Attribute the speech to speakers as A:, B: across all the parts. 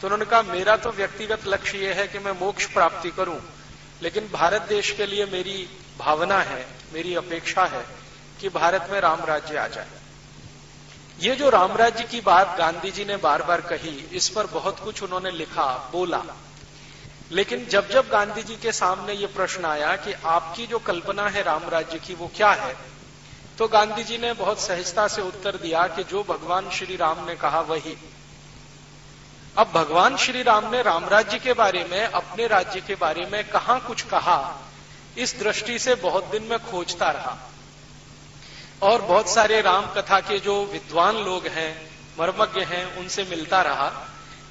A: तो उन्होंने कहा, मेरा तो व्यक्तिगत लक्ष्य यह है कि मैं मोक्ष प्राप्ति करूँ, लेकिन भारत देश के लिए मेरी भावना है, मेरी अपेक्षा है कि भारत में राम राज्य आ जाए। ये जो राम राज्य की बात गांधी जी ने बार बार कही, इस पर बहुत कुछ उन्होंने लिखा, बोला। लेकिन जब जब गांधी जी के सामने ये प्रश्न आया कि आपकी जो कल्पना है राम राज्य की, वो क्या है तो गांधी जी ने बहुत सहजता से उत्तर दिया कि जो भगवान श्री राम ने कहा, वही। अब भगवान श्री राम ने राम राज्य के बारे में, अपने राज्य के बारे में कहा कुछ कहा, इस दृष्टि से बहुत दिन में खोजता रहा। और बहुत सारे राम कथा के जो विद्वान लोग हैं, मर्मज्ञ हैं, उनसे मिलता रहा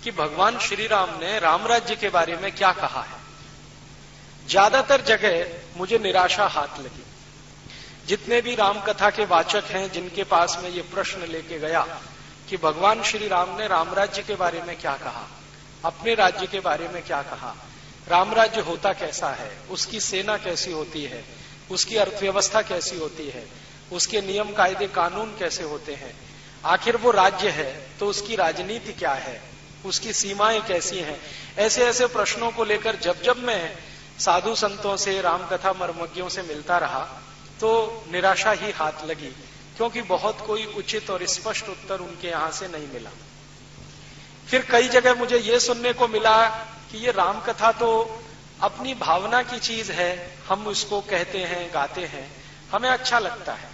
A: कि भगवान श्री राम ने राम राज्य के बारे में क्या कहा है। ज़्यादातर जगह मुझे निराशा हाथ लगी। जितने भी राम कथा के वाचक हैं, जिनके पास में ये प्रश्न लेके गया कि भगवान श्री राम ने राम राज्य के बारे में क्या कहा? अपने राज्य के बारे में क्या कहा? राम राज्य होता कैसा है? उसकी सेना कैसी होती है? उसकी अर्थव्यवस्था कैसी होती है? उसके नियम कायदे कानून कैसे होते हैं? आखिर वो राज्य है तो उसकी राजनीति क्या है? उसकी सीमाएँ कैसी हैं? ऐसे ऐसे प्रश्नों को लेकर जब जब मैं साधु संतों से, रामकथा मर्मज्ञों से मिलता रहा तो निराशा ही हाथ लगी। क्योंकि बहुत कोई उचित और स्पष्ट उत्तर उनके यहाँ से नहीं मिला। फिर कई जगह मुझे यह सुनने को मिला कि ये राम कथा तो अपनी भावना की चीज़ है, हम उसको कहते हैं, गाते हैं, हमें अच्छा लगता है।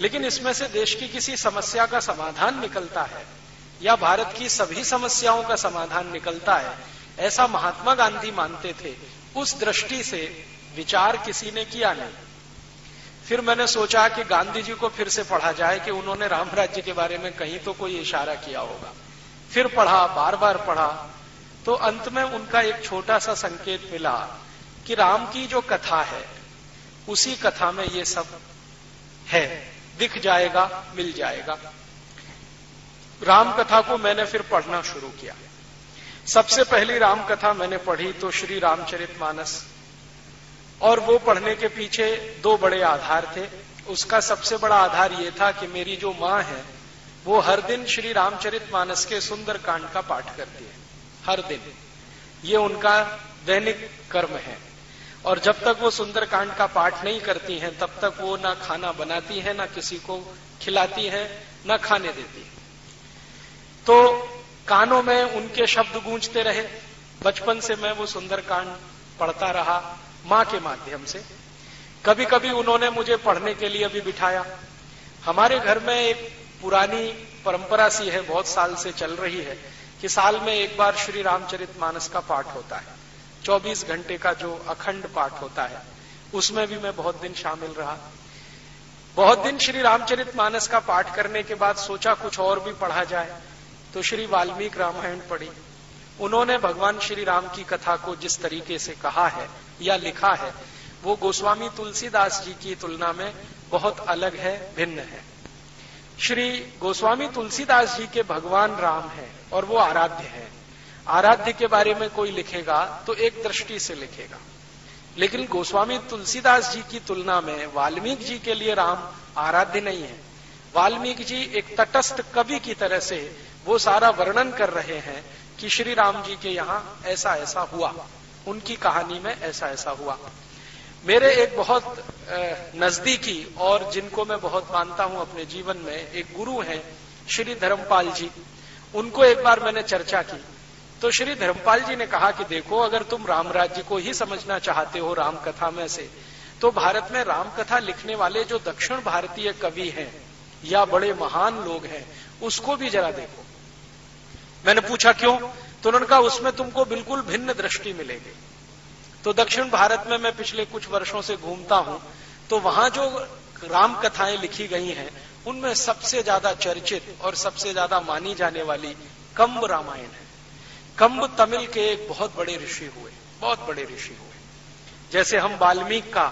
A: लेकिन इसमें से देश की किसी समस्या का समाधान निकलता है, या भारत की सभी समस्याओं का समाधान निकलता है, ऐसा महात्मा गांधी मानते थे, उस दृष्टि से विचार किसी ने किया नहीं। फिर मैंने सोचा कि गांधी जी को फिर से पढ़ा जाए कि उन्होंने राम राज्य के बारे में कहीं तो कोई इशारा किया होगा। फिर पढ़ा बार बार पढ़ा। तो अंत में उनका एक छोटा सा संकेत मिला कि राम की जो कथा है, उसी कथा में ये सब है। दिख जाएगा, मिल जाएगा। राम कथा को मैंने फिर पढ़ना शुरू किया। सबसे पहली राम कथा मैंने पढ़ी तो श्री रामचरित मानस और वो पढ़ने के पीछे दो बड़े आधार थे। उसका सबसे बड़ा आधार ये था कि मेरी जो माँ है, वो हर दिन श्री रामचरित मानस के सुंदर कांड का पाठ करती है। हर दिन। ये उनका दैनिक कर्म है। और जब तक वो सुंदर कांड का पाठ नहीं करती हैं, तब तक वो ना खाना बनाती है, ना किसी को खिलाती है, ना खाने देती है। तो कानों में उनके शब्द गूंजते रहे। बचपन से मैं वो सुंदर कांड पढ़ता रहा। माँ के माध्यम से। कभी कभी उन्होंने मुझे पढ़ने के लिए भी बिठाया। हमारे घर में एक पुरानी परंपरा सी है, बहुत साल से चल रही है, कि साल में एक बार श्री रामचरित मानस का पाठ होता है। 24 घंटे का जो अखंड पाठ होता है, उसमें भी मैं बहुत दिन शामिल रहा। बहुत दिन श्री रामचरित मानस का पाठ करने के बाद सोचा कुछ और भी पढ़ा जाए तो श्री वाल्मीकि रामायण पढ़ी। उन्होंने भगवान श्री राम की कथा को जिस तरीके से कहा है या लिखा है, वो गोस्वामी तुलसीदास जी की तुलना में बहुत अलग है, भिन्न है। श्री गोस्वामी तुलसीदास जी के भगवान राम है और वो आराध्य है। आराध्य के बारे में कोई लिखेगा तो एक दृष्टि से लिखेगा। लेकिन गोस्वामी तुलसीदास जी की तुलना में वाल्मीकि जी के लिए राम आराध्य नहीं है। वाल्मीकि जी एक तटस्थ कवि की तरह से वो सारा वर्णन कर रहे हैं कि श्री राम जी के यहाँ ऐसा ऐसा हुआ। उनकी कहानी में ऐसा ऐसा हुआ। मेरे एक बहुत नजदीकी और जिनको मैं बहुत मानता हूँ अपने जीवन में, एक गुरु हैं श्री धर्मपाल जी। उनको एक बार मैंने चर्चा की। तो श्री धर्मपाल जी ने कहा कि देखो, अगर तुम राम राज्य को ही समझना चाहते हो राम कथा में से तो भारत में राम कथा लिखने वाले जो दक्षिण भारतीय कवि हैं या बड़े महान लोग हैं, उसको भी जरा देखो। मैंने पूछा, क्यों? तो उन्होंने कहा उसमें तुमको बिल्कुल भिन्न दृष्टि मिलेगी। तो दक्षिण भारत में मैं पिछले कुछ वर्षों से घूमता हूँ तो वहाँ जो राम कथाएँ लिखी गई हैं, उनमें सबसे ज़्यादा चर्चित और सबसे ज़्यादा मानी जाने वाली कंब रामायण है। कंब तमिल के एक बहुत बड़े ऋषि हुए, बहुत बड़े ऋषि हुए। जैसे हम वाल्मीकि का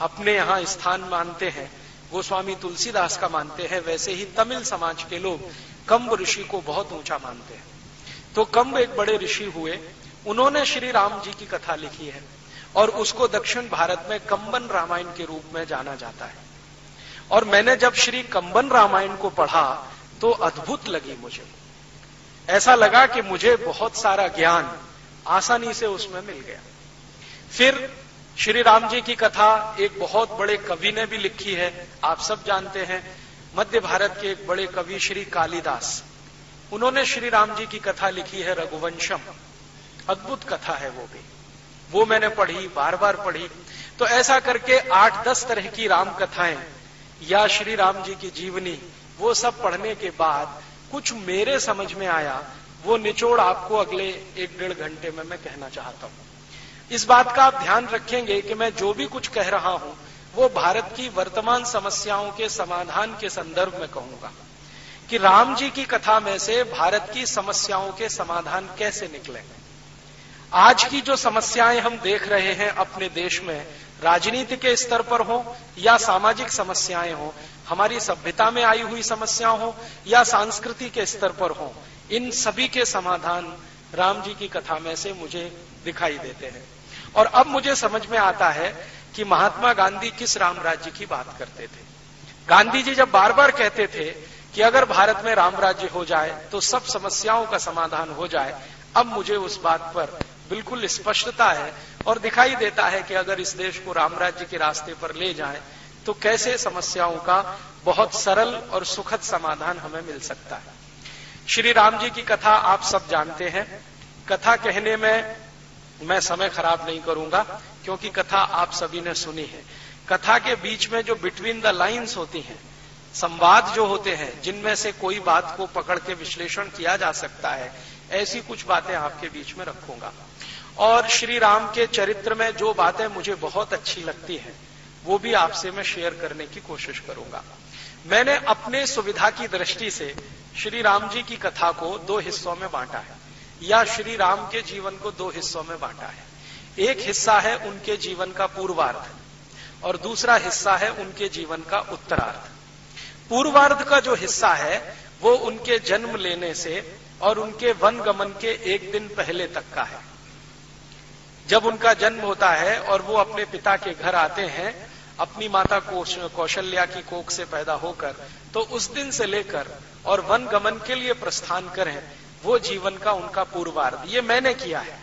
A: अपने यहाँ स्थान मानते हैं, गोस्वामी तुलसीदास का मानते हैं, वैसे ही तमिल समाज के लोग कंब ऋषि को बहुत ऊँचा मानते हैं। तो कंब एक बड़े ऋषि हुए, उन्होंने श्री राम जी की कथा लिखी है और उसको दक्षिण भारत में कंबन रामायण के रूप में जाना जाता है। और मैंने जब श्री कंबन रामायण को पढ़ा तो अद्भुत लगी मुझे। ऐसा लगा कि मुझे बहुत सारा ज्ञान आसानी से उसमें मिल गया। फिर श्री राम जी की कथा एक बहुत बड़े कवि ने भी लिखी है, आप सब जानते हैं, मध्य भारत के एक बड़े कवि श्री कालिदास। उन्होंने श्री राम जी की कथा लिखी है रघुवंशम। अद्भुत कथा है वो भी। वो मैंने पढ़ी बार बार पढ़ी। तो ऐसा करके आठ दस तरह की राम कथाएँ, या श्री राम जी की जीवनी, वो सब पढ़ने के बाद कुछ मेरे समझ में आया। वो निचोड़ आपको अगले एक डेढ़ घंटे में मैं कहना चाहता हूँ। इस बात का आप ध्यान रखेंगे कि मैं जो भी कुछ कह रहा हूँ, वो भारत की वर्तमान समस्याओं के समाधान के संदर्भ में कहूँगा। कि राम जी की कथा में से भारत की समस्याओं के समाधान कैसे निकले? आज की जो समस्याएँ हम देख रहे हैं अपने देश में, राजनीति के स्तर पर हो या सामाजिक समस्याएँ हो, हमारी सभ्यता में आई हुई समस्या हो या संस्कृति के स्तर पर हो, इन सभी के समाधान राम जी की कथा में से मुझे दिखाई देते हैं। और अब मुझे समझ में आता है कि महात्मा गांधी किस राम राज्य की बात करते थे। गांधी जी जब बार बार कहते थे कि अगर भारत में राम राज्य हो जाए तो सब समस्याओं का समाधान हो जाए। अब मुझे उस बात पर बिल्कुल स्पष्टता है और दिखाई देता है कि अगर इस देश को राम राज्य के रास्ते पर ले जाए तो कैसे समस्याओं का बहुत सरल और सुखद समाधान हमें मिल सकता है। श्री राम जी की कथा आप सब जानते हैं। कथा कहने में मैं समय खराब नहीं करूँगा, क्योंकि कथा आप सभी ने सुनी है। कथा के बीच में जो बिटवीन द लाइंस होती हैं संवाद जो होते हैं, जिनमें से कोई बात को पकड़ के विश्लेषण किया जा सकता है, ऐसी कुछ बातें आपके बीच में रखूँगा। और श्री राम के चरित्र में जो बातें मुझे बहुत अच्छी लगती हैं, वो भी आपसे मैं शेयर करने की कोशिश करूँगा। मैंने अपने सुविधा की दृष्टि से श्री राम जी की कथा को दो हिस्सों में बांटा है, या श्री राम के जीवन को दो हिस्सों में बांटा है। एक हिस्सा है उनके जीवन का पूर्वार्ध, और दूसरा हिस्सा है उनके जीवन का उत्तरार्ध। पूर्वार्ध का जो हिस्सा है, वो उनके जन्म लेने से और उनके वन गमन के एक दिन पहले तक का है। जब उनका जन्म होता है और वो अपने पिता के घर आते हैं, अपनी माता कौशल्या की कोख से पैदा होकर तो उस दिन से लेकर और वन गमन के लिए प्रस्थान करें, वो जीवन का उनका पूर्वार्ध। ये मैंने किया है।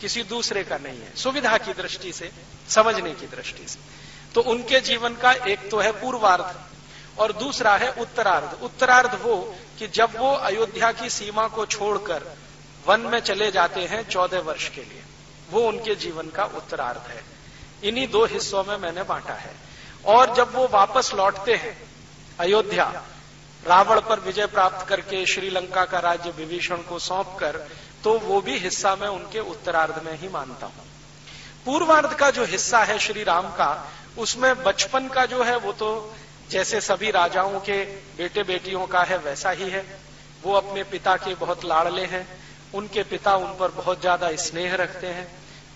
A: किसी दूसरे का नहीं है। सुविधा की दृष्टि से, समझने की दृष्टि से। तो उनके जीवन का एक तो है पूर्वार्ध। और दूसरा है उत्तरार्ध। उत्तरार्ध वो कि जब वो अयोध्या की सीमा को छोड़कर वन में चले जाते हैं चौदह वर्ष के लिए, वो उनके जीवन का उत्तरार्ध है। इन्हीं दो हिस्सों में मैंने बांटा है। और जब वो वापस लौटते हैं अयोध्या, रावण पर विजय प्राप्त करके श्रीलंका का राज्य विभीषण को सौंप कर तो वो भी हिस्सा मैं उनके उत्तरार्ध में ही मानता हूँ। पूर्वार्ध का जो हिस्सा है श्री राम का, उसमें बचपन का जो है वो तो जैसे सभी राजाओं के बेटे बेटियों का है, वैसा ही है। वो अपने पिता के बहुत लाड़ले हैं। उनके पिता उन पर बहुत ज़्यादा स्नेह रखते हैं।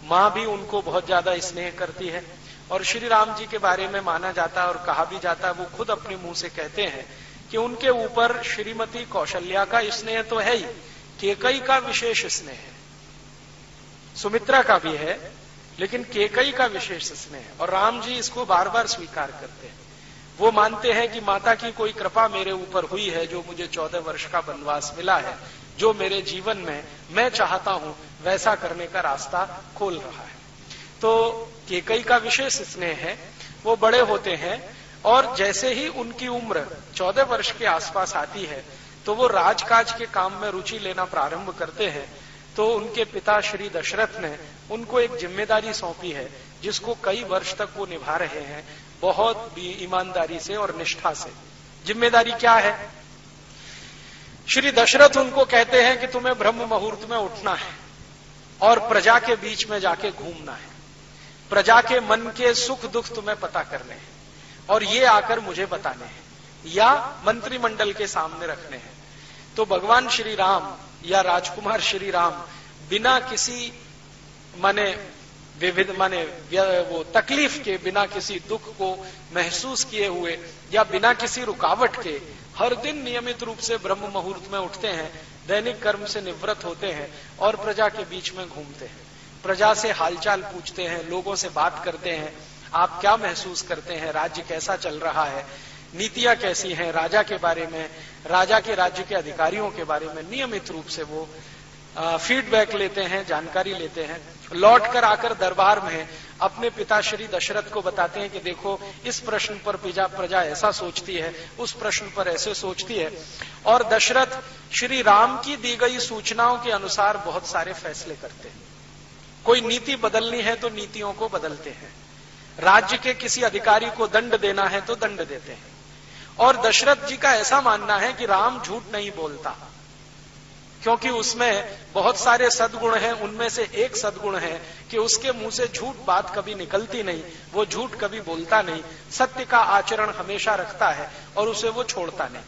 A: माँ भी उनको बहुत ज़्यादा स्नेह करती है। और श्री राम जी के बारे में माना जाता है और कहा भी जाता है, वो खुद अपने मुँह से कहते हैं कि उनके ऊपर श्रीमती कौशल्या का स्नेह तो है ही, केकई का विशेष स्नेह है। सुमित्रा का भी है, लेकिन केकई का विशेष स्नेह है। और राम जी इसको बार बार स्वीकार करते हैं। वो मानते हैं कि माता की कोई कृपा मेरे ऊपर हुई है, जो मुझे चौदह वर्ष का वनवास मिला है, जो मेरे जीवन में मैं चाहता हूँ, वैसा करने का रास्ता खोल रहा है। तो केकई का विशेष स्नेह है, वो बड़े होते हैं, और जैसे ही उनकी उम्र चौदह वर्ष के आसपास आती है तो वो राजकाज के काम में रुचि लेना प्रारंभ करते हैं। तो उनके पिता श्री दशरथ ने उनको एक ज़िम्मेदारी सौंपी है, जिसको कई वर्ष तक वो निभा रहे हैं बहुत भी ईमानदारी से और निष्ठा से। ज़िम्मेदारी क्या है? श्री दशरथ उनको कहते हैं कि तुम्हें ब्रह्म मुहूर्त में उठना है और प्रजा के बीच में जाके घूमना है। प्रजा के मन के सुख दुख तुम्हें पता करने हैं और ये आकर मुझे बताने हैं या मंत्रिमंडल के सामने रखने हैं। तो भगवान श्री राम या राजकुमार श्री राम बिना किसी माने विविध माने वो तकलीफ़ के बिना किसी दुख को महसूस किए हुए या बिना किसी रुकावट के हर दिन नियमित रूप से ब्रह्म मुहूर्त में उठते हैं, दैनिक कर्म से निवृत्त होते हैं और प्रजा के बीच में घूमते हैं। प्रजा से हालचाल पूछते हैं, लोगों से बात करते हैं, आप क्या महसूस करते हैं, राज्य कैसा चल रहा है, नीतियाँ कैसी हैं, राजा के बारे में, राजा के राज्य के अधिकारियों के बारे में नियमित रूप से वो फीडबैक लेते हैं, जानकारी लेते हैं। लौट कर आकर दरबार में अपने पिता श्री दशरथ को बताते हैं कि देखो, इस प्रश्न पर प्रजा ऐसा सोचती है, उस प्रश्न पर ऐसे सोचती है। और दशरथ श्री राम की दी गई सूचनाओं के अनुसार बहुत सारे फैसले करते हैं। कोई नीति बदलनी है तो नीतियों को बदलते हैं। राज्य के किसी अधिकारी को दंड देना है तो दंड देते हैं। और दशरथ जी का ऐसा मानना है कि राम झूठ नहीं बोलता। क्योंकि उसमें बहुत सारे सदगुण हैं, उनमें से एक सदगुण है कि उसके मुँह से झूठ बात कभी निकलती नहीं, वो झूठ कभी बोलता नहीं, सत्य का आचरण हमेशा रखता है और उसे वो छोड़ता नहीं।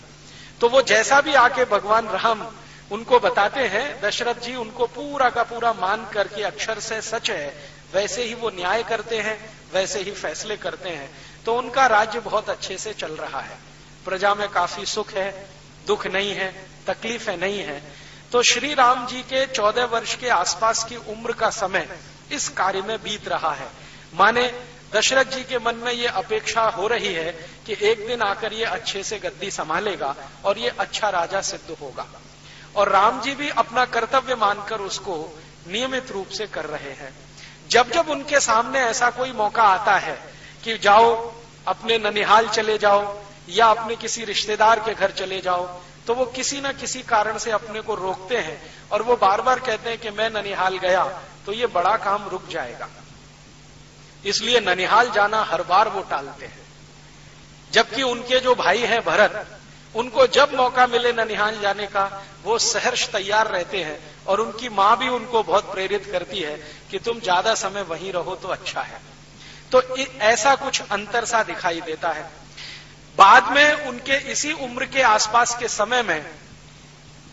A: तो वो जैसा भी आके भगवान राम उनको बताते हैं, दशरथ जी उनको पूरा का पूरा मान करके अक्षर से सच है, वैसे ही वो न्याय करते हैं, वैसे ही फैसले करते हैं। तो उनका राज्य बहुत अच्छे से चल रहा है। प्रजा में काफ़ी सुख है, दुख नहीं है, तकलीफें नहीं है तो श्री राम जी के चौदह वर्ष के आसपास की उम्र का समय इस कार्य में बीत रहा है। माने दशरथ जी के मन में ये अपेक्षा हो रही है कि एक दिन आकर ये अच्छे से गद्दी संभालेगा और ये अच्छा राजा सिद्ध होगा। और राम जी भी अपना कर्तव्य मानकर उसको नियमित रूप से कर रहे हैं। जब जब उनके सामने ऐसा कोई मौका आता है कि जाओ, अपने ननिहाल चले जाओ या अपने किसी रिश्तेदार के घर चले जाओ तो वो किसी ना किसी कारण से अपने को रोकते हैं और वो बार बार कहते हैं कि मैं ननिहाल गया तो ये बड़ा काम रुक जाएगा। इसलिए ननिहाल जाना हर बार वो टालते हैं। जबकि उनके जो भाई हैं भरत, उनको जब मौका मिले ननिहाल जाने का, वो सहर्ष तैयार रहते हैं और उनकी माँ भी उनको बहुत प्रेरित करती है कि तुम ज़्यादा समय वहीं रहो तो अच्छा है। तो ऐसा कुछ अंतर सा दिखाई देता है। बाद में उनके इसी उम्र के आसपास के समय में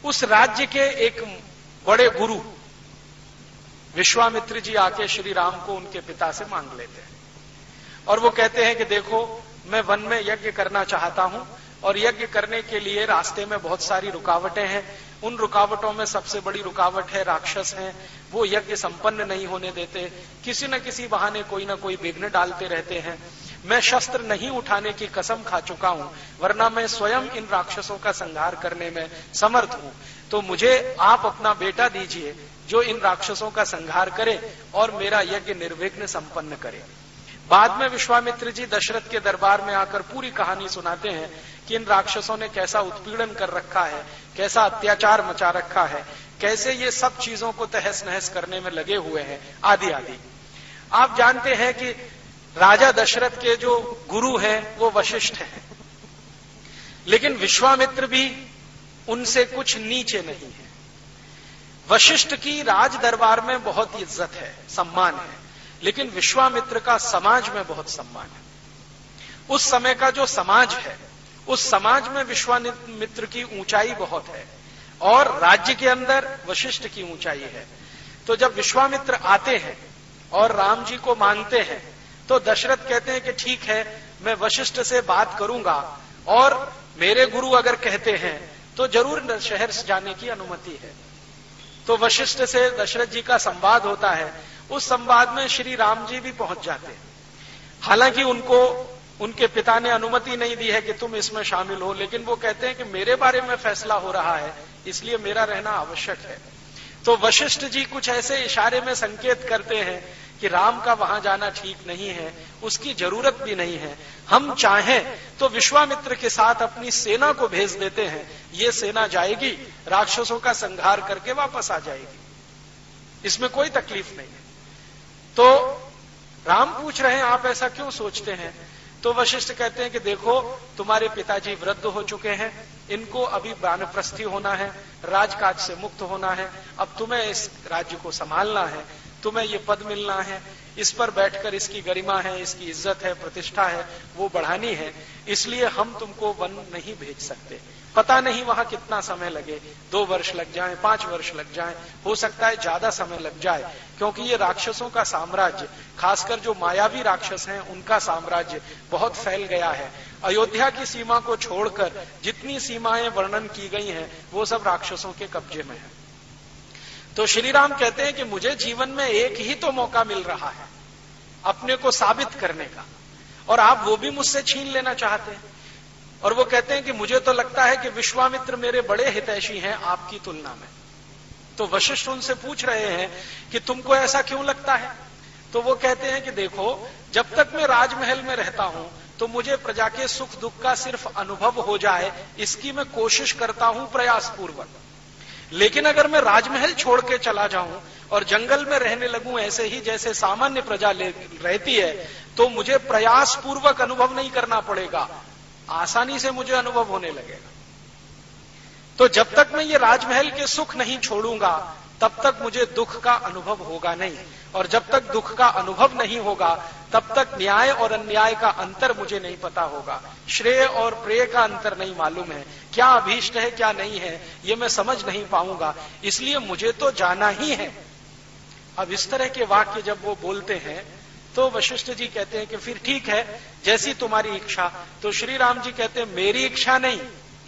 A: उस राज्य के एक बड़े गुरु विश्वामित्र जी आके श्री राम को उनके पिता से मांग लेते हैं। और वो कहते हैं कि देखो, मैं वन में यज्ञ करना चाहता हूँ और यज्ञ करने के लिए रास्ते में बहुत सारी रुकावटें हैं। उन रुकावटों में सबसे बड़ी रुकावट है राक्षस हैं। वो यज्ञ संपन्न नहीं होने देते। किसी न किसी बहाने कोई ना कोई विघ्न डालते रहते हैं। मैं शस्त्र नहीं उठाने की कसम खा चुका हूँ, वरना मैं स्वयं इन राक्षसों का संहार करने में समर्थ हूँ। तो मुझे आप अपना बेटा दीजिए, जो इन राक्षसों का संहार करे और मेरा यज्ञ निर्विघ्न संपन्न करे। बाद में विश्वामित्र जी दशरथ के दरबार में आकर पूरी कहानी सुनाते हैं कि इन राक्षसों ने कैसा उत्पीड़न कर रखा है, कैसा अत्याचार मचा रखा है, कैसे ये सब चीज़ों को तहस नहस करने में लगे हुए हैं, आदि आदि। आप जानते हैं कि राजा दशरथ के जो गुरु हैं, वो वशिष्ठ हैं। लेकिन विश्वामित्र भी उनसे कुछ नीचे नहीं है। वशिष्ठ की राज दरबार में बहुत इज़्ज़त है, सम्मान है। लेकिन विश्वामित्र का समाज में बहुत सम्मान है। उस समय का जो समाज है, उस समाज में विश्वामित्र की ऊंचाई बहुत है और राज्य के अंदर वशिष्ठ की ऊंचाई है। तो जब विश्वामित्र आते हैं और राम जी को मानते हैं तो दशरथ कहते हैं कि ठीक है, मैं वशिष्ठ से बात करूँगा। और मेरे गुरु अगर कहते हैं तो ज़रूर शहर से जाने की अनुमति है। तो वशिष्ठ से दशरथ जी का संवाद होता है। उस संवाद में श्री राम जी भी पहुँच जाते हैं। हालाँकि उनको, उनके पिता ने अनुमति नहीं दी है कि तुम इसमें शामिल हो, लेकिन वो कहते हैं कि मेरे बारे में फैसला हो रहा है, इसलिए मेरा रहना आवश्यक है। तो वशिष्ठ जी कुछ ऐसे इशारे में संकेत करते हैं कि राम का वहाँ जाना ठीक नहीं है, उसकी ज़रूरत भी नहीं है। हम चाहें तो विश्वामित्र के साथ अपनी सेना को भेज देते हैं। ये सेना जाएगी, राक्षसों का संहार करके वापस आ जाएगी। इसमें कोई तकलीफ़ नहीं है। तो राम पूछ रहे हैं, आप ऐसा क्यों सोचते हैं? तो वशिष्ठ कहते हैं कि देखो, तुम्हारे पिताजी वृद्ध हो चुके हैं, इनको अभी वानप्रस्थी होना है, राजकाज से मुक्त होना है, अब तुम्हें इस राज्य को संभालना है। तुम्हें ये पद मिलना है। इस पर बैठकर इसकी गरिमा है, इसकी इज़्ज़त है, प्रतिष्ठा है, वो बढ़ानी है। इसलिए हम तुमको वन नहीं भेज सकते। पता नहीं वहाँ कितना समय लगे। दो वर्ष लग जाए, पाँच वर्ष लग जाए। हो सकता है ज़्यादा समय लग जाए, क्योंकि ये राक्षसों का साम्राज्य, खासकर जो मायावी राक्षस हैं, उनका साम्राज्य बहुत फैल गया है। अयोध्या की सीमा को छोड़कर जितनी सीमाएँ वर्णन की गई हैं, वो सब राक्षसों के कब्जे में है। तो श्री राम कहते हैं कि मुझे जीवन में एक ही तो मौका मिल रहा है, अपने को साबित करने का। और आप वो भी मुझसे छीन लेना चाहते हैं। और वो कहते हैं कि मुझे तो लगता है कि विश्वामित्र मेरे बड़े हितैषी हैं आपकी तुलना में। तो वशिष्ठ उनसे पूछ रहे हैं कि तुमको ऐसा क्यों लगता है? तो वो कहते हैं कि देखो, जब तक मैं राजमहल में रहता हूँ तो मुझे प्रजा के सुख दुख का सिर्फ़ अनुभव हो जाए, इसकी मैं कोशिश करता हूँ प्रयास पूर्वक लेकिन अगर मैं राजमहल छोड़ के चला जाऊँ और जंगल में रहने लगूं ऐसे ही जैसे सामान्य प्रजा रहती है तो मुझे प्रयास पूर्वक अनुभव नहीं करना पड़ेगा। आसानी से मुझे अनुभव होने लगेगा। तो जब तक मैं ये राजमहल के सुख नहीं छोड़ूँगा, तब तक मुझे दुख का अनुभव होगा नहीं। और जब तक दुख का अनुभव नहीं होगा तब तक न्याय और अन्याय का अंतर मुझे नहीं पता होगा। श्रेय और प्रेय का अंतर नहीं मालूम है। क्या अभीष्ट है, क्या नहीं है, ये मैं समझ नहीं पाऊँगा। इसलिए मुझे तो जाना ही है। अब इस तरह के वाक्य जब वो बोलते हैं तो वशिष्ठ जी कहते हैं कि फिर ठीक है, जैसी तुम्हारी इच्छा। तो श्री राम जी कहते हैं, मेरी इच्छा नहीं,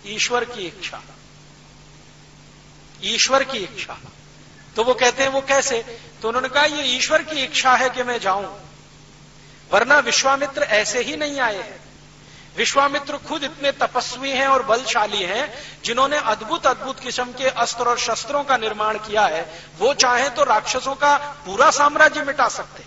A: ईश्वर की इच्छा। ईश्वर की इच्छा। तो वो कहते हैं, वो कैसे? तो उन्होंने कहा, ये ईश्वर की इच्छा है कि मैं जाऊँ। वरना विश्वामित्र ऐसे ही नहीं आए हैं। विश्वामित्र खुद इतने तपस्वी हैं और बलशाली हैं, जिन्होंने अद्भुत अद्भुत किस्म के अस्त्र और शस्त्रों का निर्माण किया है। वो चाहे तो राक्षसों का पूरा साम्राज्य मिटा सकते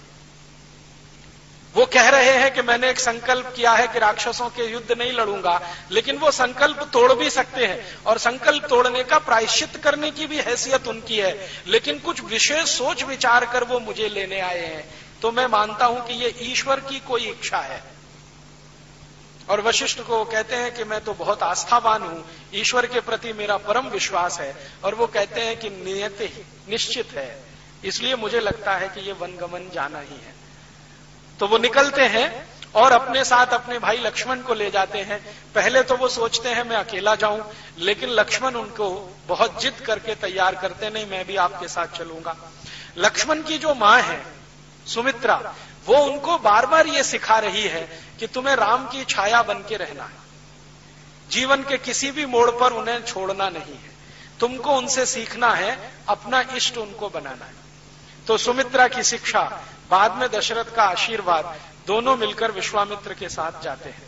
A: वो कह रहे हैं कि मैंने एक संकल्प किया है कि राक्षसों के युद्ध नहीं लड़ूँगा, लेकिन वो संकल्प तोड़ भी सकते हैं और संकल्प तोड़ने का प्रायश्चित करने की भी हैसियत उनकी है। लेकिन कुछ विशेष सोच विचार कर वो मुझे लेने आए हैं। तो मैं मानता हूँ कि ये ईश्वर की कोई इच्छा है। और वशिष्ठ को कहते हैं कि मैं तो बहुत आस्थावान हूँ, ईश्वर के प्रति मेरा परम विश्वास है, और वो कहते हैं कि नियत निश्चित है। इसलिए मुझे लगता है कि ये वनगमन जाना ही है। तो वो निकलते हैं और अपने साथ अपने भाई लक्ष्मण को ले जाते हैं। पहले तो वो सोचते हैं, मैं अकेला जाऊँ, लेकिन लक्ष्मण उनको बहुत जिद करके तैयार करते, नहीं, मैं भी आपके साथ चलूँगा। लक्ष्मण की जो माँ है सुमित्रा, वो उनको बार बार ये सिखा रही है कि तुम्हें राम की छाया बन के रहना है। जीवन के किसी भी मोड़ पर उन्हें छोड़ना नहीं है। तुमको उनसे सीखना है, अपना इष्ट उनको बनाना है। तो सुमित्रा की शिक्षा, बाद में दशरथ का आशीर्वाद, दोनों मिलकर विश्वामित्र के साथ जाते हैं।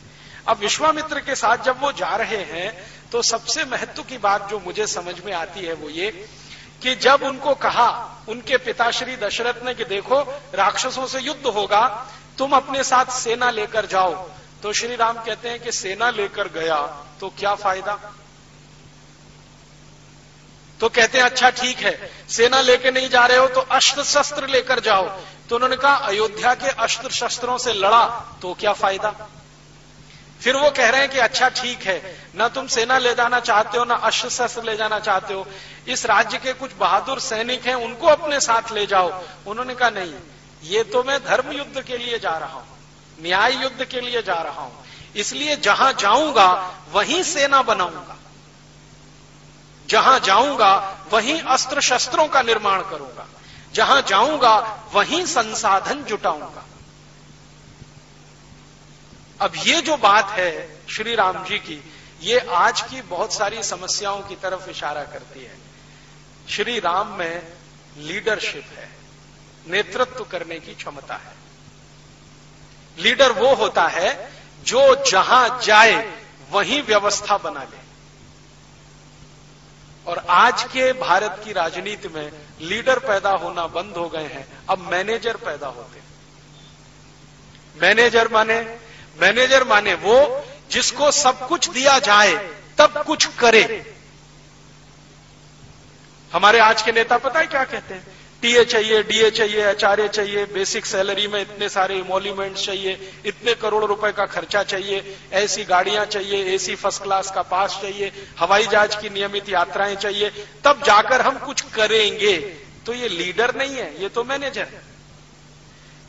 A: अब विश्वामित्र के साथ जब वो जा रहे हैं तो सबसे महत्व की बात जो मुझे समझ में आती है वो ये कि जब उनको कहा, उनके पिताश्री दशरथ ने कि देखो, राक्षसों से युद्ध होगा, तुम अपने साथ सेना लेकर जाओ। तो श्री राम कहते हैं कि सेना लेकर गया तो क्या फ़ायदा? तो कहते हैं अच्छा ठीक है, सेना लेके नहीं जा रहे हो तो अस्त्र शस्त्र लेकर जाओ। तो उन्होंने कहा, अयोध्या के अस्त्र शस्त्रों से लड़ा तो क्या फ़ायदा? फिर वो कह रहे हैं कि अच्छा ठीक है। ना तुम सेना ले जाना चाहते हो, ना अस्त्र शस्त्र ले जाना चाहते हो। इस राज्य के कुछ बहादुर सैनिक हैं, उनको अपने साथ ले जाओ। उन्होंने कहा, नहीं, ये तो मैं धर्म युद्ध के लिए जा रहा हूँ, न्याय युद्ध के लिए जा रहा हूँ। इसलिए जहाँ जाऊँगा, वहीं सेना बनाऊँगा। जहाँ जाऊँगा, वहीं अस्त्र शस्त्रों का निर्माण करूँगा। जहाँ जाऊँगा, वहीं संसाधन जुटाऊँगा। अब ये जो बात है श्री राम जी की, ये आज की बहुत सारी समस्याओं की तरफ़ इशारा करती है। श्री राम में लीडरशिप है, नेतृत्व करने की क्षमता है। लीडर वो होता है जो जहाँ जाए, वहीं व्यवस्था बना ले। और आज के भारत की राजनीति में लीडर पैदा होना बंद हो गए हैं। अब मैनेजर पैदा होते हैं। मैनेजर माने मैनेजर माने वो जिसको सब कुछ दिया जाए, तब कुछ करे। हमारे आज के नेता पता है क्या कहते हैं? टीए चाहिए, डीए चाहिए, एचआरए चाहिए, बेसिक सैलरी में इतने सारे इमोल्यूमेंट चाहिए, इतने करोड़ रुपए का खर्चा चाहिए, ऐसी गाड़ियाँ चाहिए एसी फ़र्स्ट क्लास का पास चाहिए, हवाई जहाज़ की नियमित यात्राएँ चाहिए, तब जाकर हम कुछ करेंगे। तो ये लीडर नहीं है, ये तो मैनेजर है।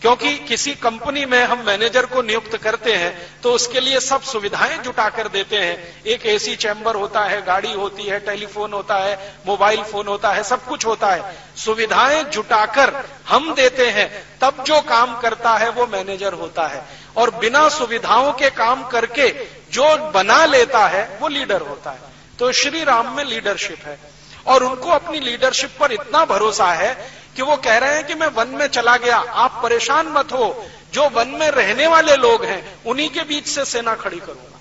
A: क्योंकि किसी कंपनी में हम मैनेजर को नियुक्त करते हैं तो उसके लिए सब सुविधाएँ जुटा कर देते हैं। एक एसी चैम्बर होता है, गाड़ी होती है, टेलीफोन होता है, मोबाइल फ़ोन होता है, सब कुछ होता है। सुविधाएँ जुटाकर हम देते हैं, तब जो काम करता है वो मैनेजर होता है। और बिना सुविधाओं के काम करके जो बना लेता है, वो लीडर होता है। तो श्री राम में लीडरशिप है। और उनको अपनी लीडरशिप पर इतना भरोसा है कि वो कह रहे हैं कि मैं वन में चला गया। आप परेशान मत हो। जो वन में रहने वाले लोग हैं, उन्हीं के बीच से सेना खड़ी करूँगा।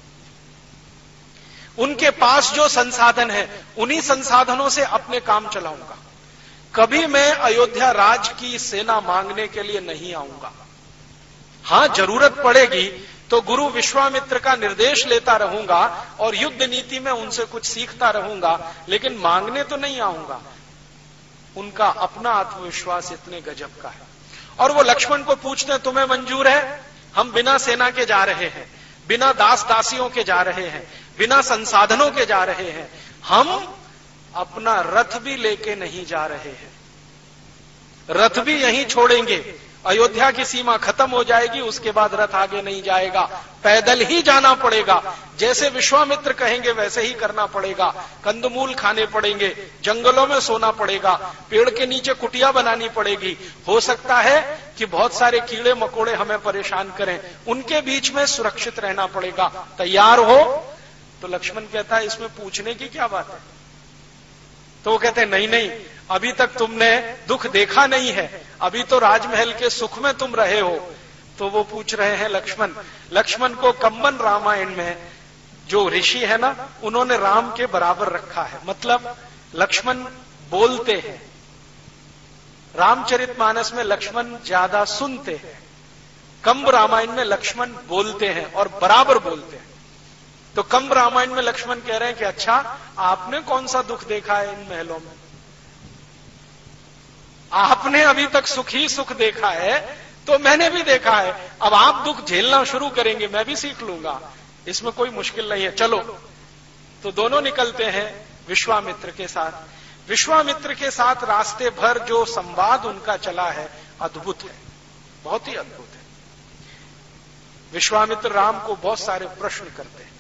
A: उनके पास जो संसाधन है, उन्हीं संसाधनों से अपने काम चलाऊँगा। कभी मैं अयोध्या राज की सेना मांगने के लिए नहीं आऊँगा। हाँ, ज़रूरत पड़ेगी तो गुरु विश्वामित्र का निर्देश लेता रहूँगा और युद्ध नीति में उनसे कुछ सीखता रहूँगा, लेकिन मांगने तो नहीं आऊँगा। उनका अपना आत्मविश्वास इतने गजब का है। और वो लक्ष्मण को पूछते हैं, तुम्हें मंजूर है? हम बिना सेना के जा रहे हैं, बिना दास दासियों के जा रहे हैं, बिना संसाधनों के जा रहे हैं, हम अपना रथ भी लेके नहीं जा रहे हैं। रथ भी यहीं छोड़ेंगे अयोध्या की सीमा खत्म हो जाएगी, उसके बाद रथ आगे नहीं जाएगा। पैदल ही जाना पड़ेगा। जैसे विश्वामित्र कहेंगे, वैसे ही करना पड़ेगा। कंदमूल खाने पड़ेंगे, जंगलों में सोना पड़ेगा, पेड़ के नीचे कुटिया बनानी पड़ेगी। हो सकता है कि बहुत सारे कीड़े मकोड़े हमें परेशान करें। उनके बीच में सुरक्षित रहना पड़ेगा। तैयार हो? तो लक्ष्मण कहता है, इसमें पूछने की क्या बात है? तो वो कहते हैं, नहीं नहीं, अभी तक तुमने दुख देखा नहीं है। अभी तो राजमहल के सुख में तुम रहे हो। तो वो पूछ रहे हैं लक्ष्मण लक्ष्मण को कंबन रामायण में, जो ऋषि है ना, उन्होंने राम के बराबर रखा है। मतलब लक्ष्मण बोलते हैं। रामचरित मानस में लक्ष्मण ज़्यादा सुनते हैं। कंब रामायण में लक्ष्मण बोलते हैं और बराबर बोलते हैं। तो कंब रामायण में लक्ष्मण कह रहे हैं कि अच्छा आपने कौन सा दुख देखा है इन महलों में? आपने अभी तक सुख ही सुख देखा है तो मैंने भी देखा है। अब आप दुख झेलना शुरू करेंगे, मैं भी सीख लूँगा। इसमें कोई मुश्किल नहीं है। चलो तो दोनों निकलते हैं विश्वामित्र के साथ। विश्वामित्र के साथ रास्ते भर जो संवाद उनका चला है, अद्भुत है। बहुत ही अद्भुत है। विश्वामित्र राम को बहुत सारे प्रश्न करते हैं।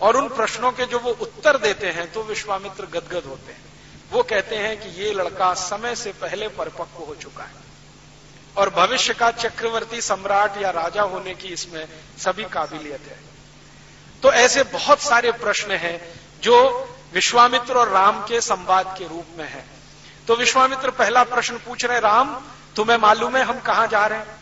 A: और उन प्रश्नों के जो वो उत्तर देते हैं तो विश्वामित्र गदगद होते हैं। वो कहते हैं कि ये लड़का समय से पहले परिपक्व हो चुका है। और भविष्य का चक्रवर्ती सम्राट या राजा होने की इसमें सभी काबिलियत है। तो ऐसे बहुत सारे प्रश्न हैं जो विश्वामित्र और राम के संवाद के रूप में है। तो विश्वामित्र पहला प्रश्न पूछ रहे राम, तुम्हें मालूम है हम कहाँ जा रहे हैं?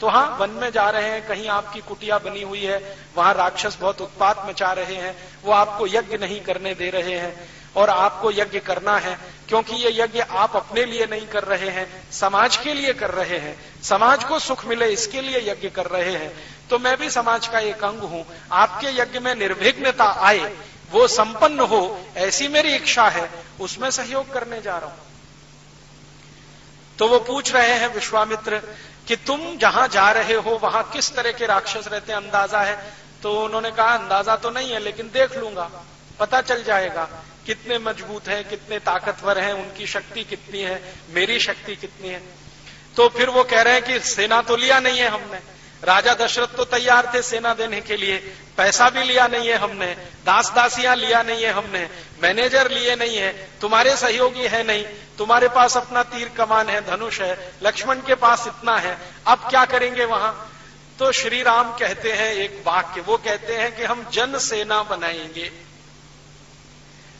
A: तो हाँ वन में जा रहे हैं, कहीं आपकी कुटिया बनी हुई है, वहाँ राक्षस बहुत उत्पात मचा रहे हैं, वो आपको यज्ञ नहीं करने दे रहे हैं। और आपको यज्ञ करना है, क्योंकि ये यज्ञ आप अपने लिए नहीं कर रहे हैं, समाज के लिए कर रहे हैं। समाज को सुख मिले इसके लिए यज्ञ कर रहे हैं। तो मैं भी समाज का एक अंग हूँ। आपके यज्ञ में निर्विघ्नता आए, वो संपन्न हो, ऐसी मेरी इच्छा है, उसमें सहयोग करने जा रहा हूँ। तो वो पूछ रहे हैं विश्वामित्र, कि तुम जहाँ जा रहे हो, वहाँ किस तरह के राक्षस रहते हैं? अंदाज़ा है। तो उन्होंने कहा, अंदाज़ा तो नहीं है, लेकिन देख लूँगा, पता चल जाएगा। कितने मज़बूत हैं, कितने ताकतवर हैं, उनकी शक्ति कितनी है, मेरी शक्ति कितनी है। तो फिर वो कह रहे हैं कि सेना तो लिया नहीं है हमने। राजा दशरथ तो तैयार थे सेना देने के लिए। पैसा भी लिया नहीं है हमने। दास दासियाँ लिया नहीं है हमने। मैनेजर लिए नहीं है। तुम्हारे सहयोगी है नहीं। तुम्हारे पास अपना तीर कमान है, धनुष है। लक्ष्मण के पास इतना है। अब क्या करेंगे वहाँ? तो श्री राम कहते हैं एक वाक्य। वो कहते हैं कि हम जन सेना बनाएँगे।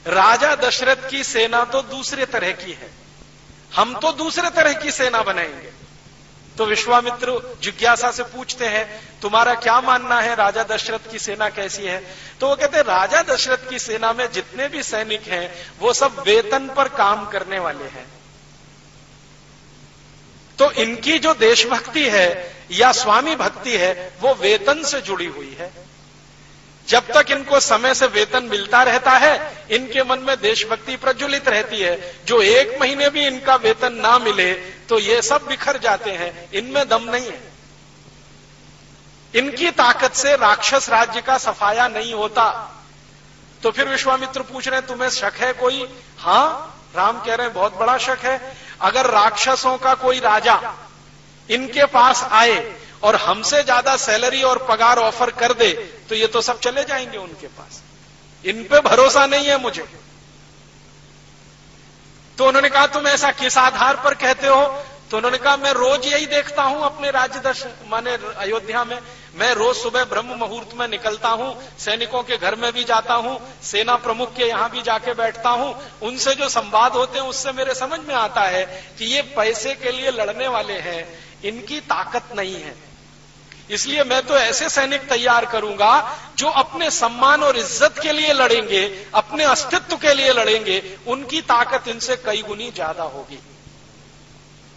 A: राजा दशरथ की सेना तो दूसरे तरह की है। हम तो दूसरे तरह की सेना बनाएँगे। तो विश्वामित्र जिज्ञासा से पूछते हैं, तुम्हारा क्या मानना है राजा दशरथ की सेना कैसी है? तो वो कहते राजा दशरथ की सेना में जितने भी सैनिक हैं, वो सब वेतन पर काम करने वाले हैं। तो इनकी जो देशभक्ति है या स्वामी भक्ति है, वो वेतन से जुड़ी हुई है। जब तक इनको समय से वेतन मिलता रहता है, इनके मन में देशभक्ति प्रज्वलित रहती है। जो एक महीने भी इनका वेतन ना मिले तो ये सब बिखर जाते हैं। इनमें दम नहीं है। इनकी ताकत से राक्षस राज्य का सफाया नहीं होता। तो फिर विश्वामित्र पूछ रहे हैं, तुम्हें शक है कोई? हाँ, राम कह रहे हैं, बहुत बड़ा शक है। अगर राक्षसों का कोई राजा इनके पास आए और हमसे ज़्यादा सैलरी और पगार ऑफ़र कर दे तो ये तो सब चले जाएँगे उनके पास। इन पे भरोसा नहीं है मुझे। तो उन्होंने कहा, तुम ऐसा किस आधार पर कहते हो? तो उन्होंने कहा, मैं रोज यही देखता हूँ अपने राजदर्श माने अयोध्या में। मैं रोज सुबह ब्रह्म मुहूर्त में निकलता हूँ, सैनिकों के घर में भी जाता हूँ, सेना प्रमुख के यहाँ भी जाके बैठता हूँ। उनसे जो संवाद होते हैं, उससे मेरे समझ में आता है कि ये पैसे के लिए लड़ने वाले हैं। इनकी ताकत नहीं है। इसलिए मैं तो ऐसे सैनिक तैयार करूँगा जो अपने सम्मान और इज़्ज़त के लिए लड़ेंगे, अपने अस्तित्व के लिए लड़ेंगे, उनकी ताकत इनसे कई गुनी ज़्यादा होगी।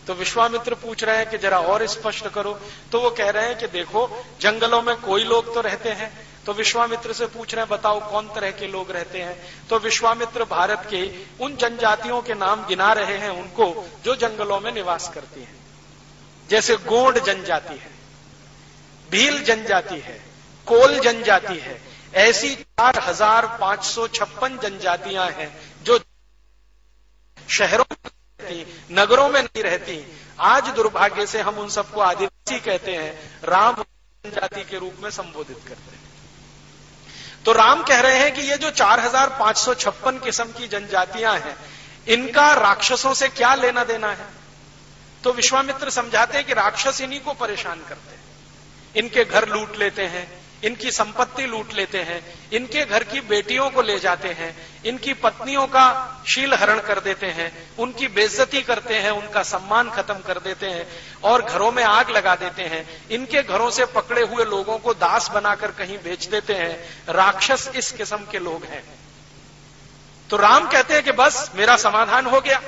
A: तो विश्वामित्र पूछ रहे हैं कि जरा और स्पष्ट करो। तो वो कह रहे हैं कि देखो, जंगलों में कोई लोग तो रहते हैं। तो विश्वामित्र से पूछ रहे हैं, बताओ कौन तरह के लोग रहते हैं? तो विश्वामित्र भारत के उन जनजातियों के नाम गिना रहे हैं उनको, जो जंगलों में निवास करती हैं। जैसे गोंड जनजाति है। भील जनजाति है, कोल जनजाति है, ऐसी चार हज़ार पाँच सौ छप्पन जनजातियाँ हैं जो शहरों में रहती, नगरों में नहीं रहती। आज दुर्भाग्य से हम उन सबको आदिवासी कहते हैं, राम जनजाति के रूप में संबोधित करते हैं। तो राम कह रहे हैं कि ये जो 4556 किस्म की जनजातियाँ हैं, इनका राक्षसों से क्या लेना देना है? तो विश्वामित्र समझाते हैं कि राक्षस इन्हीं को परेशान करते हैं। इनके घर लूट लेते हैं, इनकी संपत्ति लूट लेते हैं, इनके घर की बेटियों को ले जाते हैं, इनकी पत्नियों का शील हरण कर देते हैं, उनकी बेइज्जती करते हैं, उनका सम्मान खत्म कर देते हैं और घरों में आग लगा देते हैं। इनके घरों से पकड़े हुए लोगों को दास बनाकर कहीं बेच देते हैं। राक्षस इस किस्म के लोग हैं। तो राम कहते हैं कि बस, मेरा समाधान हो गया।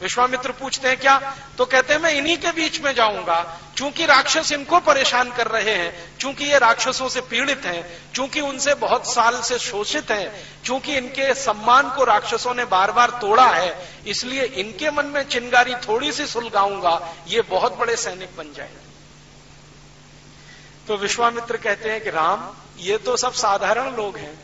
A: विश्वामित्र पूछते हैं, क्या? तो कहते हैं, मैं इन्हीं के बीच में जाऊँगा। चूँकि राक्षस इनको परेशान कर रहे हैं, चूँकि ये राक्षसों से पीड़ित हैं, चूँकि उनसे बहुत साल से शोषित हैं, चूँकि इनके सम्मान को राक्षसों ने बार बार तोड़ा है, इसलिए इनके मन में चिंगारी थोड़ी सी सुलगाऊँगा, ये बहुत बड़े सैनिक बन जाए तो विश्वामित्र कहते हैं कि, राम, ये तो सब साधारण लोग हैं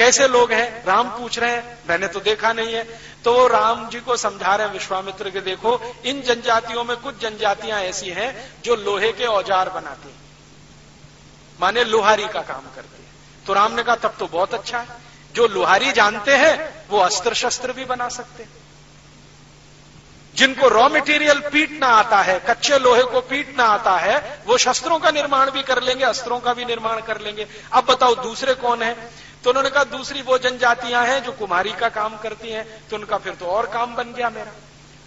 A: कैसे लोग हैं? राम पूछ रहे हैं, मैंने तो देखा नहीं है। तो वो राम जी को समझा रहे हैं, विश्वामित्र के देखो, इन जनजातियों में कुछ जनजातियाँ ऐसी हैं जो लोहे के औज़ार बनाती हैं। माने लोहारी का काम करती है। तो राम ने कहा, तब तो बहुत अच्छा है। जो लोहारी जानते हैं, वो अस्त्र शस्त्र भी बना सकते हैं। जिनको रॉ मटेरियल पीटना आता है, कच्चे लोहे को पीटना आता है, वो शस्त्रों का निर्माण भी कर लेंगे, अस्त्रों का भी निर्माण कर लेंगे। अब बताओ, दूसरे कौन है? तो उन्होंने कहा, दूसरी वो जनजातियाँ हैं जो कुमारी का काम करती हैं तो उनका फिर तो और काम बन गया मेरा।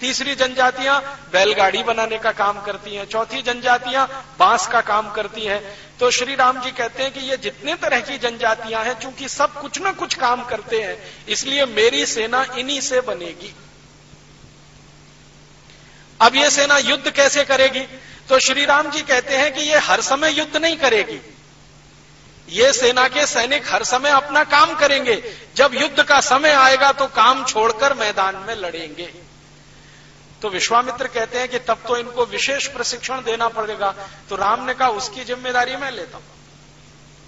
A: तीसरी जनजातियाँ बैलगाड़ी बनाने का काम करती हैं, चौथी जनजातियाँ बाँस का काम करती हैं। तो श्री राम जी कहते हैं कि ये जितने तरह की जनजातियाँ हैं, चूँकि सब कुछ ना कुछ काम करते हैं, इसलिए मेरी सेना इन्हीं से बनेगी। अब ये सेना युद्ध कैसे करेगी? तो श्री राम जी कहते हैं कि ये हर समय युद्ध नहीं करेगी। ये सेना के सैनिक हर समय अपना काम करेंगे। जब युद्ध का समय आएगा तो काम छोड़कर मैदान में लड़ेंगे। तो विश्वामित्र कहते हैं कि तब तो इनको विशेष प्रशिक्षण देना पड़ेगा। तो राम ने कहा, उसकी ज़िम्मेदारी मैं लेता हूँ।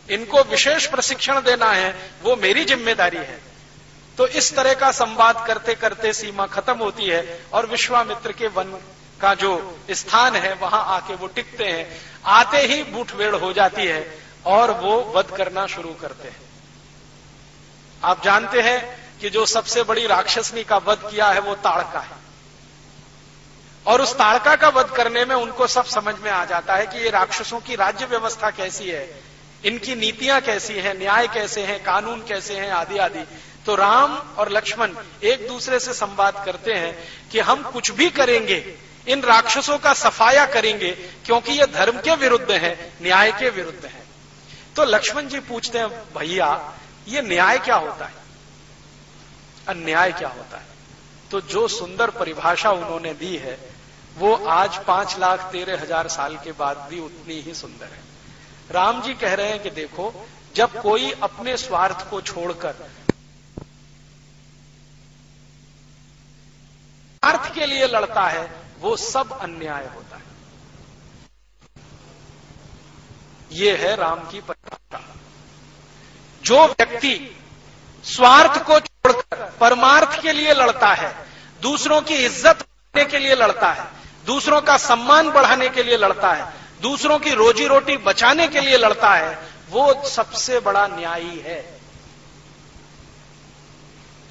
A: इनको विशेष प्रशिक्षण देना है, वो मेरी ज़िम्मेदारी है। तो इस तरह का संवाद करते करते सीमा खत्म होती है और विश्वामित्र के वन का जो स्थान है, वहाँ आके वो टिकते हैं। आते ही मुठभेड़ हो जाती है। और वो वध करना शुरू करते हैं। आप जानते हैं कि जो सबसे बड़ी राक्षसनी का वध किया है वो ताड़का है। और उस ताड़का का वध करने में उनको सब समझ में आ जाता है कि ये राक्षसों की राज्य व्यवस्था कैसी है, इनकी नीतियाँ कैसी हैं, न्याय कैसे हैं, कानून कैसे हैं, आदि आदि। तो राम और लक्ष्मण एक दूसरे से संवाद करते हैं कि हम कुछ भी करेंगे, इन राक्षसों का सफाया करेंगे, क्योंकि ये धर्म के विरुद्ध है, न्याय के विरुद्ध है। तो लक्ष्मण जी पूछते हैं, भैया, ये न्याय क्या होता है? अन्याय क्या होता है? तो जो सुंदर परिभाषा उन्होंने दी है, वो आज पाँच लाख तेरह हज़ार साल के बाद भी उतनी ही सुंदर है। राम जी कह रहे हैं कि देखो, जब कोई अपने स्वार्थ को छोड़कर स्वार्थ के लिए लड़ता है, वो सब अन्याय होता है। ये है राम की जो व्यक्ति स्वार्थ को छोड़कर परमार्थ के लिए लड़ता है, दूसरों की इज़्ज़त करने के लिए लड़ता है, दूसरों का सम्मान बढ़ाने के लिए लड़ता है, दूसरों की रोजी रोटी बचाने के लिए लड़ता है, वो सबसे बड़ा न्यायी है।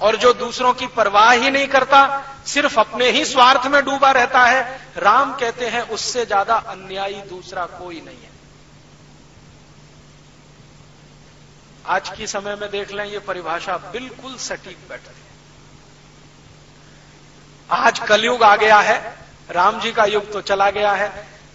A: और जो दूसरों की परवाह ही नहीं करता, सिर्फ़ अपने ही स्वार्थ में डूबा रहता है, राम कहते हैं, उससे ज़्यादा अन्यायी दूसरा कोई नहीं आज की समय में देख लें, ये परिभाषा बिल्कुल सटीक बैठती है। आज कलयुग आ गया है, राम जी का युग तो चला गया है,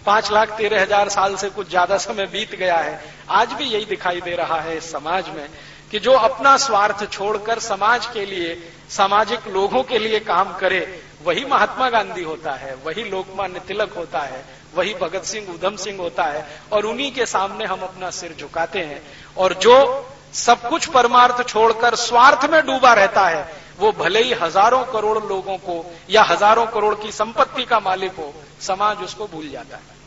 A: पाँच लाख तेरह हज़ार साल से कुछ ज़्यादा समय बीत गया है। आज भी यही दिखाई दे रहा है इस समाज में कि जो अपना स्वार्थ छोड़कर समाज के लिए, सामाजिक लोगों के लिए काम करे, वही महात्मा गांधी होता है, वही लोकमान्य तिलक होता है, वही भगत सिंह, उधम सिंह होता है, और उन्हीं के सामने हम अपना सिर झुकाते हैं। और जो सब कुछ परमार्थ छोड़कर स्वार्थ में डूबा रहता है, वो भले ही हज़ारों करोड़ लोगों को या हज़ारों करोड़ की संपत्ति का मालिक हो, समाज उसको भूल जाता है।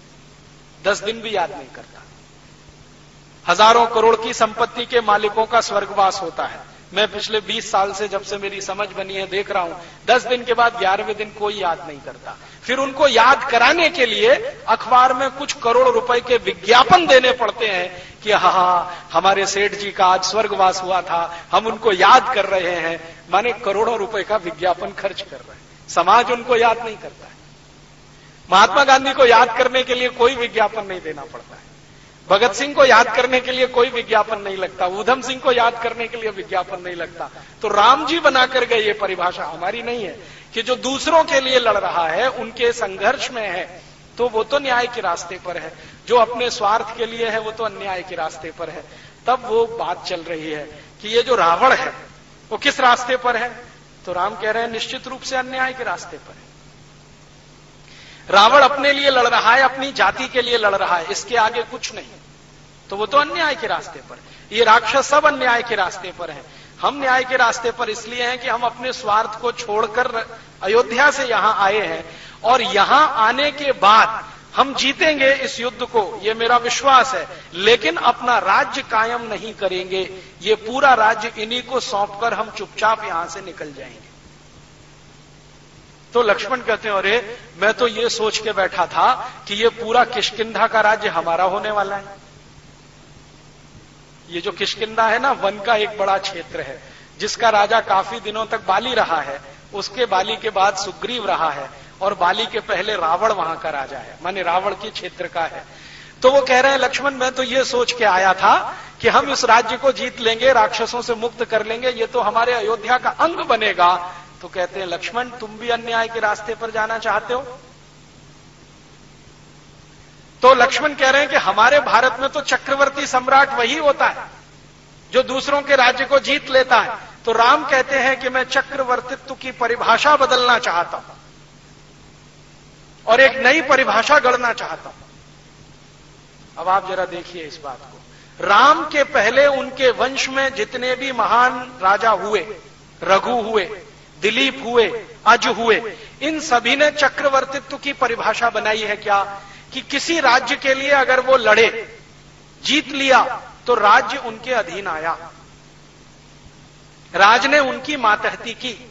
A: दस दिन भी याद नहीं करता। हज़ारों करोड़ की संपत्ति के मालिकों का स्वर्गवास होता है। मैं पिछले 20 साल से जब से मेरी समझ बनी है, देख रहा हूँ, दस दिन के बाद ग्यारहवें दिन कोई याद नहीं करता। फिर उनको याद कराने के लिए अखबार में कुछ करोड़ रुपए के विज्ञापन देने पड़ते हैं कि हा हा, हमारे सेठ जी का आज स्वर्गवास हुआ था, हम उनको याद कर रहे हैं। माने करोड़ों रुपए का विज्ञापन खर्च कर रहे हैं। समाज उनको याद नहीं करता है। महात्मा गांधी को याद करने के लिए कोई विज्ञापन नहीं देना पड़ता है। भगत सिंह को याद करने के लिए कोई विज्ञापन नहीं लगता, उधम सिंह को याद करने के लिए विज्ञापन नहीं लगता। तो राम जी बनाकर गए ये परिभाषा, हमारी नहीं है, कि जो दूसरों के लिए लड़ रहा है, उनके संघर्ष में है तो वो तो न्याय के रास्ते पर है। जो अपने स्वार्थ के लिए है, वो तो अन्याय के रास्ते पर है। तब वो बात चल रही है कि ये जो रावण है, वो किस रास्ते पर है? तो राम कह रहे हैं, निश्चित रूप से अन्याय के रास्ते पर है। रावण अपने लिए लड़ रहा है, अपनी जाति के लिए लड़ रहा है, इसके आगे कुछ नहीं। तो वो तो अन्याय के रास्ते पर ये राक्षस सब अन्याय के रास्ते पर है। हम न्याय के रास्ते पर इसलिए हैं कि हम अपने स्वार्थ को छोड़कर अयोध्या से यहाँ आए हैं और यहाँ आने के बाद हम जीतेंगे इस युद्ध को। ये मेरा विश्वास है। लेकिन अपना राज्य कायम नहीं करेंगे। ये पूरा राज्य इन्हीं को सौंपकर हम चुपचाप यहाँ से निकल जाएँगे। तो लक्ष्मण कहते हैं, अरे, मैं तो ये सोच के बैठा था कि ये पूरा किशकिंधा का राज्य हमारा होने वाला है। ये जो किशकिंधा है ना, वन का एक बड़ा क्षेत्र है, जिसका राजा काफ़ी दिनों तक बाली रहा है। उसके बाली के बाद सुग्रीव रहा है, और बाली के पहले रावण वहाँ का राजा है, माने रावण के क्षेत्र का है। तो वो कह रहे हैं, लक्ष्मण, मैं तो ये सोच के आया था कि हम इस राज्य को जीत लेंगे, राक्षसों से मुक्त कर लेंगे, ये तो हमारे अयोध्या का अंग बनेगा तो कहते हैं, लक्ष्मण, तुम भी अन्याय के रास्ते पर जाना चाहते हो? तो लक्ष्मण कह रहे हैं कि हमारे भारत में तो चक्रवर्ती सम्राट वही होता है, जो दूसरों के राज्य को जीत लेता है। तो राम कहते हैं कि मैं चक्रवर्तित्व की परिभाषा बदलना चाहता हूँ और एक नई परिभाषा गढ़ना चाहता हूँ। अब आप जरा देखिए इस बात को। राम के पहले उनके वंश में जितने भी महान राजा हुए, रघु हुए दिलीप हुए, अज हुए। इन सभी ने चक्रवर्तित्व की परिभाषा बनाई है क्या? कि किसी राज्य के लिए अगर वो लड़े, जीत लिया तो राज्य उनके अधीन आया। राज ने उनकी मातहती की।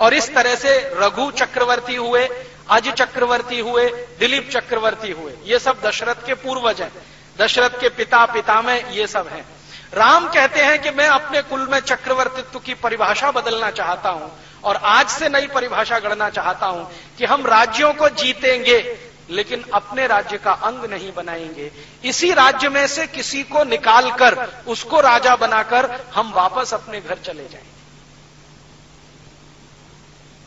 A: और इस तरह से रघु चक्रवर्ती हुए, अज चक्रवर्ती हुए, दिलीप चक्रवर्ती हुए। ये सब दशरथ के पूर्वज हैं। दशरथ के पिता पिता में ये सब हैं। राम कहते हैं कि मैं अपने कुल में चक्रवर्तित्व की परिभाषा बदलना चाहता हूँ। और आज से नई परिभाषा गढ़ना चाहता हूँ कि हम राज्यों को जीतेंगे, लेकिन अपने राज्य का अंग नहीं बनाएँगे। इसी राज्य में से किसी को निकालकर, उसको राजा बनाकर हम वापस अपने घर चले जाएँगे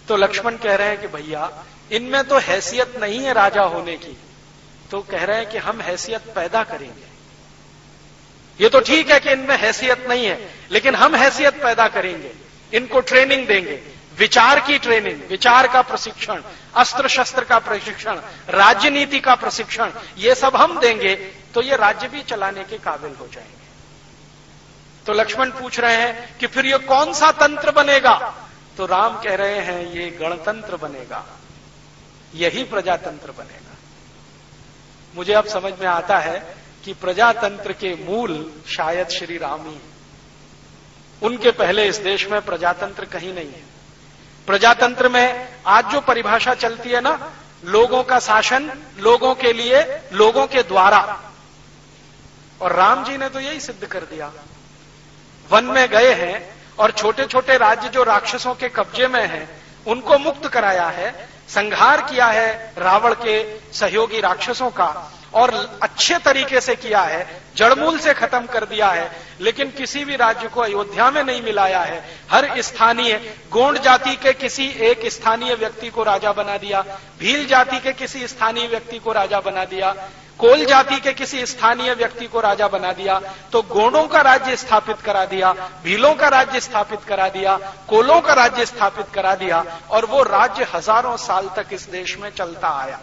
A: तो लक्ष्मण कह रहे हैं कि भैया, इनमें तो हैसियत नहीं है राजा होने की। तो कह रहे हैं कि हम हैसियत पैदा करेंगे। ये तो ठीक है कि इनमें हैसियत नहीं है, लेकिन हम हैसियत पैदा करेंगे। इनको ट्रेनिंग देंगे। विचार की ट्रेनिंग विचार का प्रशिक्षण अस्त्र शस्त्र का प्रशिक्षण, राजनीति का प्रशिक्षण, ये सब हम देंगे तो ये राज्य भी चलाने के काबिल हो जाएँगे। तो लक्ष्मण पूछ रहे हैं कि फिर ये कौन सा तंत्र बनेगा? तो राम कह रहे हैं, ये गणतंत्र बनेगा। यही प्रजातंत्र बनेगा। मुझे अब समझ में आता है कि प्रजातंत्र के मूल शायद श्री राम ही। उनके पहले इस देश में प्रजातंत्र कहीं नहीं है। प्रजातंत्र में आज जो परिभाषा चलती है ना, लोगों का शासन, लोगों के लिए, लोगों के द्वारा। और राम जी ने तो यही सिद्ध कर दिया। वन में गए हैं और छोटे छोटे राज्य जो राक्षसों के कब्जे में हैं, उनको मुक्त कराया है, संहार किया है रावण के सहयोगी राक्षसों का। और अच्छे तरीके से किया है, जड़मूल से खत्म कर दिया है, लेकिन किसी भी राज्य को अयोध्या में नहीं मिलाया है। हर स्थानीय, गोंड जाति के किसी एक स्थानीय व्यक्ति को राजा बना दिया, भील जाति के किसी स्थानीय व्यक्ति को राजा बना दिया, कोल जाति के किसी स्थानीय व्यक्ति को राजा बना दिया तो गोंडों का राज्य स्थापित करा दिया, भीलों का राज्य स्थापित करा दिया, कोलों का राज्य स्थापित करा दिया, और वो राज्य हज़ारों साल तक इस देश में चलता आया।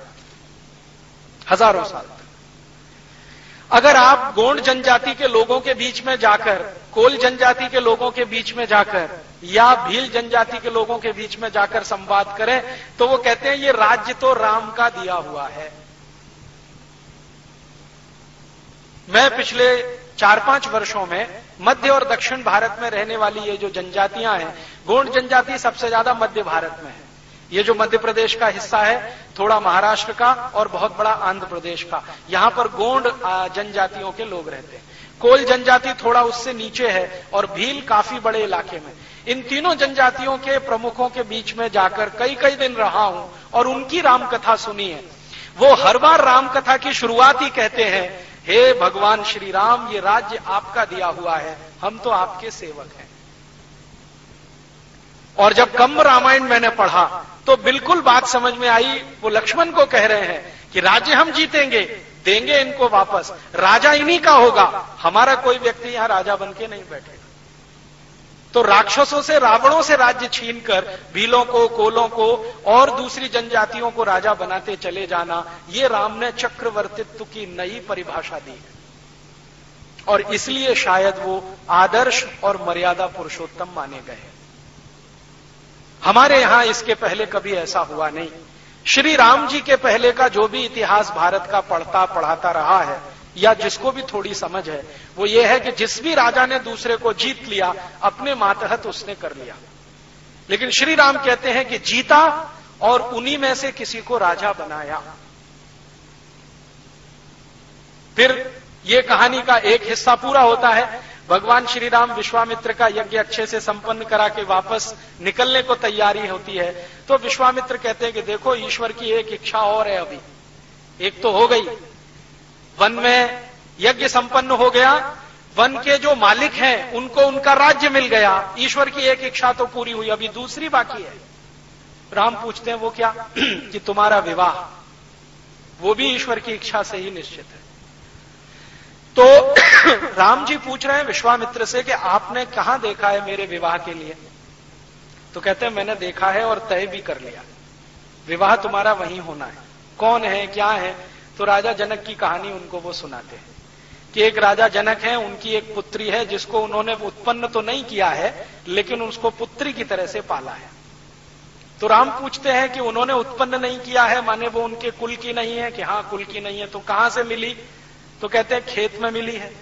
A: हज़ारों साल। अगर आप गोंड जनजाति के लोगों के बीच में जाकर, कोल जनजाति के लोगों के बीच में जाकर, या भील जनजाति के लोगों के बीच में जाकर संवाद करें तो वो कहते हैं, ये राज्य तो राम का दिया हुआ है। मैं पिछले चार पाँच वर्षों में मध्य और दक्षिण भारत में रहने वाली ये जो जनजातियाँ हैं, गोंड जनजाति सबसे ज़्यादा मध्य भारत में है। ये जो मध्य प्रदेश का हिस्सा है, थोड़ा महाराष्ट्र का और बहुत बड़ा आंध्र प्रदेश का। यहाँ पर गोंड जनजातियों के लोग रहते हैं। कोल जनजाति थोड़ा उससे नीचे है और भील काफ़ी बड़े इलाके में। इन तीनों जनजातियों के प्रमुखों के बीच में जाकर कई कई दिन रहा हूँ और उनकी रामकथा सुनी है। वो हर बार रामकथा की शुरुआत ही कहते हैं, हे भगवान श्री राम, ये राज्य आपका दिया हुआ है, हम तो आपके सेवक हैं। और जब कम रामायण मैंने पढ़ा तो बिल्कुल बात समझ में आई, वो लक्ष्मण को कह रहे हैं कि राज्य हम जीतेंगे, देंगे इनको वापस, राजा इन्हीं का होगा, हमारा कोई व्यक्ति यहाँ राजा बन के नहीं बैठेगा। तो राक्षसों से, रावणों से राज्य छीनकर, भीलों को, कोलों को, और दूसरी जनजातियों को राजा बनाते चले जाना, ये राम ने चक्रवर्तित्व की नई परिभाषा दी। है और इसलिए शायद वो आदर्श और मर्यादा पुरुषोत्तम माने गए हमारे यहाँ इसके पहले कभी ऐसा हुआ नहीं। श्री राम जी के पहले का जो भी इतिहास भारत का पढ़ता, पढ़ाता रहा है, या जिसको भी थोड़ी समझ है, वो ये है कि जिस भी राजा ने दूसरे को जीत लिया, अपने मातहत उसने कर लिया। लेकिन श्री राम कहते हैं कि जीता और उन्हीं में से किसी को राजा बनाया। फिर ये कहानी का एक हिस्सा पूरा होता है। भगवान श्री राम विश्वामित्र का यज्ञ अच्छे से संपन्न करा के वापस निकलने को तैयारी होती है तो विश्वामित्र कहते हैं कि देखो, ईश्वर की एक इच्छा और है अभी। एक तो हो गई। वन में यज्ञ संपन्न हो गया, वन के जो मालिक हैं, उनको उनका राज्य मिल गया। ईश्वर की एक इच्छा तो पूरी हुई, अभी दूसरी बाकी है। राम पूछते हैं, वो क्या? कि तुम्हारा विवाह। वो भी ईश्वर की इच्छा से ही निश्चित है। तो राम जी पूछ रहे हैं विश्वामित्र से कि आपने कहा देखा है मेरे विवाह के लिए? तो कहते हैं, मैंने देखा है और तय भी कर लिया। विवाह तुम्हारा वहीं होना है। कौन है, क्या है? तो राजा जनक की कहानी उनको वो सुनाते हैं कि एक राजा जनक है, उनकी एक पुत्री है, जिसको उन्होंने उत्पन्न तो नहीं किया है, लेकिन उसको पुत्री की तरह से पाला है। तो राम पूछते हैं कि उन्होंने उत्पन्न नहीं किया है, माने वो उनके कुल की नहीं है, कि हाँ कुल की नहीं है तो कहाँ से मिली? तो कहते हैं, खेत में मिली है,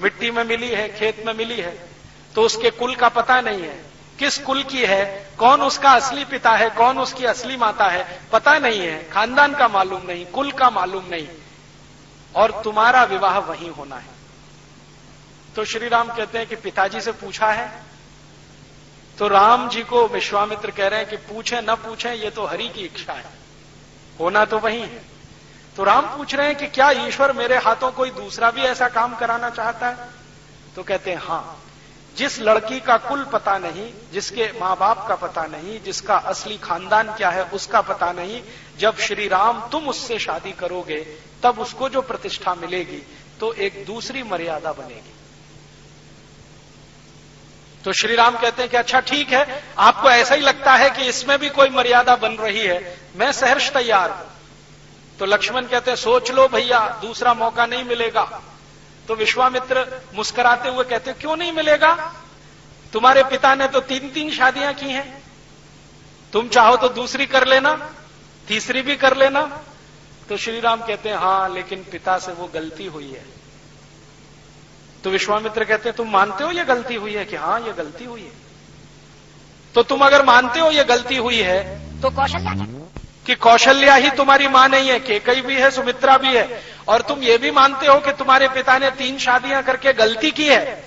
A: मिट्टी में मिली है, खेत में मिली है। तो उसके कुल का पता नहीं है। किस कुल की है, कौन उसका असली पिता है, कौन उसकी असली माता है, पता नहीं है। खानदान का मालूम नहीं, कुल का मालूम नहीं। और तुम्हारा विवाह वहीं होना है। तो श्री राम कहते हैं कि पिताजी से पूछा है। तो राम जी को विश्वामित्र कह रहे हैं कि पूछे, न पूछे, ये तो हरि की इच्छा है। होना तो वही है। तो राम पूछ रहे हैं कि क्या ईश्वर मेरे हाथों कोई दूसरा भी ऐसा काम कराना चाहता है? तो कहते हैं, हाँ। जिस लड़की का कुल पता नहीं, जिसके माँ बाप का पता नहीं, जिसका असली खानदान क्या है उसका पता नहीं, जब श्री राम तुम उससे शादी करोगे, तब उसको जो प्रतिष्ठा मिलेगी तो एक दूसरी मर्यादा बनेगी। तो श्री राम कहते हैं कि अच्छा ठीक है, आपको ऐसा ही लगता है कि इसमें भी कोई मर्यादा बन रही है। मैं सहर्ष तैयार हूँ। तो लक्ष्मण कहते हैं, सोच लो भैया, दूसरा मौका नहीं मिलेगा। तो विश्वामित्र मुस्कुराते हुए कहते क्यों नहीं मिलेगा? तुम्हारे पिता ने तो तीन तीन शादियाँ की हैं। तुम चाहो तो दूसरी कर लेना, तीसरी भी कर लेना। तो श्री राम कहते हैं, हाँ, लेकिन पिता से वो गलती हुई है। तो विश्वामित्र कहते हैं, तुम मानते हो ये गलती हुई है कि हाँ, ये गलती हुई है? तो तुम अगर मानते हो ये गलती हुई है तो कौशल्या कि कौशल्या ही तुम्हारी माँ नहीं है, केकई भी है, सुमित्रा भी है। और तुम ये भी मानते हो कि तुम्हारे पिता ने तीन शादियाँ करके गलती की है।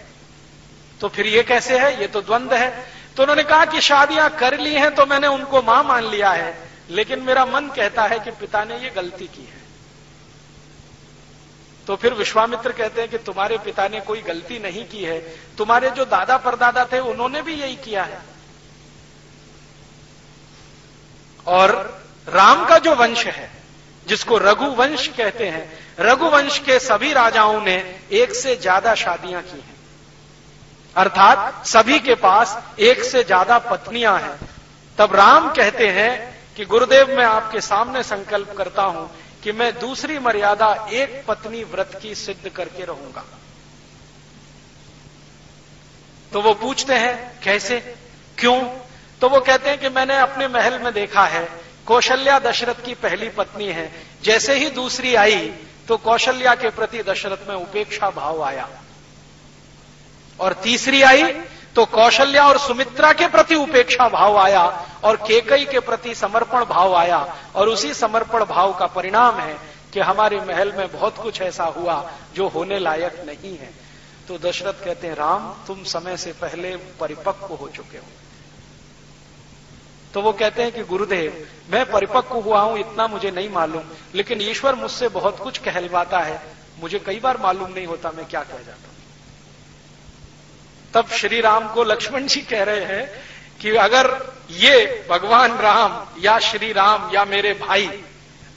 A: तो फिर ये कैसे है? ये तो द्वंद है। तो उन्होंने कहा कि शादियाँ कर ली हैं तो मैंने उनको माँ मान लिया है। लेकिन मेरा मन कहता है कि पिता ने ये गलती की है। तो फिर विश्वामित्र कहते हैं कि तुम्हारे पिता ने कोई गलती नहीं की है। तुम्हारे जो दादा परदादा थे, उन्होंने भी यही किया है। और राम का जो वंश है, जिसको रघुवंश कहते हैं, रघुवंश के सभी राजाओं ने एक से ज़्यादा शादियाँ की हैं। अर्थात सभी के पास एक से ज़्यादा पत्नियाँ हैं। तब राम कहते हैं कि, गुरुदेव, मैं आपके सामने संकल्प करता हूँ कि मैं दूसरी मर्यादा एक पत्नी व्रत की सिद्ध करके रहूँगा। तो वो पूछते हैं, कैसे? क्यों? तो वो कहते हैं कि, मैंने अपने महल में देखा है कौशल्या दशरथ की पहली पत्नी है। जैसे ही दूसरी आई तो कौशल्या के प्रति दशरथ में उपेक्षा भाव आया। और तीसरी आई तो कौशल्या और सुमित्रा के प्रति उपेक्षा भाव आया, और केकई के प्रति समर्पण भाव आया, और उसी समर्पण भाव का परिणाम है कि हमारे महल में बहुत कुछ ऐसा हुआ जो होने लायक नहीं है। तो दशरथ कहते हैं, राम, तुम समय से पहले परिपक्व हो चुके हो। तो वो कहते हैं कि, गुरुदेव, मैं परिपक्व हुआ हूँ, इतना मुझे नहीं मालूम, लेकिन ईश्वर मुझसे बहुत कुछ कहलवाता है। मुझे कई बार मालूम नहीं होता मैं क्या कह जाता हूँ। तब श्री राम को लक्ष्मण जी कह रहे हैं कि, अगर ये भगवान राम या श्री राम या मेरे भाई,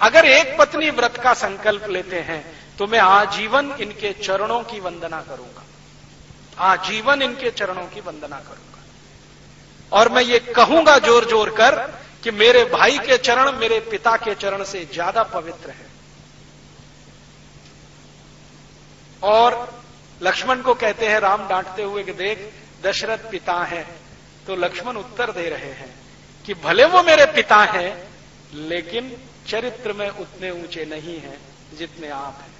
A: अगर एक पत्नी व्रत का संकल्प लेते हैं तो मैं आजीवन इनके चरणों की वंदना करूँगा। आजीवन इनके चरणों की वंदना करूँगा। और मैं ये कहूँगा ज़ोर ज़ोर कर कि मेरे भाई के चरण मेरे पिता के चरण से ज़्यादा पवित्र है। और लक्ष्मण को कहते हैं, राम डांटते हुए कि देख, दशरथ पिता है। तो लक्ष्मण उत्तर दे रहे हैं कि भले वो मेरे पिता हैं, लेकिन चरित्र में उतने ऊँचे नहीं हैं जितने आप हैं।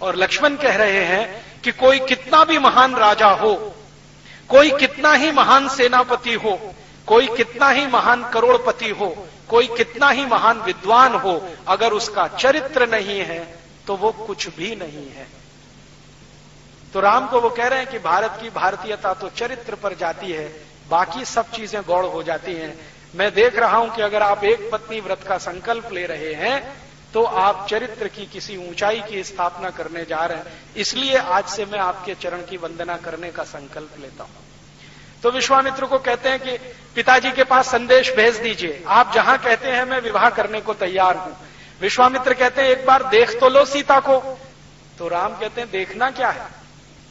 A: और लक्ष्मण कह रहे हैं कि कोई कितना भी महान राजा हो कोई कितना ही महान सेनापति हो, कोई कितना ही महान करोड़पति हो, कोई कितना ही महान विद्वान हो, अगर उसका चरित्र नहीं है तो वो कुछ भी नहीं है। तो राम को वो कह रहे हैं कि भारत की भारतीयता तो चरित्र पर जाती है, बाकी सब चीज़ें गौड़ हो जाती हैं। मैं देख रहा हूँ कि अगर आप एक पत्नी व्रत का संकल्प ले रहे हैं तो आप चरित्र की किसी ऊंचाई की स्थापना करने जा रहे हैं। इसलिए आज से मैं आपके चरण की वंदना करने का संकल्प लेता हूँ। तो विश्वामित्र को कहते हैं कि पिताजी के पास संदेश भेज दीजिए। आप जहाँ कहते हैं, मैं विवाह करने को तैयार हूँ। विश्वामित्र कहते हैं, एक बार देख तो लो सीता को। तो राम कहते हैं, देखना क्या है?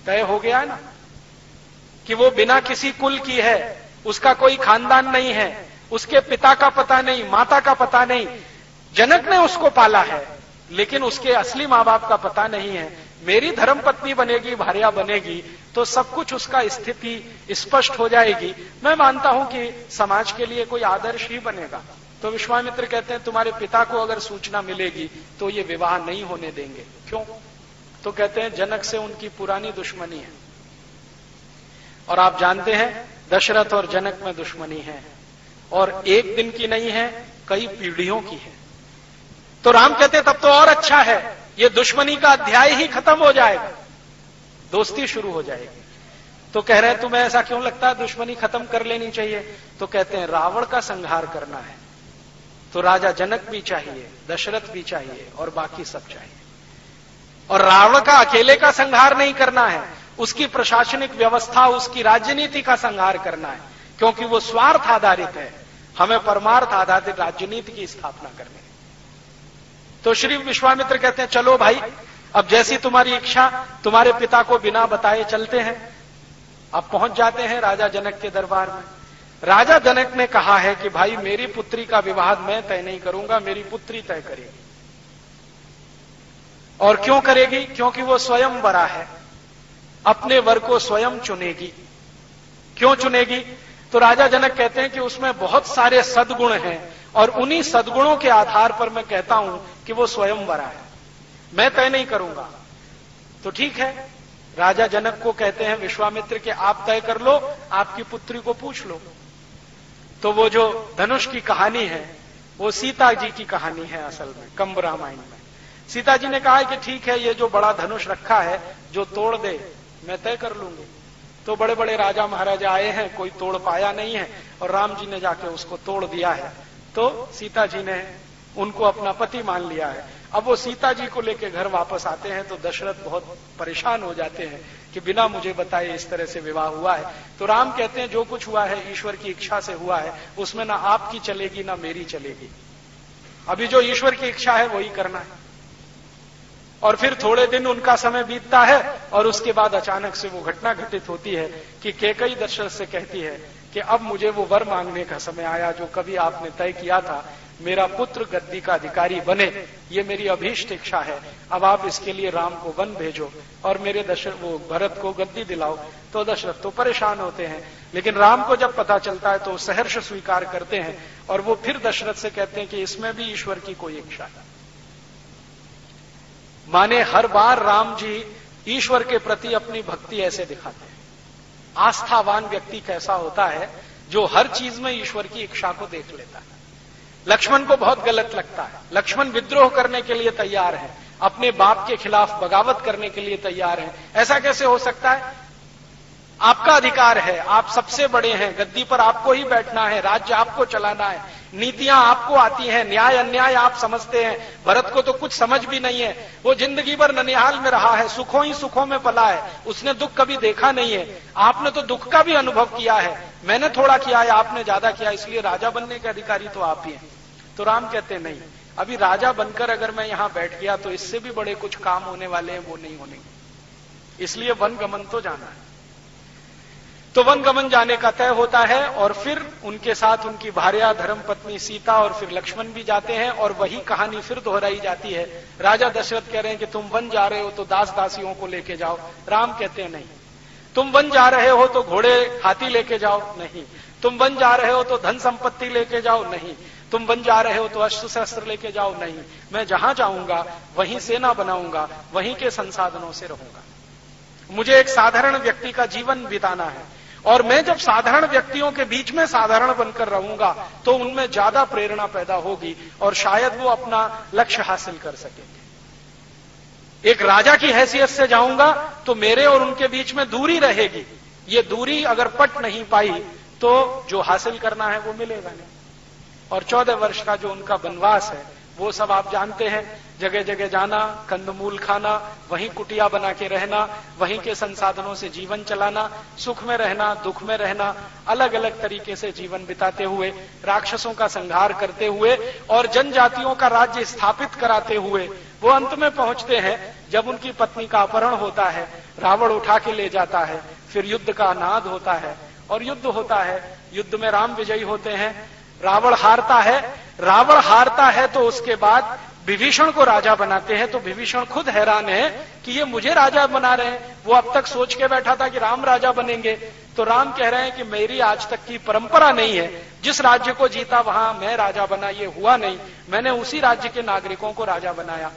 A: तय हो गया है ना कि वो बिना किसी कुल की है। उसका कोई खानदान नहीं है। उसके पिता का पता नहीं, माता का पता नहीं। जनक ने उसको पाला है, लेकिन उसके असली माँ बाप का पता नहीं है। मेरी धर्म पत्नी बनेगी, भार्या बनेगी तो सब कुछ उसका स्थिति स्पष्ट हो जाएगी। मैं मानता हूँ कि समाज के लिए कोई आदर्श ही बनेगा। तो विश्वामित्र कहते हैं, तुम्हारे पिता को अगर सूचना मिलेगी तो ये विवाह नहीं होने देंगे। क्यों? तो कहते हैं, जनक से उनकी पुरानी दुश्मनी है। और आप जानते हैं, दशरथ और जनक में दुश्मनी है। और एक दिन की नहीं है, कई पीढ़ियों की है। तो राम कहते तब तो और अच्छा है। ये दुश्मनी का अध्याय ही खत्म हो जाएगा। दोस्ती शुरू हो जाएगी। तो कह रहे हैं, तुम्हें ऐसा क्यों लगता है दुश्मनी खत्म कर लेनी चाहिए? तो कहते हैं, रावण का संहार करना है। तो राजा जनक भी चाहिए, दशरथ भी चाहिए, और बाकी सब चाहिए। और रावण का अकेले का संहार नहीं करना है। उसकी प्रशासनिक व्यवस्था, उसकी राजनीति का संहार करना है। क्योंकि वो स्वार्थ आधारित है। हमें परमार्थ आधारित राजनीति की स्थापना करनी तो श्री विश्वामित्र कहते हैं, चलो भाई, अब जैसी तुम्हारी इच्छा, तुम्हारे पिता को बिना बताए चलते हैं। अब पहुँच जाते हैं राजा जनक के दरबार में। राजा जनक ने कहा है कि, भाई, मेरी पुत्री का विवाह मैं तय नहीं करूँगा, मेरी पुत्री तय करेगी। और क्यों करेगी? क्योंकि वो स्वयं बड़ा है। अपने वर को स्वयं चुनेगी। क्यों चुनेगी? तो राजा जनक कहते हैं कि उसमें बहुत सारे सदगुण हैं, और उन्हीं सदगुणों के आधार पर मैं कहता हूँ कि वो स्वयं वरा है। मैं तय नहीं करूँगा। तो ठीक है, राजा जनक को कहते हैं, विश्वामित्र के आप तय कर लो, आपकी पुत्री को पूछ लो। तो वो जो धनुष की कहानी है, वो सीता जी की कहानी है असल में, कंब रामायण में। सीता जी ने कहा कि ठीक है, ये जो बड़ा धनुष रखा है, जो तोड़ दे, मैं तय कर लूँगी। तो बड़े बड़े राजा महाराजा आए हैं, कोई तोड़ पाया नहीं है, और राम जी ने जाके उसको तोड़ दिया है। तो सीता जी ने उनको अपना पति मान लिया है। अब वो सीता जी को लेकर घर वापस आते हैं तो दशरथ बहुत परेशान हो जाते हैं कि बिना मुझे बताए इस तरह से विवाह हुआ है। तो राम कहते हैं, जो कुछ हुआ है, ईश्वर की इच्छा से हुआ है। उसमें ना आपकी चलेगी, ना मेरी चलेगी। अभी जो ईश्वर की इच्छा है, वही करना है। और फिर थोड़े दिन उनका समय बीतता है और उसके बाद अचानक से वो घटना घटित होती है कि केकई दशरथ से कहती है कि अब मुझे वो वर मांगने का समय आया जो कभी आपने तय किया था। मेरा पुत्र गद्दी का अधिकारी बने, ये मेरी अभीष्ट इच्छा है। अब आप इसके लिए राम को वन भेजो और मेरे दशरथ, वो भरत को गद्दी दिलाओ। तो दशरथ तो परेशान होते हैं, लेकिन राम को जब पता चलता है तो सहर्ष स्वीकार करते हैं और वो फिर दशरथ से कहते हैं कि इसमें भी ईश्वर की कोई इच्छा है माने हर बार राम जी ईश्वर के प्रति अपनी भक्ति ऐसे दिखाते हैं। आस्थावान व्यक्ति कैसा होता है जो हर चीज़ में ईश्वर की इच्छा को देख लेता है। लक्ष्मण को बहुत गलत लगता है। लक्ष्मण विद्रोह करने के लिए तैयार है। अपने बाप के खिलाफ बगावत करने के लिए तैयार है। ऐसा कैसे हो सकता है? आपका अधिकार है। आप सबसे बड़े हैं। गद्दी पर आपको ही बैठना है। राज्य आपको चलाना है। नीतियाँ आपको आती हैं। न्याय अन्याय आप समझते हैं। भरत को तो कुछ समझ भी नहीं है। वो ज़िंदगी भर ननिहाल में रहा है। सुखों ही सुखों में पला है। उसने दुख कभी देखा नहीं है। आपने तो दुख का भी अनुभव किया है। मैंने थोड़ा किया है, आपने ज़्यादा किया इसलिए राजा बनने के अधिकारी तो आप ही हैं। तो राम कहते नहीं, अभी राजा बनकर अगर मैं यहाँ बैठ गया तो इससे भी बड़े कुछ काम होने वाले हैं, वो नहीं होने इसलिए वन गमन तो जाना है। तो वन गमन जाने का तय होता है और फिर उनके साथ उनकी भार्या धर्म पत्नी सीता और फिर लक्ष्मण भी जाते हैं और वही कहानी फिर दोहराई जाती है। राजा दशरथ कह रहे हैं कि तुम वन जा रहे हो तो दास दासियों को लेके जाओ। राम कहते हैं, नहीं, तुम वन जा रहे हो तो घोड़े हाथी लेके जाओ। नहीं, तुम वन जा रहे हो तो धन संपत्ति लेके जाओ। नहीं तुम वन जा रहे हो तो अस्त्र शस्त्र लेके जाओ। नहीं, मैं जहाँ जाऊँगा, वहीं सेना बनाऊँगा, वहीं के संसाधनों से रहूँगा। मुझे एक साधारण व्यक्ति का जीवन बिताना है। और मैं जब साधारण व्यक्तियों के बीच में साधारण बनकर रहूँगा तो उनमें ज़्यादा प्रेरणा पैदा होगी और शायद वो अपना लक्ष्य हासिल कर सकेंगे। एक राजा की हैसियत से जाऊँगा तो मेरे और उनके बीच में दूरी रहेगी। ये दूरी अगर पट नहीं पाई तो जो हासिल करना है वो मिलेगा नहीं। और चौदह वर्ष का जो उनका वनवास है, वो सब आप जानते हैं। जगह जगह जाना, कंदमूल खाना, वहीं कुटिया बना के रहना, वहीं के संसाधनों से जीवन चलाना, सुख में रहना, दुख में रहना अलग अलग तरीके से जीवन बिताते हुए, राक्षसों का संहार करते हुए और जनजातियों का राज्य स्थापित कराते हुए, वो अंत में पहुँचते हैं, जब उनकी पत्नी का अपहरण होता है, रावण उठा के ले जाता है, फिर युद्ध का अनाद होता है। और युद्ध होता है, युद्ध में राम विजयी होते हैं रावण हारता है, रावण हारता है तो उसके बाद विभीषण को राजा बनाते हैं तो विभीषण खुद हैरान है कि ये मुझे राजा बना रहे हैं। वो अब तक सोच के बैठा था कि राम राजा बनेंगे। तो राम कह रहे हैं कि मेरी आज तक की परंपरा नहीं है। जिस राज्य को जीता, वहाँ मैं राजा बना, ये हुआ नहीं। मैंने उसी राज्य के नागरिकों को राजा बनाया।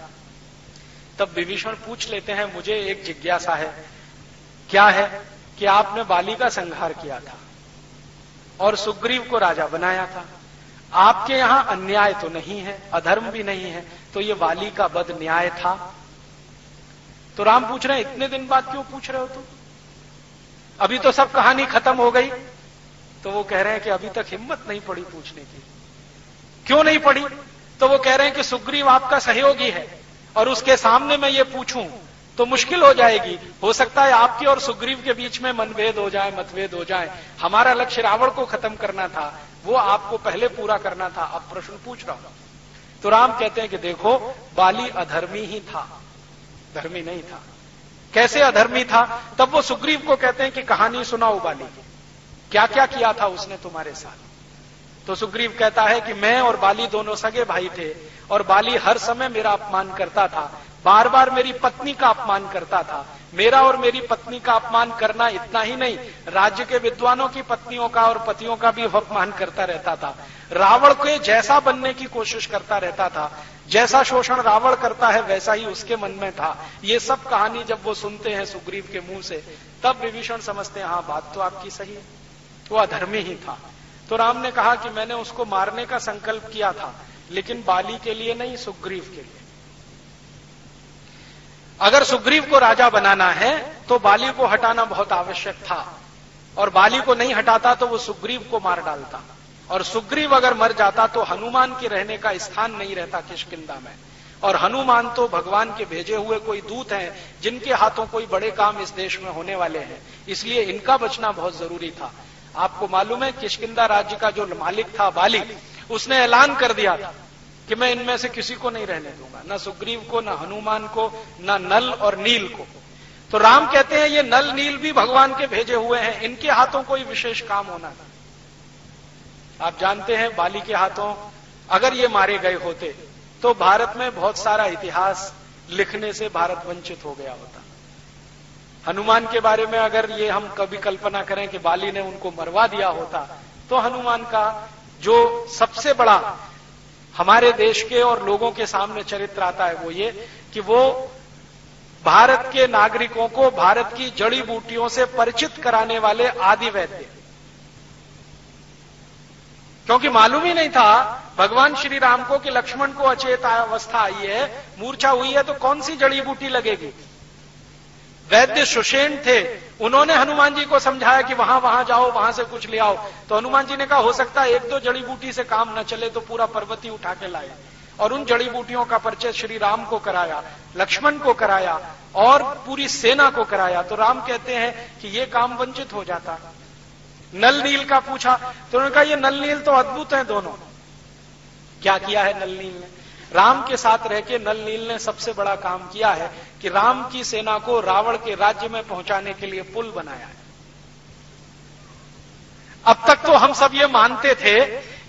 A: तब विभीषण पूछ लेते हैं, मुझे एक जिज्ञासा है। क्या है कि आपने बाली का संहार किया था? और सुग्रीव को राजा बनाया था। आपके यहाँ अन्याय तो नहीं है, अधर्म भी नहीं है तो ये वाली का बद न्याय था। तो राम पूछ रहे इतने दिन बाद क्यों पूछ रहे हो तुम? अभी तो सब कहानी खत्म हो गई। तो वो कह रहे हैं कि अभी तक हिम्मत नहीं पड़ी पूछने की। क्यों नहीं पड़ी? तो वो कह रहे हैं कि सुग्रीव आपका सहयोगी है, और उसके सामने मैं ये पूछूँ तो मुश्किल हो जाएगी। हो सकता है आपके और सुग्रीव के बीच में मनभेद हो जाए, मतभेद हो जाए। हमारा लक्ष्य रावण को खत्म करना था। वो आपको पहले पूरा करना था। अब प्रश्न पूछ रहा हूँ। तो राम कहते हैं कि देखो, बाली अधर्मी ही था। धर्मी नहीं था। कैसे अधर्मी था? तब वो सुग्रीव को कहते हैं कि कहानी सुनाओ बाली। क्या क्या किया था उसने तुम्हारे साथ? तो सुग्रीव कहता है कि मैं और बाली दोनों सगे भाई थे। और बाली हर समय मेरा अपमान करता था। बार बार मेरी पत्नी का अपमान करता था। मेरा और मेरी पत्नी का अपमान करना इतना ही नहीं, राज्य के विद्वानों की पत्नियों का और पतियों का भी अपमान करता रहता था। रावण के जैसा बनने की कोशिश करता रहता था, जैसा शोषण रावण करता है, वैसा ही उसके मन में था। ये सब कहानी जब वो सुनते हैं सुग्रीव के मुँह से, तब विभीषण समझते हैं हाँ बात तो आपकी सही है। वो अधर्मी ही था। तो राम ने कहा कि मैंने उसको मारने का संकल्प किया था, लेकिन बाली के लिए नहीं, सुग्रीव के लिए। अगर सुग्रीव को राजा बनाना है तो बाली को हटाना बहुत आवश्यक था। और बाली को नहीं हटाता तो वो सुग्रीव को मार डालता। और सुग्रीव अगर मर जाता तो हनुमान के रहने का स्थान नहीं रहता किशकिंदा में। और हनुमान तो भगवान के भेजे हुए कोई दूत हैं, जिनके हाथों कोई बड़े काम इस देश में होने वाले हैं। इसलिए इनका बचना बहुत ज़रूरी था। आपको मालूम है किशकिंदा राज्य का जो मालिक था बाली, उसने ऐलान कर दिया था। कि मैं इनमें से किसी को नहीं रहने दूँगा। न सुग्रीव को, न हनुमान को, न नल और नील को। तो राम कहते हैं, ये नल नील भी भगवान के भेजे हुए हैं। इनके हाथों कोई विशेष काम होना था आप जानते हैं, बाली के हाथों अगर ये मारे गए होते तो भारत में बहुत सारा इतिहास लिखने से भारत वंचित हो गया होता। हनुमान के बारे में अगर ये हम कभी कल्पना करें कि बाली ने उनको मरवा दिया होता तो हनुमान का जो सबसे बड़ा हमारे देश के और लोगों के सामने चरित्र आता है वो ये, कि वो भारत के नागरिकों को भारत की जड़ी बूटियों से परिचित कराने वाले आदि वैद्य। क्योंकि मालूम ही नहीं था, भगवान श्री राम को कि लक्ष्मण को अचेत अवस्था आई है, मूर्छा हुई है तो कौन सी जड़ी बूटी लगेगी? वैद्य सुषेण थे। उन्होंने हनुमान जी को समझाया कि वहाँ वहाँ जाओ, वहाँ से कुछ ले आओ। तो हनुमान जी ने कहा, हो सकता है एक दो जड़ी बूटी से काम न चले तो पूरा पर्वती उठा के लाए। और उन जड़ी बूटियों का परिचय श्री राम को कराया, लक्ष्मण को कराया और पूरी सेना को कराया। तो राम कहते हैं कि ये काम वंचित हो जाता। नल नील का पूछा तो उन्होंने कहा, ये नल नील तो अद्भुत है दोनों। क्या किया है नल नील ने? राम के साथ रह के नल नील ने सबसे बड़ा काम किया है कि राम की सेना को रावण के राज्य में पहुँचाने के लिए पुल बनाया है। अब तक तो हम सब ये मानते थे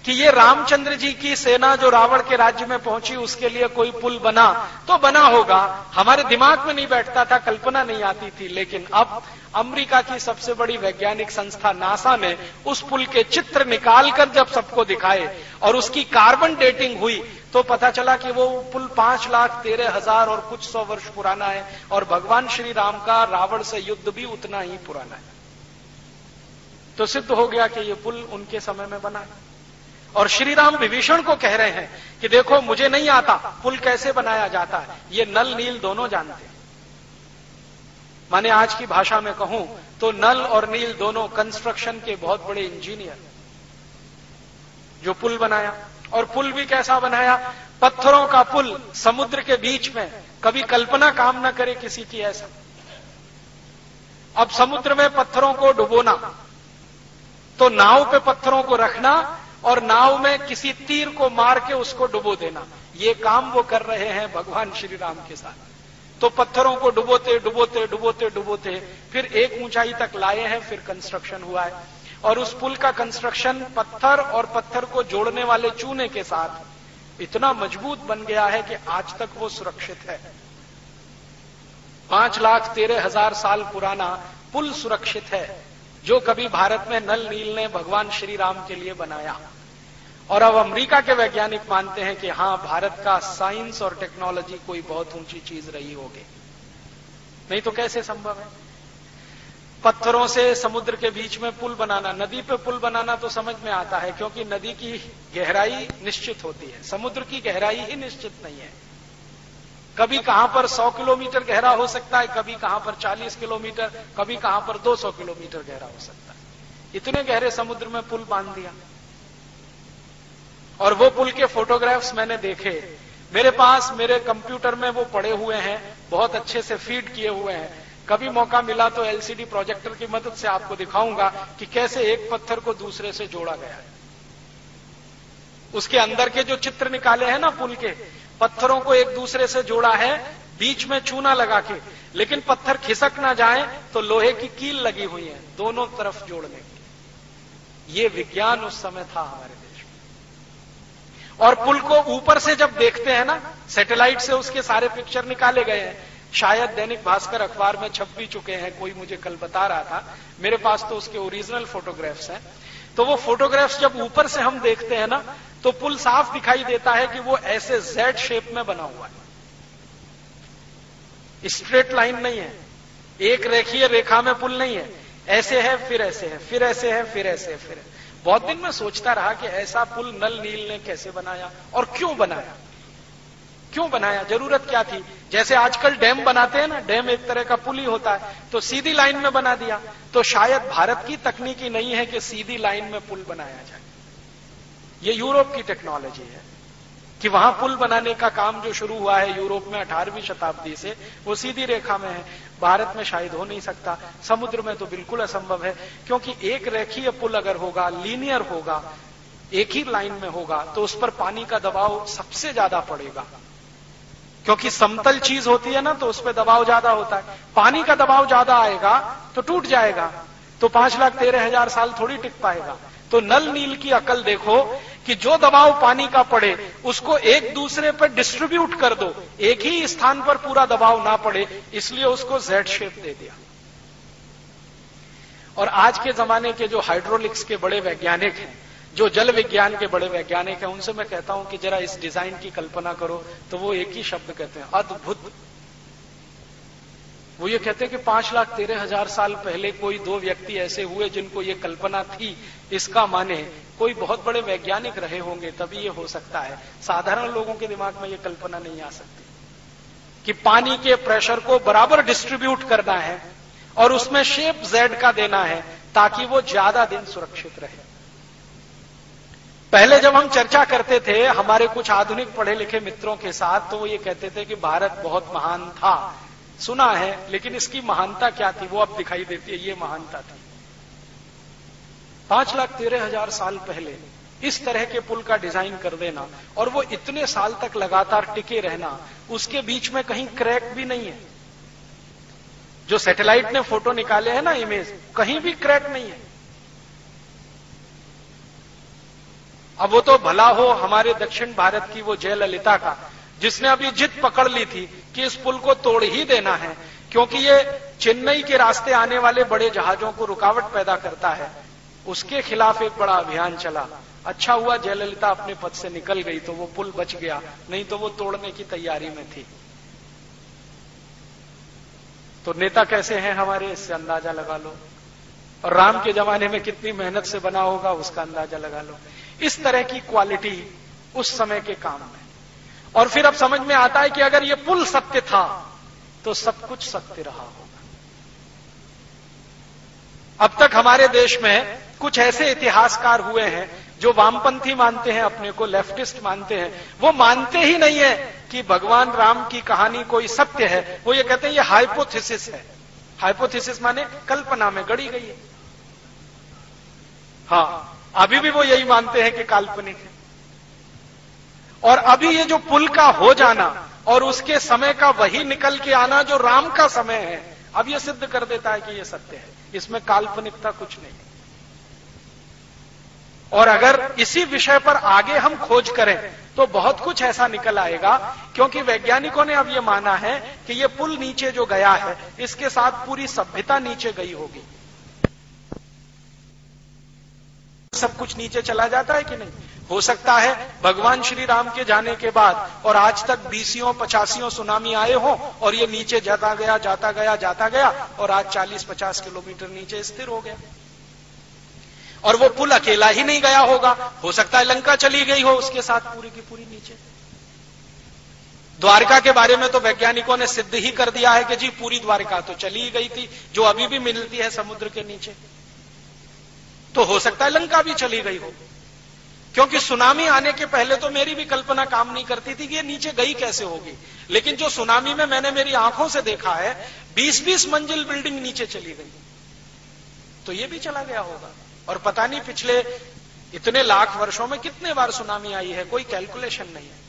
A: कि ये रामचंद्र जी की सेना जो रावण के राज्य में पहुँची, उसके लिए कोई पुल बना तो बना होगा। हमारे दिमाग में नहीं बैठता था, कल्पना नहीं आती थी, लेकिन अब अमेरिका की सबसे बड़ी वैज्ञानिक संस्था नासा ने उस पुल के चित्र निकालकर जब सबको दिखाए और उसकी कार्बन डेटिंग हुई तो पता चला कि वो पुल पाँच लाख तेरह हज़ार और कुछ सौ वर्ष पुराना है और भगवान श्री राम का रावण से युद्ध भी उतना ही पुराना है। तो सिद्ध हो गया कि ये पुल उनके समय में बना है। और श्री राम विभीषण को कह रहे हैं कि देखो, मुझे नहीं आता पुल कैसे बनाया जाता है। ये नल नील दोनों जानते हैं। माने आज की भाषा में कहूँ तो नल और नील दोनों कंस्ट्रक्शन के बहुत बड़े इंजीनियर जो पुल बनाया। और पुल भी कैसा बनाया? पत्थरों का पुल समुद्र के बीच में। कभी कल्पना काम न करे किसी की ऐसा। अब समुद्र में पत्थरों को डुबोना। तो नाव पे पत्थरों को रखना और नाव में किसी तीर को मार के उसको डुबो देना। ये काम वो कर रहे हैं भगवान श्री राम के साथ। तो पत्थरों को डुबोते डुबोते डुबोते डुबोते, फिर एक ऊंचाई तक लाए हैं, फिर कंस्ट्रक्शन हुआ है। और उस पुल का कंस्ट्रक्शन पत्थर और पत्थर को जोड़ने वाले चूने के साथ इतना मज़बूत बन गया है कि आज तक वो सुरक्षित है। पाँच लाख तेरह हज़ार साल पुराना पुल सुरक्षित है, जो कभी भारत में नल नील ने भगवान श्री राम के लिए बनाया। और अब अमेरिका के वैज्ञानिक मानते हैं कि हाँ, भारत का साइंस और टेक्नोलॉजी कोई बहुत ऊँची चीज़ रही होगी। नहीं तो कैसे संभव है? पत्थरों से समुद्र के बीच में पुल बनाना, नदी पे पुल बनाना तो समझ में आता है, क्योंकि नदी की गहराई निश्चित होती है। समुद्र की गहराई ही निश्चित नहीं है। कभी कहाँ पर 100 किलोमीटर गहरा हो सकता है, कभी कहाँ पर 40 किलोमीटर, कभी कहाँ पर 200 किलोमीटर गहरा हो सकता है। इतने गहरे समुद्र में पुल बाँध दिया। और वो पुल के फोटोग्राफ्स मैंने देखे। मेरे पास मेरे कंप्यूटर में वो पड़े हुए हैं, बहुत अच्छे से फ़ीड किए हुए हैं। कभी मौका मिला तो एलसीडी प्रोजेक्टर की मदद से आपको दिखाऊँगा कि कैसे एक पत्थर को दूसरे से जोड़ा गया है। उसके अंदर के जो चित्र निकाले हैं ना पुल के, पत्थरों को एक दूसरे से जोड़ा है, बीच में चूना लगा के। लेकिन पत्थर खिसक ना जाए तो लोहे की कील लगी हुई है, दोनों तरफ़ जोड़ने की। ये विज्ञान उस समय था हमारे देश में। और पुल को ऊपर से जब देखते हैं ना, सैटेलाइट से उसके सारे पिक्चर निकाले गए हैं शायद दैनिक भास्कर अखबार में छप भी चुके हैं, कोई मुझे कल बता रहा था। मेरे पास तो उसके ओरिजिनल फोटोग्राफ्स हैं। तो वो फोटोग्राफ्स जब ऊपर से हम देखते हैं ना तो पुल साफ़ दिखाई देता है कि वो ऐसे जेड शेप में बना हुआ है। स्ट्रेट लाइन नहीं है। एक रेखीय रेखा में पुल नहीं है। ऐसे है, फिर ऐसे है, फिर ऐसे है, फिर ऐसे है, फिर बहुत दिन में सोचता रहा कि ऐसा पुल नल नील ने कैसे बनाया और क्यों बनाया? क्यों बनाया? ज़रूरत क्या थी? जैसे आजकल डैम बनाते हैं ना, डैम एक तरह का पुल ही होता है तो सीधी लाइन में बना दिया। तो शायद भारत की तकनीकी नहीं है कि सीधी लाइन में पुल बनाया जाए। ये यूरोप की टेक्नोलॉजी है कि वहाँ पुल बनाने का काम जो शुरू हुआ है यूरोप में अठारहवीं शताब्दी से, वो सीधी रेखा में है। भारत में शायद हो नहीं सकता, समुद्र में तो बिल्कुल असंभव है, क्योंकि एक रेखीय पुल अगर होगा, लीनियर होगा, एक ही लाइन में होगा तो उस पर पानी का दबाव सबसे ज़्यादा पड़ेगा। क्योंकि समतल चीज़ होती है ना तो उस पर दबाव ज़्यादा होता है। पानी का दबाव ज़्यादा आएगा तो टूट जाएगा। तो पाँच लाख तेरह हज़ार साल थोड़ी टिक पाएगा। तो नल नील की अकल देखो कि जो दबाव पानी का पड़े, उसको एक दूसरे पर डिस्ट्रीब्यूट कर दो। एक ही स्थान पर पूरा दबाव ना पड़े, इसलिए उसको जेड शेप दे दिया। और आज के जमाने के जो हाइड्रोलिक्स के बड़े वैज्ञानिक हैं जो जल विज्ञान के बड़े वैज्ञानिक हैं, उनसे मैं कहता हूँ कि जरा इस डिज़ाइन की कल्पना करो तो वो एक ही शब्द कहते हैं, अद्भुत। वो ये कहते हैं कि पाँच लाख तेरह हज़ार साल पहले कोई दो व्यक्ति ऐसे हुए जिनको ये कल्पना थी। इसका माने, कोई बहुत बड़े वैज्ञानिक रहे होंगे, तभी ये हो सकता है। साधारण लोगों के दिमाग में ये कल्पना नहीं आ सकती। कि पानी के प्रेशर को बराबर डिस्ट्रीब्यूट करना है और उसमें शेप जेड का देना है, ताकि वो ज़्यादा दिन सुरक्षित रहे। पहले जब हम चर्चा करते थे हमारे कुछ आधुनिक पढ़े लिखे मित्रों के साथ तो वो ये कहते थे कि भारत बहुत महान था। सुना है, लेकिन इसकी महानता क्या थी? वो अब दिखाई देती है, ये महानता थी। पाँच लाख तेरह हज़ार साल पहले इस तरह के पुल का डिज़ाइन कर देना और वो इतने साल तक लगातार टिके रहना, उसके बीच में कहीं क्रैक भी नहीं है। जो सैटेलाइट ने फ़ोटो निकाले हैं ना इमेज, कहीं भी क्रैक नहीं है। अब वो तो भला हो, हमारे दक्षिण भारत की वो जयललिता का, जिसने अभी जिद पकड़ ली थी कि इस पुल को तोड़ ही देना है, क्योंकि ये चेन्नई के रास्ते आने वाले बड़े जहाजों को रुकावट पैदा करता है। उसके खिलाफ एक बड़ा अभियान चला। अच्छा हुआ जयललिता अपने पद से निकल गई तो वो पुल बच गया, नहीं तो वो तोड़ने की तैयारी में थी। तो नेता कैसे हैं हमारे, इससे अंदाज़ा लगा लो। और राम के जमाने में कितनी मेहनत से बना होगा, उसका अंदाज़ा लगा लो। इस तरह की क्वालिटी उस समय के काम में। और फिर अब समझ में आता है कि अगर ये पुल सत्य था तो सब कुछ सत्य रहा होगा। अब तक हमारे देश में कुछ ऐसे इतिहासकार हुए हैं, जो वामपंथी मानते हैं, अपने को लेफ्टिस्ट मानते हैं। वो मानते ही नहीं है कि भगवान राम की कहानी कोई सत्य है। वो ये कहते हैं, ये हाइपोथेसिस है। हाइपोथेसिस माने कल्पना में गढ़ी गई है। हाँ अभी भी वो यही मानते हैं कि काल्पनिक है। और अभी ये जो पुल का हो जाना और उसके समय का वही निकल के आना जो राम का समय है, अब ये सिद्ध कर देता है कि ये सत्य है। इसमें काल्पनिकता कुछ नहीं। और अगर इसी विषय पर आगे हम खोज करें तो बहुत कुछ ऐसा निकल आएगा, क्योंकि वैज्ञानिकों ने अब यह माना है कि यह पुल नीचे जो गया है, इसके साथ पूरी सभ्यता नीचे गई होगी। सब कुछ नीचे चला जाता है कि नहीं? हो सकता है भगवान श्री राम के जाने के बाद और आज तक बीसियों, पचासियों सुनामी आए हो और ये नीचे जाता गया जाता गया जाता गया और आज 40-50 किलोमीटर नीचे स्थिर हो गया। और वो पुल अकेला ही नहीं गया होगा। हो सकता है लंका चली गई हो उसके साथ पूरी की पूरी नीचे। द्वारका के बारे में तो वैज्ञानिकों ने सिद्ध ही कर दिया है कि जी पूरी द्वारका तो चली ही गई थी, जो अभी भी मिलती है समुद्र के नीचे। तो हो सकता है लंका भी चली गई हो। क्योंकि सुनामी आने के पहले तो मेरी भी कल्पना काम नहीं करती थी कि ये नीचे गई कैसे होगी। लेकिन जो सुनामी में मैंने मेरी आँखों से देखा है 20-20 मंजिल बिल्डिंग नीचे चली गई। तो ये भी चला गया होगा। और पता नहीं पिछले इतने लाख वर्षों में कितने बार सुनामी आई है, कोई कैलकुलेशन नहीं है।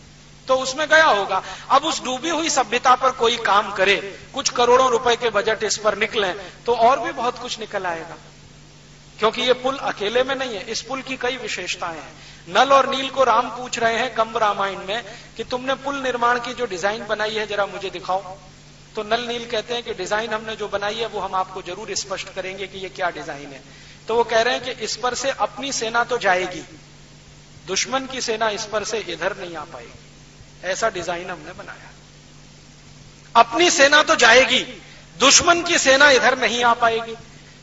A: तो उसमें गया होगा। अब उस डूबी हुई सभ्यता पर कोई काम करे, कुछ करोड़ों रुपए के बजट इस पर निकले तो और भी बहुत कुछ निकल आएगा। क्योंकि ये पुल अकेले में नहीं है, इस पुल की कई विशेषताएँ हैं। नल और नील को राम पूछ रहे हैं कम्ब रामायण में कि तुमने पुल निर्माण की जो डिज़ाइन बनाई है, जरा मुझे दिखाओ। तो नल नील कहते हैं कि डिज़ाइन हमने जो बनाई है, वो हम आपको ज़रूर स्पष्ट करेंगे कि ये क्या डिज़ाइन है। तो वो कह रहे हैं कि इस पर से अपनी सेना तो जाएगी, दुश्मन की सेना इस पर से इधर नहीं आ पाएगी। ऐसा डिज़ाइन हमने बनाया। अपनी सेना तो जाएगी, दुश्मन की सेना इधर नहीं आ पाएगी।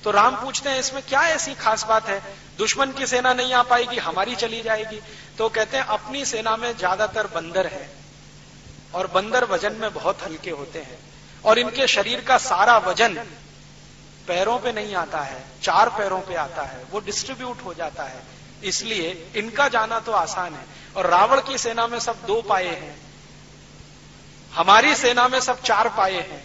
A: तो राम पूछते हैं, इसमें क्या ऐसी खास बात है? दुश्मन की सेना नहीं आ पाएगी, हमारी चली जाएगी। तो कहते हैं, अपनी सेना में ज़्यादातर बंदर है और बंदर वज़न में बहुत हल्के होते हैं और इनके शरीर का सारा वज़न पैरों पे नहीं आता है, चार पैरों पे आता है, वो डिस्ट्रीब्यूट हो जाता है। इसलिए इनका जाना तो आसान है और रावण की सेना में सब दो पाए हैं। हमारी सेना में सब चार पाए हैं।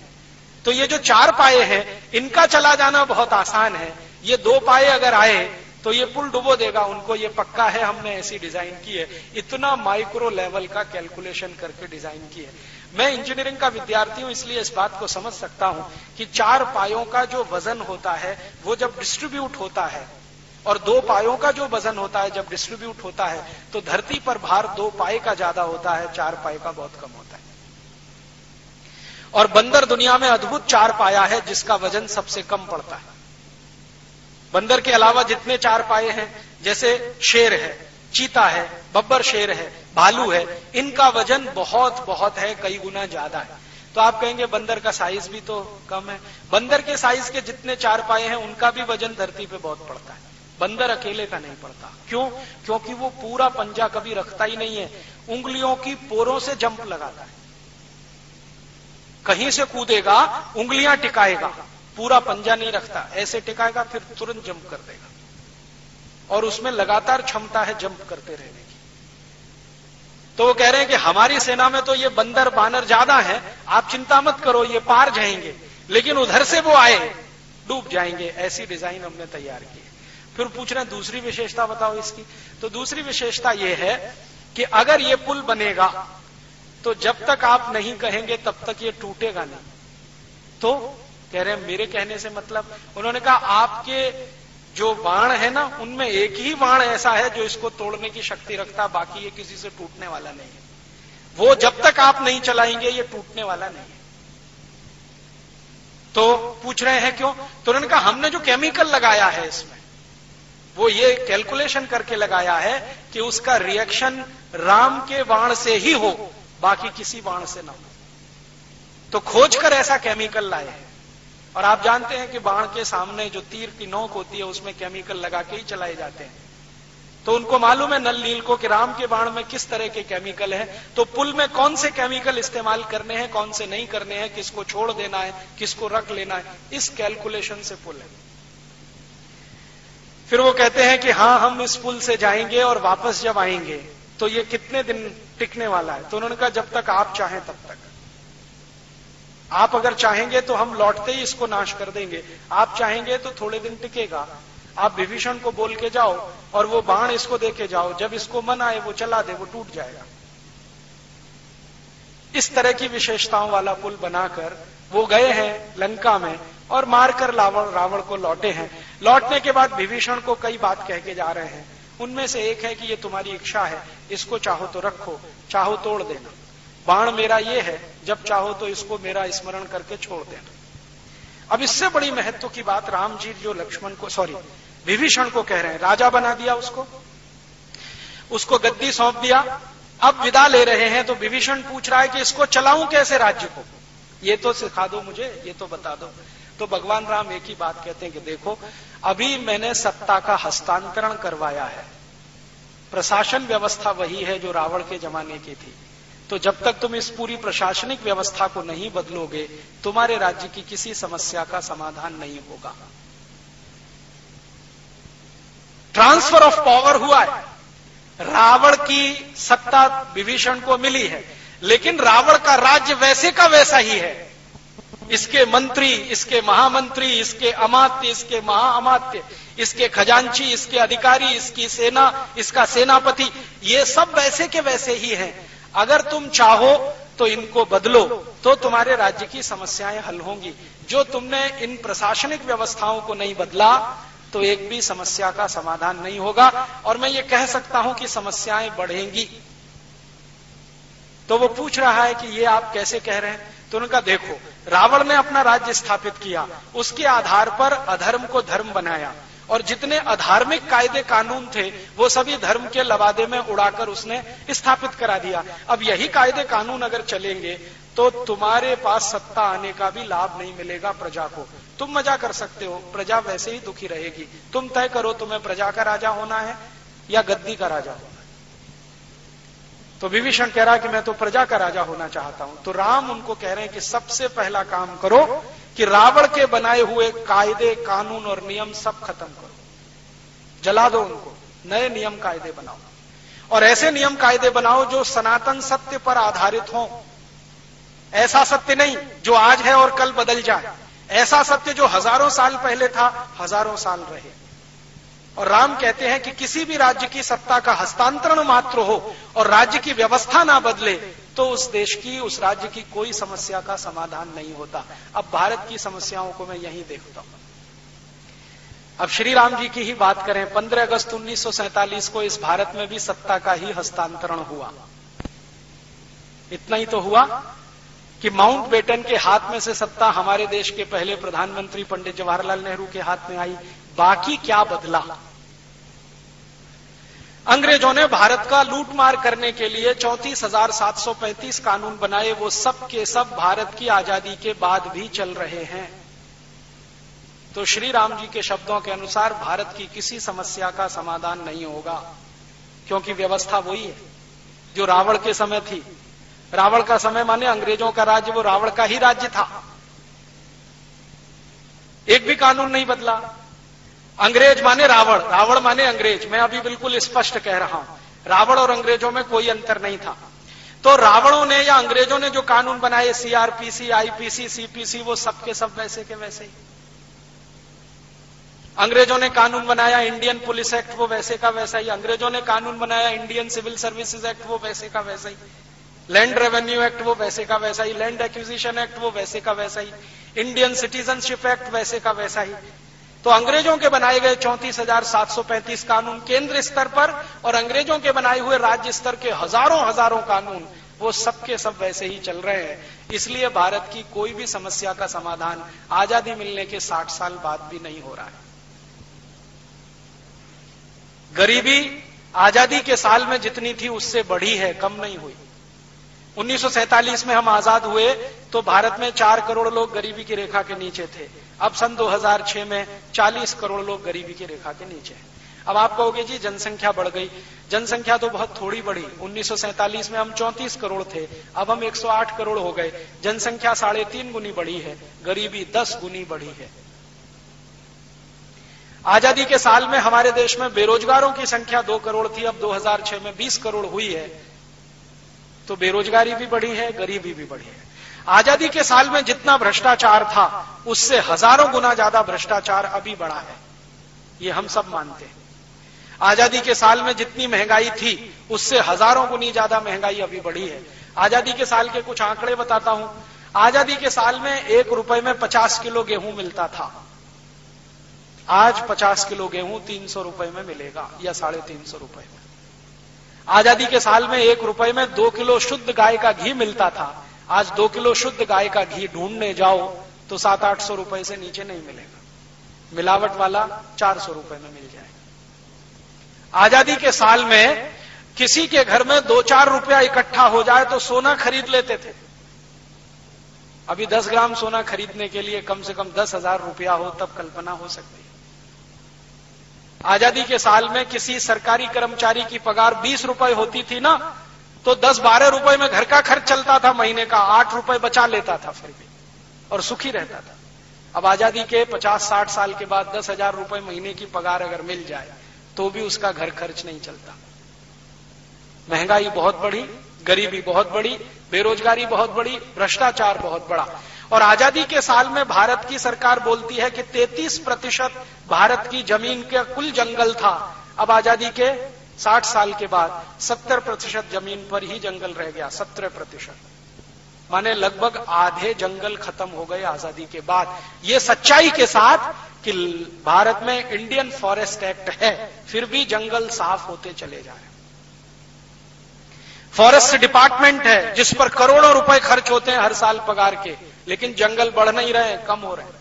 A: तो ये जो चार पाए हैं, इनका चला जाना बहुत आसान है। ये दो पाए अगर आए तो ये पुल डुबो देगा। उनको ये पक्का है, हमने ऐसी डिज़ाइन की है। इतना माइक्रो लेवल का कैलकुलेशन करके डिज़ाइन की है। मैं इंजीनियरिंग का विद्यार्थी हूँ, इसलिए इस बात को समझ सकता हूँ कि चार पायों का जो वज़न होता है, वो जब डिस्ट्रीब्यूट होता है, और दो पायों का जो वज़न होता है, जब डिस्ट्रीब्यूट होता है तो धरती पर भार दो पाए का ज़्यादा होता है, चार पाए का बहुत कम होता है। और बंदर दुनिया में अद्भुत चार पाया है जिसका वज़न सबसे कम पड़ता है। बंदर के अलावा जितने चार पाए हैं, जैसे शेर है, चीता है, बब्बर शेर है, भालू है, इनका वज़न बहुत बहुत है, कई गुना ज़्यादा है। तो आप कहेंगे, बंदर का साइज़ भी तो कम है। बंदर के साइज़ के जितने चार पाए हैं, उनका भी वज़न धरती पे बहुत पड़ता है। बंदर अकेले का नहीं पड़ता। क्यों? क्योंकि वो पूरा पंजा कभी रखता ही नहीं है। उंगलियों की पोरों से जंप लगाता है। कहीं से कूदेगा, उंगलियाँ टिकाएगा। पूरा पंजा नहीं रखता। ऐसे टिकाएगा, फिर तुरंत जंप कर देगा। और उसमें लगातार क्षमता है जंप करते रहने की। तो वो कह रहे हैं कि हमारी सेना में तो ये बंदर बानर ज़्यादा है, आप चिंता मत करो, ये पार जाएँगे। लेकिन उधर से वो आए, डूब जाएँगे। ऐसी डिज़ाइन हमने तैयार की फिर पूछ रहे हैं, दूसरी विशेषता बताओ इसकी। तो दूसरी विशेषता यह है कि अगर ये पुल बनेगा तो जब तक आप नहीं कहेंगे, तब तक ये टूटेगा नहीं। तो कह रहे हैं, मेरे कहने से मतलब उन्होंने कहा, आपके जो बाण है ना, उनमें एक ही बाण ऐसा है जो इसको तोड़ने की शक्ति रखता, बाकी ये किसी से टूटने वाला नहीं है। वो जब तक आप नहीं चलाएँगे, ये टूटने वाला नहीं है। तो पूछ रहे हैं क्यों? तो उन्होंने कहा, हमने जो केमिकल लगाया है इसमें, वो ये कैलकुलेशन करके लगाया है कि उसका रिएक्शन राम के बाण से ही हो। बाकी किसी बाण से ना हो। तो खोज कर ऐसा केमिकल लाए हैं। और आप जानते हैं कि बाण के सामने जो तीर की नोक होती है, उसमें केमिकल लगा के ही चलाए जाते हैं। तो उनको मालूम है नल नील को कि राम के बाण में किस तरह के केमिकल है। तो पुल में कौन से केमिकल इस्तेमाल करने हैं, कौन से नहीं करने हैं, किसको छोड़ देना है, किसको रख लेना है, इस कैलकुलेशन से पुल है। फिर वो कहते हैं कि हाँ हम इस पुल से जाएँगे और वापस जब आएँगे तो ये कितने दिन टिकने वाला है? तो उन्होंने कहा, जब तक आप चाहें तब तक। आप अगर चाहेंगे तो हम लौटते ही इसको नाश कर देंगे। आप चाहेंगे तो थोड़े दिन टिकेगा। आप विभीषण को बोल के जाओ और वो बाण इसको दे के जाओ। जब इसको मन आए, वो चला दे, वो टूट जाएगा। इस तरह की विशेषताओं वाला पुल बनाकर वो गए हैं लंका में और मारकर रावण रावण को लौटे हैं। लौटने के बाद विभीषण को कई बात कह के जा रहे हैं। उनमें से एक है कि ये तुम्हारी इच्छा है, इसको चाहो तो रखो, चाहो तोड़ देना। बाण मेरा ये है, जब चाहो तो इसको मेरा स्मरण करके छोड़ देना। अब इससे बड़ी महत्व की बात राम जी जो लक्ष्मण को सॉरी विभीषण को कह रहे हैं। राजा बना दिया उसको। उसको गद्दी सौंप दिया। अब विदा ले रहे हैं तो विभीषण पूछ रहा है कि इसको चलाऊं कैसे राज्य को? ये तो सिखा दो मुझे, ये तो बता दो। तो भगवान राम एक ही बात कहते हैं कि देखो, अभी मैंने सत्ता का हस्तांतरण करवाया है। प्रशासन व्यवस्था वही है जो रावण के जमाने की थी। तो जब तक तुम इस पूरी प्रशासनिक व्यवस्था को नहीं बदलोगे, तुम्हारे राज्य की किसी समस्या का समाधान नहीं होगा। ट्रांसफ़र ऑफ़ पावर हुआ है। रावण की सत्ता विभीषण को मिली है, लेकिन रावण का राज्य वैसे का वैसा ही है। इसके मंत्री, इसके महामंत्री, इसके अमात्य, इसके महाअमात्य, इसके खजांची, इसके अधिकारी, इसकी सेना, इसका सेनापति, ये सब वैसे के वैसे ही हैं। अगर तुम चाहो तो इनको बदलो तो तुम्हारे राज्य की समस्याएँ हल होंगी। जो तुमने इन प्रशासनिक व्यवस्थाओं को नहीं बदला तो एक भी समस्या का समाधान नहीं होगा। और मैं ये कह सकता हूँ कि समस्याएँ बढ़ेंगी। तो वो पूछ रहा है कि ये आप कैसे कह रहे हैं? तो उनका देखो रावण ने अपना राज्य स्थापित किया, उसके आधार पर अधर्म को धर्म बनाया। और जितने अधार्मिक कायदे कानून थे, वो सभी धर्म के लवादे में उड़ाकर उसने स्थापित करा दिया। अब यही कायदे कानून अगर चलेंगे तो तुम्हारे पास सत्ता आने का भी लाभ नहीं मिलेगा प्रजा को। तुम मज़ा कर सकते हो, प्रजा वैसे ही दुखी रहेगी। तुम तय करो, तुम्हें प्रजा का राजा होना है या गद्दी का राजा तो विभीषण कह रहा है कि मैं तो प्रजा का राजा होना चाहता हूँ। तो राम उनको कह रहे हैं कि सबसे पहला काम करो कि रावण के बनाए हुए कायदे, कानून और नियम सब खत्म करो। जला दो उनको। नए नियम कायदे बनाओ। और ऐसे नियम कायदे बनाओ जो सनातन सत्य पर आधारित हो। ऐसा सत्य नहीं जो आज है और कल बदल जाए। ऐसा सत्य जो हज़ारों साल पहले था, हज़ारों साल रहे। और राम कहते हैं कि किसी भी राज्य की सत्ता का हस्तांतरण मात्र हो और राज्य की व्यवस्था ना बदले तो उस देश की, उस राज्य की कोई समस्या का समाधान नहीं होता। अब भारत की समस्याओं को मैं यही देखता हूँ। अब श्री राम जी की ही बात करें 15 अगस्त उन्नीस सौ सैंतालीस को इस भारत में भी सत्ता का ही हस्तांतरण हुआ। इतना ही तो हुआ कि माउंट बेटन के हाथ में से सत्ता हमारे देश के पहले प्रधानमंत्री पंडित जवाहरलाल नेहरू के हाथ में आई बाकी क्या बदला? अंग्रेज़ों ने भारत का लूटमार करने के लिए चौंतीस हज़ार सात सौ पैंतीस कानून बनाए। वो सब के सब भारत की आज़ादी के बाद भी चल रहे हैं। तो श्री राम जी के शब्दों के अनुसार भारत की किसी समस्या का समाधान नहीं होगा, क्योंकि व्यवस्था वही है, जो रावण के समय थी। रावण का समय माने अंग्रेज़ों का राज्य, वो रावण का ही राज्य था। एक भी कानून नहीं बदला। अंग्रेज़ माने रावण रावण माने अंग्रेज़। मैं अभी बिल्कुल स्पष्ट कह रहा हूँ। रावण और अंग्रेज़ों में कोई अंतर नहीं था। तो रावणों ने या अंग्रेज़ों ने जो कानून बनाए सीआरपीसी आईपीसी सीपीसी वो सबके सब वैसे के वैसे ही। अंग्रेज़ों ने कानून बनाया इंडियन पुलिस एक्ट वो वैसे का वैसा ही। अंग्रेज़ों ने कानून बनाया इंडियन सिविल सर्विसेज़ एक्ट वो वैसे का वैसा ही। लैंड रेवेन्यू एक्ट वो वैसे का वैसा ही। लैंड एक्विजिशन एक्ट वो वैसे का वैसा ही। इंडियन सिटीजनशिप एक्ट वैसे का वैसा ही। तो अंग्रेज़ों के बनाए गए चौंतीस हज़ार सात सौ पैंतीस कानून केंद्र स्तर पर और अंग्रेज़ों के बनाए हुए राज्य स्तर के हज़ारों हज़ारों कानून, वो सबके सब वैसे ही चल रहे हैं। इसलिए भारत की कोई भी समस्या का समाधान आज़ादी मिलने के साठ साल बाद भी नहीं हो रहा है। गरीबी आज़ादी के साल में जितनी थी उससे बढ़ी है, कम नहीं हुई। 1947 में हम आज़ाद हुए तो भारत में चार करोड़ लोग गरीबी की रेखा के नीचे थे। अब सन 2006 में 40 करोड़ लोग गरीबी की रेखा के नीचे हैं। अब आप कहोगे, जी, जनसंख्या बढ़ गई। जनसंख्या तो बहुत थोड़ी बढ़ी। 1947 में हम 34 करोड़ थे, अब हम 108 करोड़ हो गए। जनसंख्या साढ़े तीन गुनी बढ़ी है, गरीबी 10 गुनी बढ़ी है। आज़ादी के साल में हमारे देश में बेरोजगारों की संख्या दो करोड़ थी, अब 2006 में 20 करोड़ हुई है। तो बेरोजगारी भी बढ़ी है, गरीबी भी बढ़ी है। आज़ादी के साल में जितना भ्रष्टाचार था, उससे हज़ारों गुना ज़्यादा भ्रष्टाचार अभी बढ़ा है। ये हम सब मानते हैं। आज़ादी के साल में जितनी महँगाई थी, उससे हज़ारों गुनी ज़्यादा महँगाई अभी बढ़ी है। आज़ादी के साल के कुछ आंकड़े बताता हूँ। आज़ादी के साल में एक रुपए में पचास किलो गेहूँ मिलता था। आज पचास किलो गेहूँ तीन सौ रुपए में मिलेगा, या साढ़े तीन सौ रुपए में। आज़ादी के साल में एक रुपए में दो किलो शुद्ध गाय का घी मिलता था। आज दो किलो शुद्ध गाय का घी ढूँढने जाओ तो सात आठ सौ रुपए से नीचे नहीं मिलेगा। मिलावट वाला चार सौ रुपए में मिल जाएगा आज़ादी के साल में किसी के घर में दो चार रुपया इकट्ठा हो जाए तो सोना खरीद लेते थे। अभी दस ग्राम सोना खरीदने के लिए कम से कम दस हज़ार रुपया हो, तब कल्पना हो सकती है। आज़ादी के साल में किसी सरकारी कर्मचारी की पगार बीस रुपए होती थी ना तो दस बारह रुपए में घर का खर्च चलता था महीने का, आठ रुपए बचा लेता था फिर भी, और सुखी रहता था। अब आज़ादी के पचास साठ साल के बाद दस हज़ार रुपए महीने की पगार अगर मिल जाए तो भी उसका घर खर्च नहीं चलता। महँगाई बहुत बढ़ी, गरीबी बहुत बड़ी बेरोजगारी बहुत बड़ी भ्रष्टाचार बहुत बड़ा और आज़ादी के साल में भारत की सरकार बोलती है कि 33 प्रतिशत भारत की ज़मीन का कुल जंगल था। अब आज़ादी के 60 साल के बाद 70 प्रतिशत ज़मीन पर ही जंगल रह गया 70 प्रतिशत। माने लगभग आधे जंगल खत्म हो गए आज़ादी के बाद। ये सच्चाई के साथ कि भारत में इंडियन फॉरेस्ट एक्ट है, फिर भी जंगल साफ़ होते चले जा रहे फॉरेस्ट डिपार्टमेंट है, जिस पर करोड़ों रुपए खर्च होते हैं हर साल पगार के, लेकिन जंगल बढ़ नहीं रहे, कम हो रहे हैं।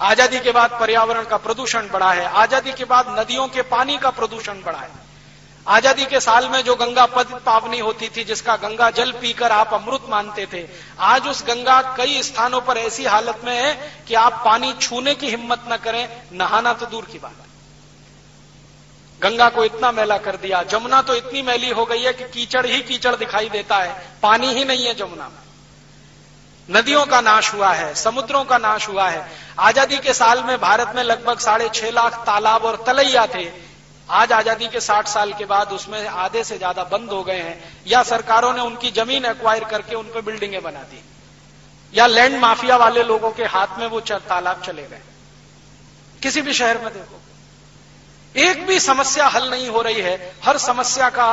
A: आज़ादी के बाद पर्यावरण का प्रदूषण बढ़ा है, आज़ादी के बाद नदियों के पानी का प्रदूषण बढ़ा है। आज़ादी के साल में जो गंगा पद पावनी होती थी, जिसका गंगा जल पीकर आप अमृत मानते थे, आज उस गंगा कई स्थानों पर ऐसी हालत में है कि आप पानी छूने की हिम्मत न करें, नहाना तो दूर की बात है। गंगा को इतना मैला कर दिया, जमुना तो इतनी मैली हो गई है कि कीचड़ ही कीचड़ दिखाई देता है, पानी ही नहीं है जमुना में। नदियों का नाश हुआ है, समुद्रों का नाश हुआ है। आज़ादी के साल में भारत में लगभग साढ़े छह लाख तालाब और तलैया थे। आज आज़ादी के 60 साल के बाद उसमें आधे से ज़्यादा बंद हो गए हैं, या सरकारों ने उनकी ज़मीन एक्वायर करके उन पर बिल्डिंगें बना दी। या लैंड माफिया वाले लोगों के हाथ में वो तालाब चले गए। किसी भी शहर में देखो। एक भी समस्या हल नहीं हो रही है। हर समस्या का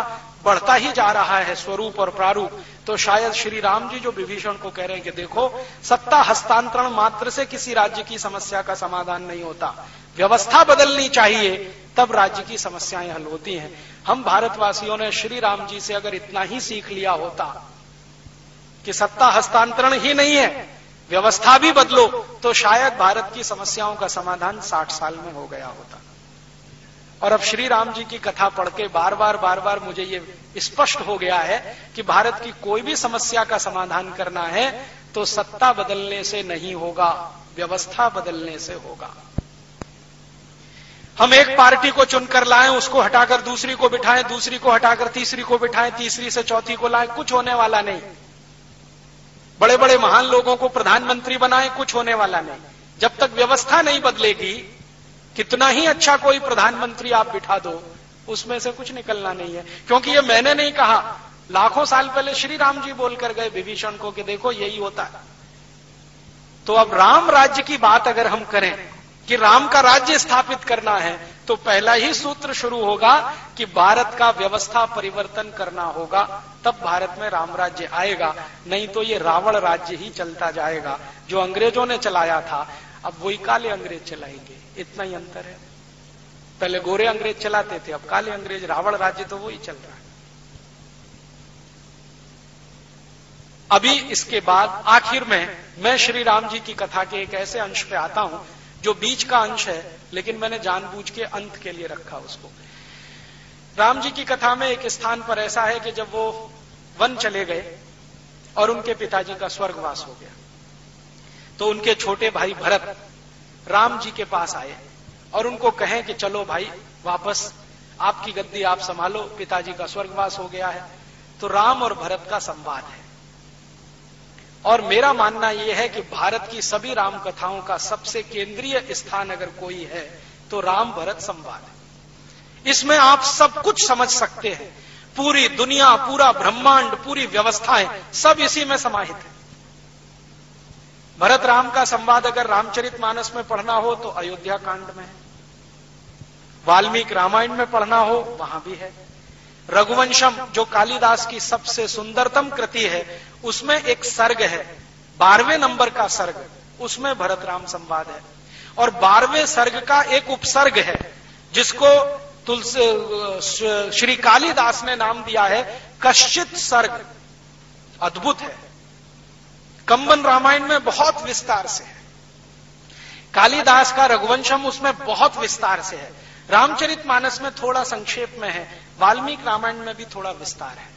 A: बढ़ता ही जा रहा है स्वरूप और प्रारूप। तो शायद श्री राम जी जो विभीषण को कह रहे हैं कि देखो, सत्ता हस्तांतरण मात्र से किसी राज्य की समस्या का समाधान नहीं होता। व्यवस्था बदलनी चाहिए, तब राज्य की समस्याएँ हल होती हैं। हम भारतवासियों ने श्री राम जी से अगर इतना ही सीख लिया होता कि सत्ता हस्तांतरण ही नहीं है, व्यवस्था भी बदलो तो शायद भारत की समस्याओं का समाधान 60 साल में हो गया होता। और अब श्री राम जी की कथा पढ़ के बार बार बार बार मुझे ये स्पष्ट हो गया है कि भारत की कोई भी समस्या का समाधान करना है तो सत्ता बदलने से नहीं होगा, व्यवस्था बदलने से होगा। हम एक पार्टी को चुनकर लाएँ, उसको हटाकर दूसरी को बिठाएँ, दूसरी को हटाकर तीसरी को बिठाएँ, तीसरी से चौथी को लाएँ, कुछ होने वाला नहीं। बड़े बड़े महान लोगों को प्रधानमंत्री बनाएँ, कुछ होने वाला नहीं। जब तक व्यवस्था नहीं बदलेगी, कितना ही अच्छा कोई प्रधानमंत्री आप बिठा दो उसमें से कुछ निकलना नहीं है। क्योंकि ये मैंने नहीं कहा। लाखों साल पहले श्री राम जी बोलकर गए विभीषण को कि देखो, यही होता है। तो अब राम राज्य की बात अगर हम करें कि राम का राज्य स्थापित करना है तो पहला ही सूत्र शुरू होगा कि भारत का व्यवस्था परिवर्तन करना होगा, तब भारत में राम राज्य आएगा। नहीं तो ये रावण राज्य ही चलता जाएगा, जो अंग्रेज़ों ने चलाया था। अब वही काले अंग्रेज़ चलाएँगे। इतना ही अंतर है। पहले गोरे अंग्रेज़ चलाते थे, अब काले अंग्रेज़, रावण राज्य तो वो ही चल रहा है। अभी इसके बाद आखिर में मैं श्री राम जी की कथा के एक ऐसे अंश पे आता हूँ, जो बीच का अंश है, लेकिन मैंने जानबूझ के अंत के लिए रखा उसको। राम जी की कथा में एक स्थान पर ऐसा है कि जब वो वन चले गए और उनके पिताजी का स्वर्गवास हो गया तो उनके छोटे भाई भरत राम जी के पास आए। और उनको कहें कि चलो भाई, वापस आपकी गद्दी आप संभालो, पिताजी का स्वर्गवास हो गया है। तो राम और भरत का संवाद है। और मेरा मानना यह है कि भारत की सभी राम कथाओं का सबसे केंद्रीय स्थान अगर कोई है तो राम भरत संवाद है। इसमें आप सब कुछ समझ सकते हैं। पूरी दुनिया, पूरा ब्रह्मांड, पूरी व्यवस्थाएँ सब इसी में समाहित है। भरत राम का संवाद अगर रामचरित मानस में पढ़ना हो तो अयोध्या कांड में है। वाल्मीकि रामायण में पढ़ना हो, वहाँ भी है। रघुवंशम, जो कालिदास की सबसे सुंदरतम कृति है, उसमें एक सर्ग है। बारहवें नंबर का सर्ग, उसमें भरत राम संवाद है। और बारहवें सर्ग का एक उपसर्ग है, जिसको तुलसी श्री कालिदास ने नाम दिया है, कश्चित सर्ग। अद्भुत है। कंबन रामायण में बहुत विस्तार से है। कालिदास का रघुवंशम उसमें बहुत विस्तार से है। रामचरित मानस में थोड़ा संक्षेप में है, वाल्मीकि रामायण में भी थोड़ा विस्तार है।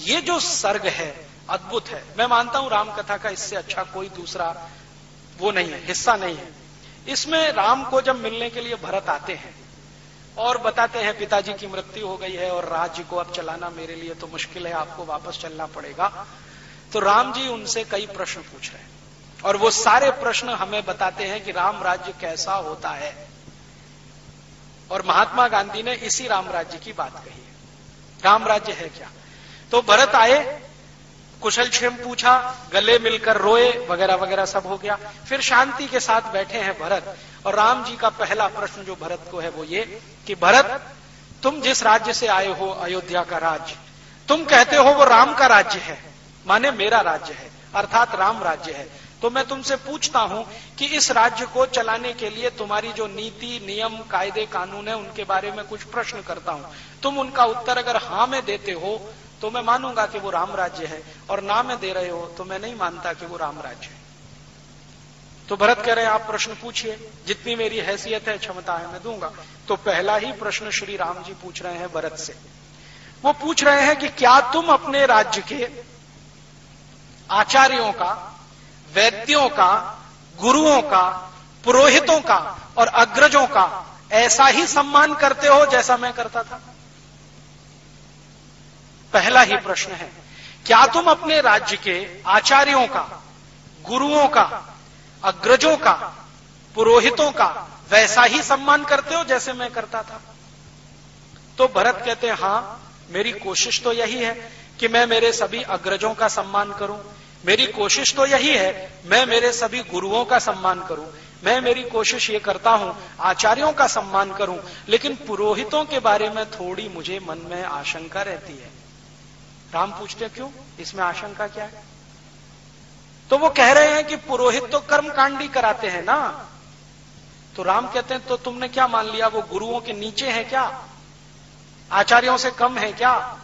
A: ये जो सर्ग है, अद्भुत है। मैं मानता हूँ रामकथा का इससे अच्छा कोई दूसरा वो नहीं है, हिस्सा नहीं है। इसमें राम को जब मिलने के लिए भरत आते हैं और बताते हैं, पिताजी की मृत्यु हो गई है और राज्य को अब चलाना मेरे लिए तो मुश्किल है, आपको वापस चलना पड़ेगा। तो राम जी उनसे कई प्रश्न पूछ रहे हैं। और वो सारे प्रश्न हमें बताते हैं कि राम राज्य कैसा होता है। और महात्मा गांधी ने इसी राम राज्य की बात कही है। राम राज्य है क्या? तो भरत आए, कुशल क्षेम पूछा, गले मिलकर रोए, वगैरह वगैरह सब हो गया। फिर शांति के साथ बैठे हैं भरत। और राम जी का पहला प्रश्न जो भरत को है वो ये कि, भरत, तुम जिस राज्य से आए हो, अयोध्या का राज्य? तुम कहते हो वो राम का राज्य है। माने मेरा राज्य है, अर्थात राम राज्य है। तो मैं तुमसे पूछता हूँ कि इस राज्य को चलाने के लिए तुम्हारी जो नीति, नियम, कायदे, कानून है, उनके बारे में कुछ प्रश्न करता हूँ। तुम उनका उत्तर अगर हाँ में देते हो तो मैं मानूँगा कि वो राम राज्य है, और ना में दे रहे हो तो मैं नहीं मानता कि वो राम राज्य है। तो भरत कह रहे हैं, आप प्रश्न पूछिए, जितनी मेरी हैसियत है, क्षमता है, मैं दूँगा। तो पहला ही प्रश्न श्री राम जी पूछ रहे हैं भरत से। वो पूछ रहे हैं कि क्या तुम अपने राज्य के आचार्यों का, वैद्यों का, गुरुओं का, पुरोहितों का और अग्रजों का ऐसा ही सम्मान करते हो जैसा मैं करता था? पहला ही प्रश्न है, क्या तुम अपने राज्य के आचार्यों का, गुरुओं का, अग्रजों का, पुरोहितों का वैसा ही सम्मान करते हो जैसे मैं करता था? तो भरत कहते हैं, हाँ, मेरी कोशिश तो यही है कि मैं मेरे सभी अग्रजों का सम्मान करूँ मेरी कोशिश तो यही है, मैं मेरे सभी गुरुओं का सम्मान करूँ, मैं मेरी कोशिश ये करता हूँ, आचार्यों का सम्मान करूँ, लेकिन पुरोहितों के बारे में थोड़ी मुझे मन में आशंका रहती है। राम पूछते क्यों? इसमें आशंका क्या है? तो वो कह रहे हैं कि पुरोहित तो कर्म कांडी कराते हैं ना। तो राम कहते हैं तो तुमने क्या मान लिया? वो गुरुओं के नीचे है क्या? आचार्यों से कम है क्या?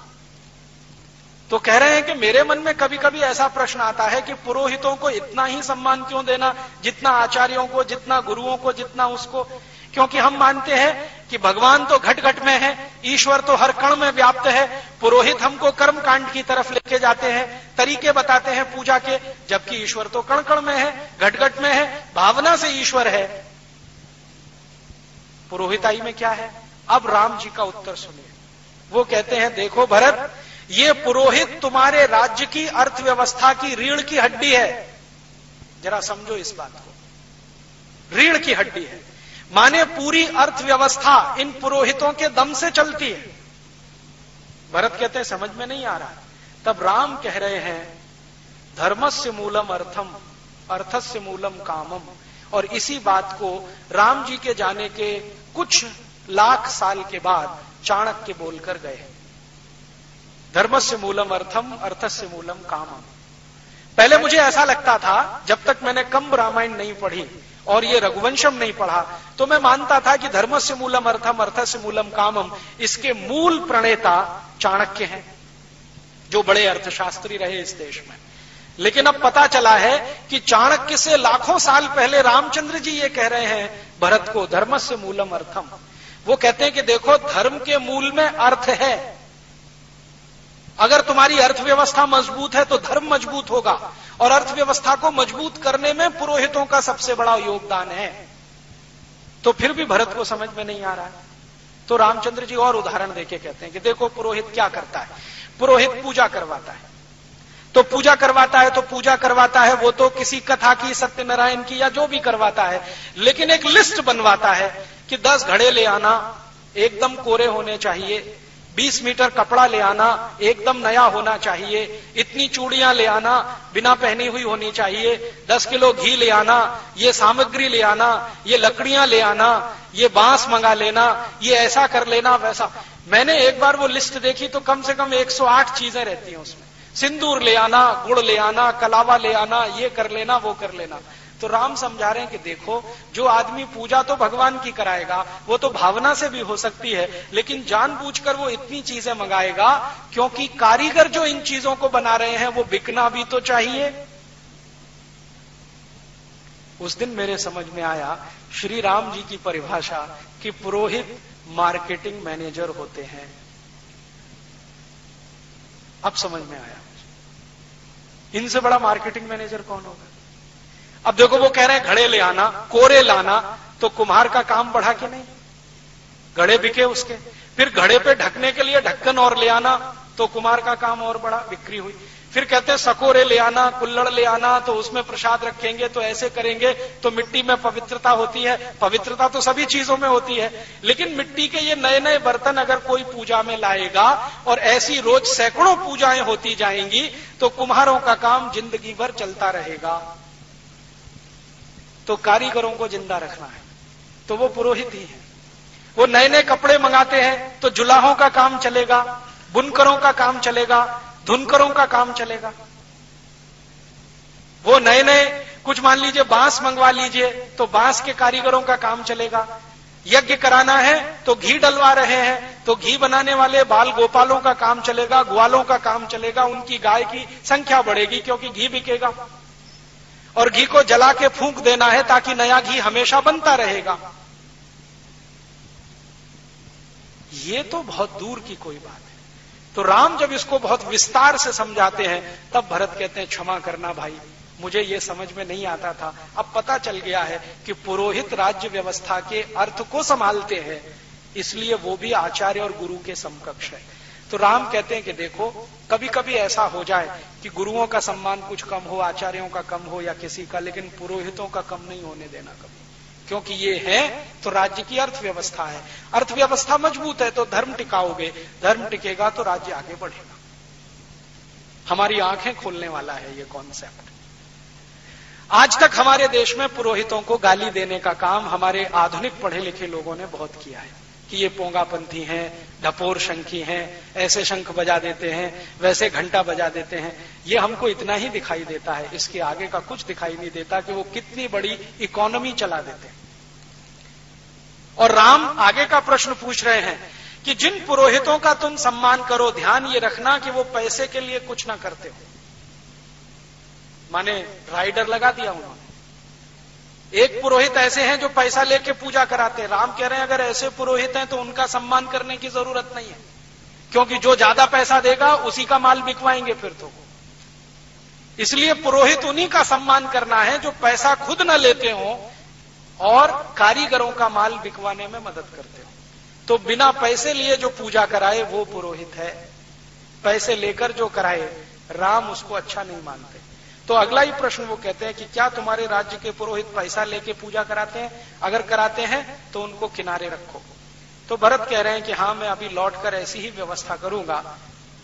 A: तो कह रहे हैं कि मेरे मन में कभी कभी ऐसा प्रश्न आता है कि पुरोहितों को इतना ही सम्मान क्यों देना, जितना आचार्यों को, जितना गुरुओं को, जितना उसको? क्योंकि हम मानते हैं कि भगवान तो घट घट में है, ईश्वर तो हर कण में व्याप्त है, पुरोहित हमको कर्म कांड की तरफ़ लेके जाते हैं, तरीके बताते हैं पूजा के, जबकि ईश्वर तो कण कण में है घट घट में है, भावना से ईश्वर है। पुरोहिताई में क्या है? अब राम जी का उत्तर सुनिए। वो कहते हैं, देखो भरत ये पुरोहित तुम्हारे राज्य की अर्थव्यवस्था की रीढ़ की हड्डी है। जरा समझो इस बात को। रीढ़ की हड्डी है। माने पूरी अर्थव्यवस्था इन पुरोहितों के दम से चलती है। भरत कहते हैं, समझ में नहीं आ रहा। तब राम कह रहे हैं, धर्मस्य मूलम अर्थम, अर्थस्य मूलम कामम। और इसी बात को राम जी के जाने के कुछ लाख साल के बाद चाणक्य बोलकर गए धर्मस्य मूलम अर्थम अर्थ से मूलम कामम। पहले मुझे ऐसा लगता था, जब तक मैंने कम रामायण नहीं पढ़ी और ये रघुवंशम नहीं पढ़ा तो मैं मानता था कि धर्म से मूलम अर्थम अर्थ से मूलम कामम, इसके मूल प्रणेता चाणक्य हैं, जो बड़े अर्थशास्त्री रहे इस देश में। लेकिन अब पता चला है कि चाणक्य से लाखों साल पहले रामचंद्र जी ये कह रहे हैं, भरत को धर्म से मूलम अर्थम। वो कहते हैं कि देखो, धर्म के मूल में अर्थ है। अगर तुम्हारी अर्थव्यवस्था मज़बूत है तो धर्म मज़बूत होगा और अर्थव्यवस्था को मज़बूत करने में पुरोहितों का सबसे बड़ा योगदान है। तो फिर भी भरत को समझ में नहीं आ रहा है। तो रामचंद्र जी और उदाहरण देके कहते हैं कि देखो पुरोहित क्या करता है। पुरोहित पूजा करवाता है। तो पूजा करवाता है तो पूजा करवाता है, वो तो किसी कथा की, सत्यनारायण की या जो भी करवाता है। लेकिन एक लिस्ट बनवाता है कि दस घड़े ले आना, एकदम कोरे होने चाहिए। 20 मीटर कपड़ा ले आना एकदम नया होना चाहिए, इतनी चूड़ियाँ ले आना बिना पहनी हुई होनी चाहिए 10 किलो घी ले आना, ये सामग्री ले आना, ये लकड़ियाँ ले आना, ये बाँस मंगा लेना, ये ऐसा कर लेना, वैसा। मैंने एक बार वो लिस्ट देखी तो कम से कम 108 चीज़ें रहती हैं उसमें। सिंदूर ले आना, गुड़ ले आना, कलावा ले आना, ये कर लेना, वो कर लेना। तो राम समझा रहे हैं कि देखो, जो आदमी पूजा तो भगवान की कराएगा, वो तो भावना से भी हो सकती है, लेकिन जानबूझकर वो इतनी चीज़ें मंगाएगा, क्योंकि कारीगर जो इन चीज़ों को बना रहे हैं, वो बिकना भी तो चाहिए। उस दिन मेरे समझ में आया, श्री राम जी की परिभाषा कि पुरोहित मार्केटिंग मैनेजर होते हैं। अब समझ में आया। इनसे बड़ा मार्केटिंग मैनेजर कौन होगा? अब देखो वो कह रहे हैं, घड़े ले आना, कोरे लाना। तो कुम्हार का काम बढ़ा कि नहीं? घड़े बिके उसके। फिर घड़े पे ढकने के लिए ढक्कन और ले आना तो कुमार का काम और बड़ा, बिक्री हुई। फिर कहते हैं, सकोरे ले आना, कुल्लड़ ले आना तो उसमें प्रसाद रखेंगे तो ऐसे करेंगे तो मिट्टी में पवित्रता होती है। पवित्रता तो सभी चीज़ों में होती है, लेकिन मिट्टी के ये नए नए बर्तन अगर कोई पूजा में लाएगा, और ऐसी रोज सैकड़ों पूजाएँ होती जाएँगी तो कुम्हारों का काम ज़िंदगी भर चलता रहेगा। तो कारीगरों को ज़िंदा रखना है। तो वो पुरोहित ही है। वो नए नए कपड़े मंगाते हैं तो जुलाहों का काम चलेगा, बुनकरों का काम चलेगा, धुनकरों का काम चलेगा। वो नए नए कुछ मान लीजिए बाँस मंगवा लीजिए तो बाँस के कारीगरों का काम चलेगा। यज्ञ कराना है तो घी डलवा रहे हैं तो घी बनाने वाले बाल गोपालों का काम चलेगा, ग्वालों का काम चलेगा, उनकी गाय की संख्या बढ़ेगी, क्योंकि घी बिकेगा। और घी को जला के फूंक देना है ताकि नया घी हमेशा बनता रहेगा। ये तो बहुत दूर की कोई बात है। तो राम जब इसको बहुत विस्तार से समझाते हैं, तब भरत कहते हैं, क्षमा करना भाई, मुझे ये समझ में नहीं आता था। अब पता चल गया है कि पुरोहित राज्य व्यवस्था के अर्थ को संभालते हैं, इसलिए वो भी आचार्य और गुरु के समकक्ष है। तो राम कहते हैं कि देखो कभी कभी ऐसा हो जाए कि गुरुओं का सम्मान कुछ कम हो, आचार्यों का कम हो या किसी का, लेकिन पुरोहितों का कम नहीं होने देना कभी। क्योंकि ये है तो राज्य की अर्थव्यवस्था है। अर्थव्यवस्था मज़बूत है तो धर्म टिकाओगे। धर्म टिकेगा तो राज्य आगे बढ़ेगा। हमारी आँखें खोलने वाला है ये कॉन्सेप्ट आज तक हमारे देश में पुरोहितों को गाली देने का काम हमारे आधुनिक पढ़े लिखे लोगों ने बहुत किया है। कि ये पोंगापंथी हैं, ढपोर शंखी हैं, ऐसे शंख बजा देते हैं, वैसे घंटा बजा देते हैं। ये हमको इतना ही दिखाई देता है, इसके आगे का कुछ दिखाई नहीं देता कि वो कितनी बड़ी इकोनॉमी चला देते हैं। और राम आगे का प्रश्न पूछ रहे हैं कि जिन पुरोहितों का तुम सम्मान करो, ध्यान ये रखना कि वो पैसे के लिए कुछ ना करते हो। माने राइडर लगा दिया उन्होंने। एक पुरोहित ऐसे हैं जो पैसा लेके पूजा कराते हैं। राम कह रहे हैं, अगर ऐसे पुरोहित हैं तो उनका सम्मान करने की ज़रूरत नहीं है। क्योंकि जो ज़्यादा पैसा देगा, उसी का माल बिकवाएँगे फिर तो। इसलिए पुरोहित उन्हीं का सम्मान करना है जो पैसा खुद न लेते हो और कारीगरों का माल बिकवाने में मदद करते हो। तो बिना पैसे लिए जो पूजा कराए, वो पुरोहित है। पैसे लेकर जो कराए, राम उसको अच्छा नहीं मानते। तो अगला ही प्रश्न वो कहते हैं कि क्या तुम्हारे राज्य के पुरोहित पैसा लेके पूजा कराते हैं? अगर कराते हैं तो उनको किनारे रखो। तो भरत कह रहे हैं कि हाँ मैं अभी लौट कर ऐसी ही व्यवस्था करूँगा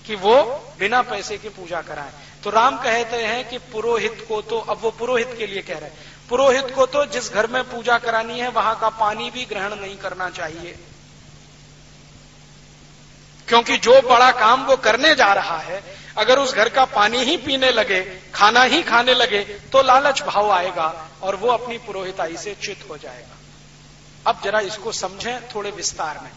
A: कि वो बिना पैसे की पूजा कराए। तो राम कहते हैं कि पुरोहित को तो अब वो पुरोहित के लिए कह रहे हैं, पुरोहित को तो जिस घर में पूजा करानी है, वहाँ का पानी भी ग्रहण नहीं करना चाहिए। क्योंकि जो बड़ा काम वो करने जा रहा है अगर उस घर का पानी ही पीने लगे, खाना ही खाने लगे तो लालच भाव आएगा और वो अपनी पुरोहिताई से चित हो जाएगा। अब जरा इसको समझें थोड़े विस्तार में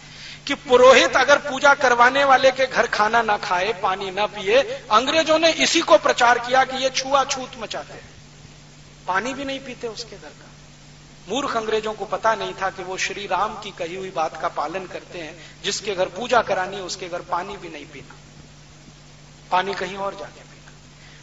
A: कि पुरोहित अगर पूजा करवाने वाले के घर खाना ना खाए, पानी ना पिए, अंग्रेज़ों ने इसी को प्रचार किया कि ये छुआछूत मचाते हैं। पानी भी नहीं पीते उसके घर का। मूर्ख अंग्रेज़ों को पता नहीं था कि वो श्री राम की कही हुई बात का पालन करते हैं, जिसके घर पूजा करानी है उसके घर पानी भी नहीं पीना। पानी कहीं और जाके पीना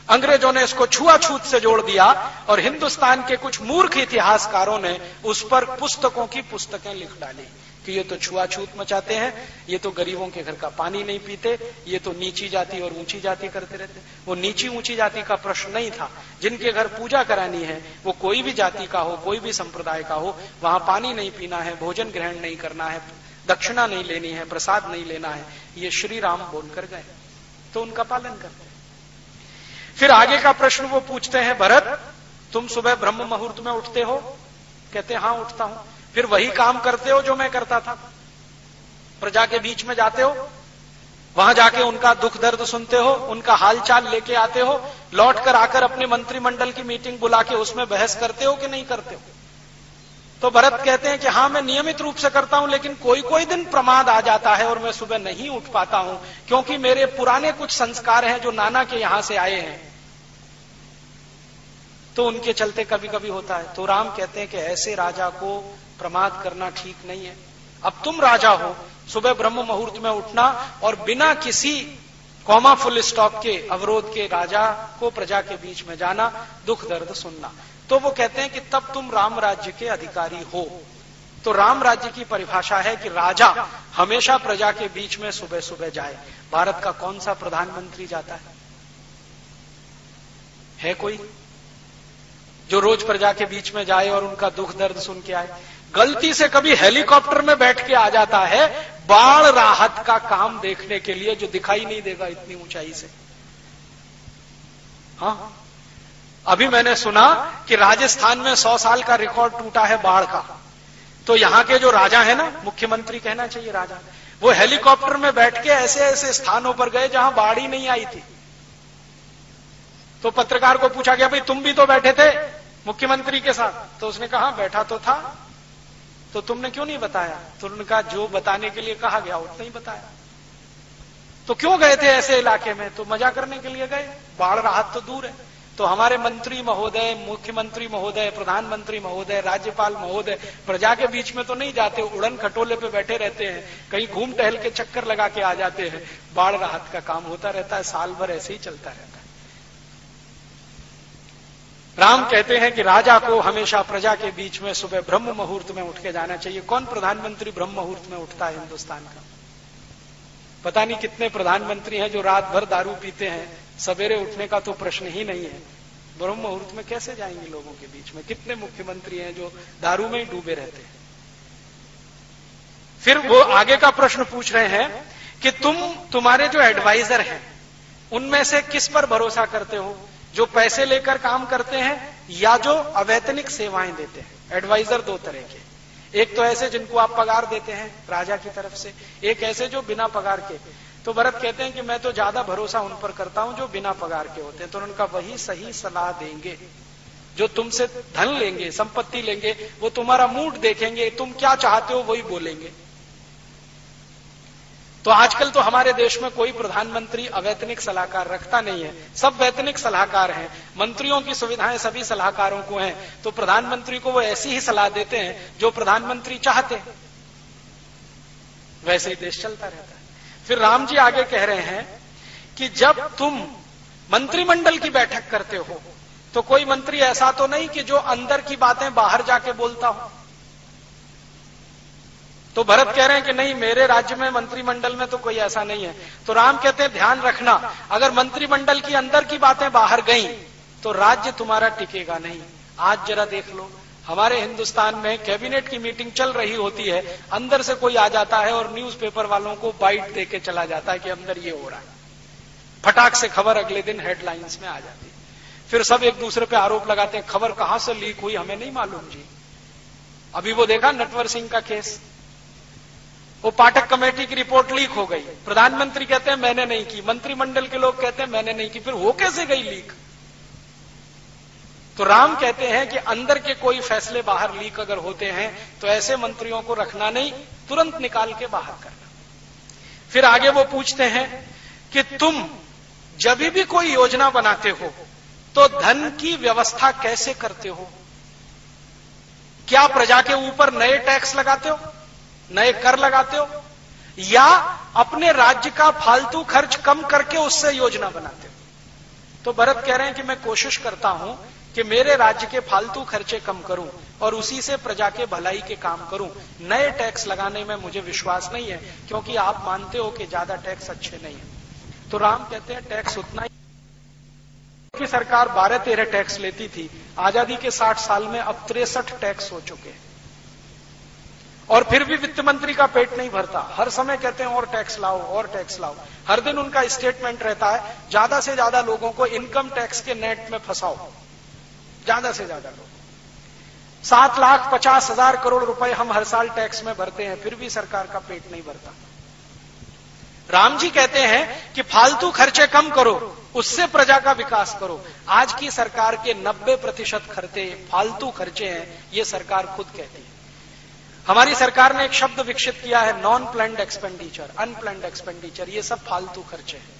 A: अंग्रेज़ों ने इसको छुआछूत से जोड़ दिया और हिंदुस्तान के कुछ मूर्ख इतिहासकारों ने उस पर पुस्तकों की पुस्तकें लिख डाली कि ये तो छुआछूत मचाते हैं, ये तो गरीबों के घर का पानी नहीं पीते, ये तो नीची जाति और ऊँची जाति करते रहते। वो नीची ऊँची जाति का प्रश्न नहीं था। जिनके घर पूजा करानी है, वो कोई भी जाति का हो, कोई भी संप्रदाय का हो, वहाँ पानी नहीं पीना है, भोजन ग्रहण नहीं करना है, दक्षिणा नहीं लेनी है, प्रसाद नहीं लेना है, ये श्री राम बोलकर गए। तो उनका पालन करते हैं। फिर आगे का प्रश्न वो पूछते हैं, भरत, तुम सुबह ब्रह्म मुहूर्त में उठते हो? कहते हाँ उठता हूँ। फिर वही काम करते हो जो मैं करता था? प्रजा के बीच में जाते हो? वहाँ जाके उनका दुख दर्द सुनते हो? उनका हालचाल लेके आते हो? लौट कर आकर अपने मंत्रिमंडल की मीटिंग बुला के उसमें बहस करते हो कि नहीं करते हो? तो भरत कहते हैं कि हाँ मैं नियमित रूप से करता हूँ, लेकिन कोई कोई दिन प्रमाद आ जाता है और मैं सुबह नहीं उठ पाता हूँ, क्योंकि मेरे पुराने कुछ संस्कार हैं जो नाना के यहाँ से आए हैं। तो उनके चलते कभी कभी होता है। तो राम कहते हैं कि ऐसे राजा को प्रमाद करना ठीक नहीं है। अब तुम राजा हो, सुबह ब्रह्म मुहूर्त में उठना और बिना किसी कॉमा फुल स्टॉप के, अवरोध के राजा को प्रजा के बीच में जाना, दुख दर्द सुनना। तो वो कहते हैं कि तब तुम राम राज्य के अधिकारी हो। तो राम राज्य की परिभाषा है कि राजा हमेशा प्रजा के बीच में सुबह सुबह जाए। भारत का कौन सा प्रधानमंत्री जाता है? है कोई? जो रोज प्रजा के बीच में जाए और उनका दुख दर्द सुन के आए। गलती से कभी हेलीकॉप्टर में बैठ के आ जाता है बाढ़ राहत का काम देखने के लिए, जो दिखाई नहीं देगा इतनी ऊंचाई से। हाँ? अभी मैंने सुना कि राजस्थान में सौ साल का रिकॉर्ड टूटा है बाढ़ का। तो यहाँ के जो राजा है ना, मुख्यमंत्री कहना चाहिए राजा, वो हेलीकॉप्टर में बैठ के ऐसे ऐसे स्थानों पर गए जहाँ बाढ़ ही नहीं आई थी। तो पत्रकार को पूछा गया, भाई, तुम भी तो बैठे थे मुख्यमंत्री के साथ? तो उसने कहा, बैठा तो था। तो तुमने क्यों नहीं बताया? तो कहा, जो बताने के लिए कहा गया, उतना ही बताया। तो क्यों गए थे ऐसे इलाके में? तो मज़ा करने के लिए गए। बाढ़ राहत तो दूर है। तो हमारे मंत्री महोदय, मुख्यमंत्री महोदय, प्रधानमंत्री महोदय, राज्यपाल महोदय, प्रजा के बीच में तो नहीं जाते, उड़न खटोले पे बैठे रहते हैं, कहीं घूम टहल के चक्कर लगा के आ जाते हैं, बाढ़ राहत का काम होता रहता है, साल भर ऐसे ही चलता रहता है। राम कहते हैं कि राजा को हमेशा प्रजा के बीच में, सुबह ब्रह्म मुहूर्त में उठ के जाना चाहिए। कौन प्रधानमंत्री ब्रह्म मुहूर्त में उठता है हिंदुस्तान का? पता नहीं कितने प्रधानमंत्री हैं जो रात भर दारू पीते हैं सवेरे उठने का तो प्रश्न ही नहीं है। ब्रह्म मुहूर्त में कैसे जाएँगे लोगों के बीच में? कितने मुख्यमंत्री हैं जो दारू में ही डूबे रहते हैं? फिर वो आगे का प्रश्न पूछ रहे हैं कि तुम, तुम्हारे जो एडवाइजर हैं, उनमें से किस पर भरोसा करते हो? जो पैसे लेकर काम करते हैं या जो अवैतनिक सेवाएँ देते हैं? एडवाइजर दो तरह के। एक तो ऐसे जिनको आप पगार देते हैं, राजा की तरफ़ से। एक ऐसे जो बिना पगार के। तो भरत कहते हैं कि मैं तो ज़्यादा भरोसा उन पर करता हूँ जो बिना पगार के होते हैं तो उनका वही सही सलाह देंगे, जो तुमसे धन लेंगे, संपत्ति लेंगे, वो तुम्हारा मूड देखेंगे, तुम क्या चाहते हो वही बोलेंगे। तो आजकल तो हमारे देश में कोई प्रधानमंत्री अवैतनिक सलाहकार रखता नहीं है। सब वैतनिक सलाहकार हैं, मंत्रियों की सुविधाएँ सभी सलाहकारों को हैं। तो प्रधानमंत्री को वो ऐसी ही सलाह देते हैं जो प्रधानमंत्री चाहते हैं। वैसे ही देश चलता रहता है। फिर राम जी आगे कह रहे हैं कि जब तुम मंत्रिमंडल की बैठक करते हो तो कोई मंत्री ऐसा तो नहीं कि जो अंदर की बातें बाहर जाके बोलता हो। तो भरत कह रहे हैं कि नहीं, मेरे राज्य में मंत्रिमंडल में तो कोई ऐसा नहीं है। तो राम कहते हैं, ध्यान रखना, अगर मंत्रिमंडल की अंदर की बातें बाहर गई तो राज्य तुम्हारा टिकेगा नहीं। आज जरा देख लो हमारे हिंदुस्तान में कैबिनेट की मीटिंग चल रही होती है, अंदर से कोई आ जाता है और न्यूज़पेपर वालों को बाइट दे के चला जाता है कि अंदर ये हो रहा है। फटाक से खबर अगले दिन हेडलाइंस में आ जाती है। फिर सब एक दूसरे पे आरोप लगाते हैं, खबर कहाँ से लीक हुई हमें नहीं मालूम जी। अभी वो देखा नटवर सिंह का केस। वो पाठक कमेटी की रिपोर्ट लीक हो गई। प्रधानमंत्री कहते हैं, मैंने नहीं की। मंत्रिमंडल के लोग कहते हैं, मैंने नहीं की। फिर वो कैसे गई लीक? तो राम कहते हैं कि अंदर के कोई फैसले बाहर लीक अगर होते हैं तो ऐसे मंत्रियों को रखना नहीं, तुरंत निकाल के बाहर करना। फिर आगे वो पूछते हैं कि तुम जब भी कोई योजना बनाते हो तो धन की व्यवस्था कैसे करते हो? क्या प्रजा के ऊपर नए टैक्स लगाते हो, नए कर लगाते हो, या अपने राज्य का फालतू खर्च कम करके उससे योजना बनाते हो? तो भरत कह रहे हैं कि मैं कोशिश करता हूँ कि मेरे राज्य के फालतू खर्चे कम करूँ और उसी से प्रजा के भलाई के काम करूँ। नए टैक्स लगाने में मुझे विश्वास नहीं है, क्योंकि आप मानते हो कि ज़्यादा टैक्स अच्छे नहीं है। तो राम कहते हैं, टैक्स उतना ही की सरकार बारह तेरह टैक्स लेती थी, आज़ादी के साठ साल में अब तिरसठ टैक्स हो चुके हैं। और फिर भी वित्त मंत्री का पेट नहीं भरता। हर समय कहते हैं, और टैक्स लाओ, और टैक्स लाओ। हर दिन उनका स्टेटमेंट रहता है, ज़्यादा से ज़्यादा लोगों को इनकम टैक्स के नेट में फंसाओ। ज़्यादा से ज़्यादा लोग। सात लाख पचास हज़ार करोड़ रुपए हम हर साल टैक्स में भरते हैं, फिर भी सरकार का पेट नहीं भरता। राम जी कहते हैं कि फालतू खर्चे कम करो, उससे प्रजा का विकास करो। आज की सरकार के 90 प्रतिशत खर्चे, फालतू खर्चे हैं, ये सरकार खुद कहती है। हमारी सरकार ने एक शब्द विकसित किया है non planned expenditure unplanned expenditure ये सब फालतू खर्चे हैं।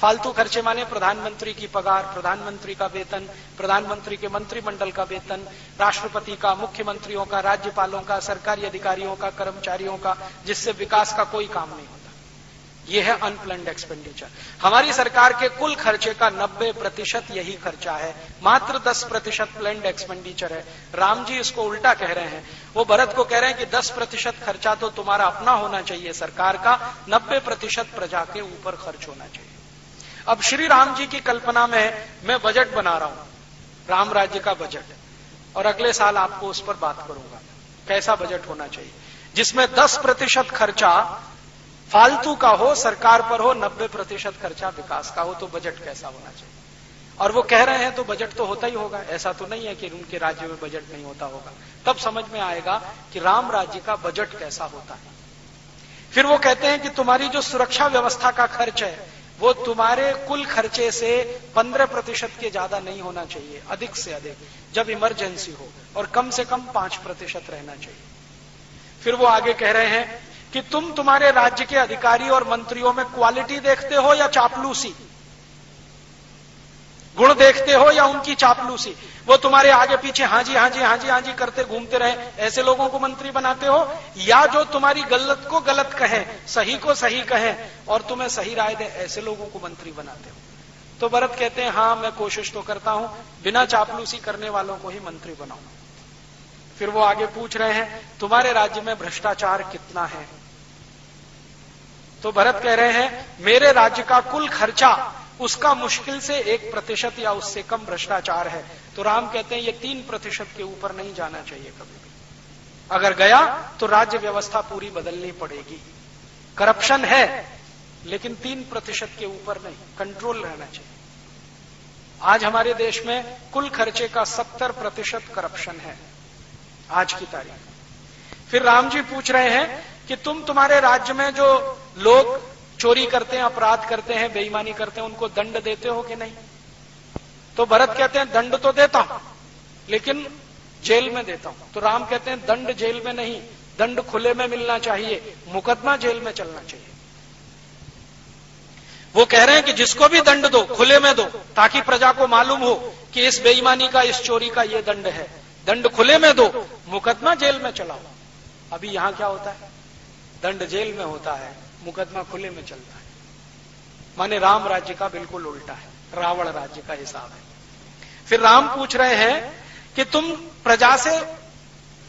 A: फालतू खर्चे माने प्रधानमंत्री की पगार, प्रधानमंत्री का वेतन, प्रधानमंत्री के मंत्रिमंडल का वेतन, राष्ट्रपति का, मुख्यमंत्रियों का, राज्यपालों का, सरकारी अधिकारियों का, कर्मचारियों का, जिससे विकास का कोई काम नहीं होता। यह है अनप्लैंड एक्सपेंडिचर हमारी सरकार के कुल खर्चे का 90 प्रतिशत यही खर्चा है। मात्र 10 प्रतिशत प्लैंड एक्सपेंडिचर है। राम जी इसको उल्टा कह रहे हैं। वो भरत को कह रहे हैं कि 10 प्रतिशत खर्चा तो तुम्हारा अपना होना चाहिए सरकार का 90 प्रतिशत प्रजा के ऊपर खर्च होना चाहिए। अब श्री राम जी की कल्पना में मैं बजट बना रहा हूँ, राम राज्य का बजट। और अगले साल आपको उस पर बात करूँगा, कैसा बजट होना चाहिए। जिसमें 10 प्रतिशत खर्चा फालतू का हो, सरकार पर हो, नब्बे प्रतिशत खर्चा विकास का हो तो बजट कैसा होना चाहिए? और वो कह रहे हैं तो बजट तो होता ही होगा, ऐसा तो नहीं है कि उनके राज्य में बजट नहीं होता होगा। तब समझ में आएगा कि राम राज्य का बजट कैसा होता है। फिर वो कहते हैं कि तुम्हारी जो सुरक्षा व्यवस्था का खर्च है वो तुम्हारे कुल खर्चे से पंद्रह प्रतिशत के ज़्यादा नहीं होना चाहिए, अधिक से अधिक, जब इमरजेंसी हो, और कम से कम पाँच प्रतिशत रहना चाहिए। फिर वो आगे कह रहे हैं कि तुम तुम्हारे राज्य के अधिकारी और मंत्रियों में क्वालिटी देखते हो या चापलूसी? गुण देखते हो या उनकी चापलूसी? वो तुम्हारे आगे पीछे हाँ जी हाँ जी हाँ जी हाँ जी करते घूमते रहे। ऐसे लोगों को मंत्री बनाते हो? या जो तुम्हारी गलत को गलत कहें, सही को सही कहें और तुम्हें सही राय दे, ऐसे लोगों को मंत्री बनाते हो? तो भरत कहते हैं हाँ मैं कोशिश तो करता हूँ, बिना चापलूसी करने वालों को ही मंत्री बनाऊ। फिर वो आगे पूछ रहे हैं, तुम्हारे राज्य में भ्रष्टाचार कितना है? तो भरत कह रहे हैं, मेरे राज्य का कुल खर्चा उसका मुश्किल से एक प्रतिशत या उससे कम भ्रष्टाचार है। तो राम कहते हैं, ये तीन प्रतिशत के ऊपर नहीं जाना चाहिए कभी भी। अगर गया तो राज्य व्यवस्था पूरी बदलनी पड़ेगी। करप्शन है, लेकिन तीन प्रतिशत के ऊपर नहीं। कंट्रोल रहना चाहिए। आज हमारे देश में कुल खर्चे का सत्तर प्रतिशत करप्शन है। आज की तारीख। फिर राम जी पूछ रहे हैं कि तुम तुम्हारे राज्य में जो लोग चोरी करते हैं, अपराध करते हैं, बेईमानी करते हैं, उनको दंड देते हो कि नहीं? तो भरत कहते हैं, दंड तो देता हूँ, लेकिन जेल में देता हूँ। तो राम कहते हैं, दंड जेल में नहीं, दंड खुले में मिलना चाहिए, मुकदमा जेल में चलना चाहिए। वो कह रहे हैं कि जिसको भी दंड दो, खुले में दो, ताकि प्रजा को मालूम हो कि इस बेईमानी का, इस चोरी का ये दंड है। दंड खुले में दो, मुकदमा जेल में चलाओ। अभी यहाँ क्या होता है? दंड जेल में होता है। मुकदमा खुले में चलता है। माने राम राज्य का बिल्कुल उल्टा है। रावण राज्य का हिसाब है। फिर राम पूछ रहे हैं कि तुम प्रजा से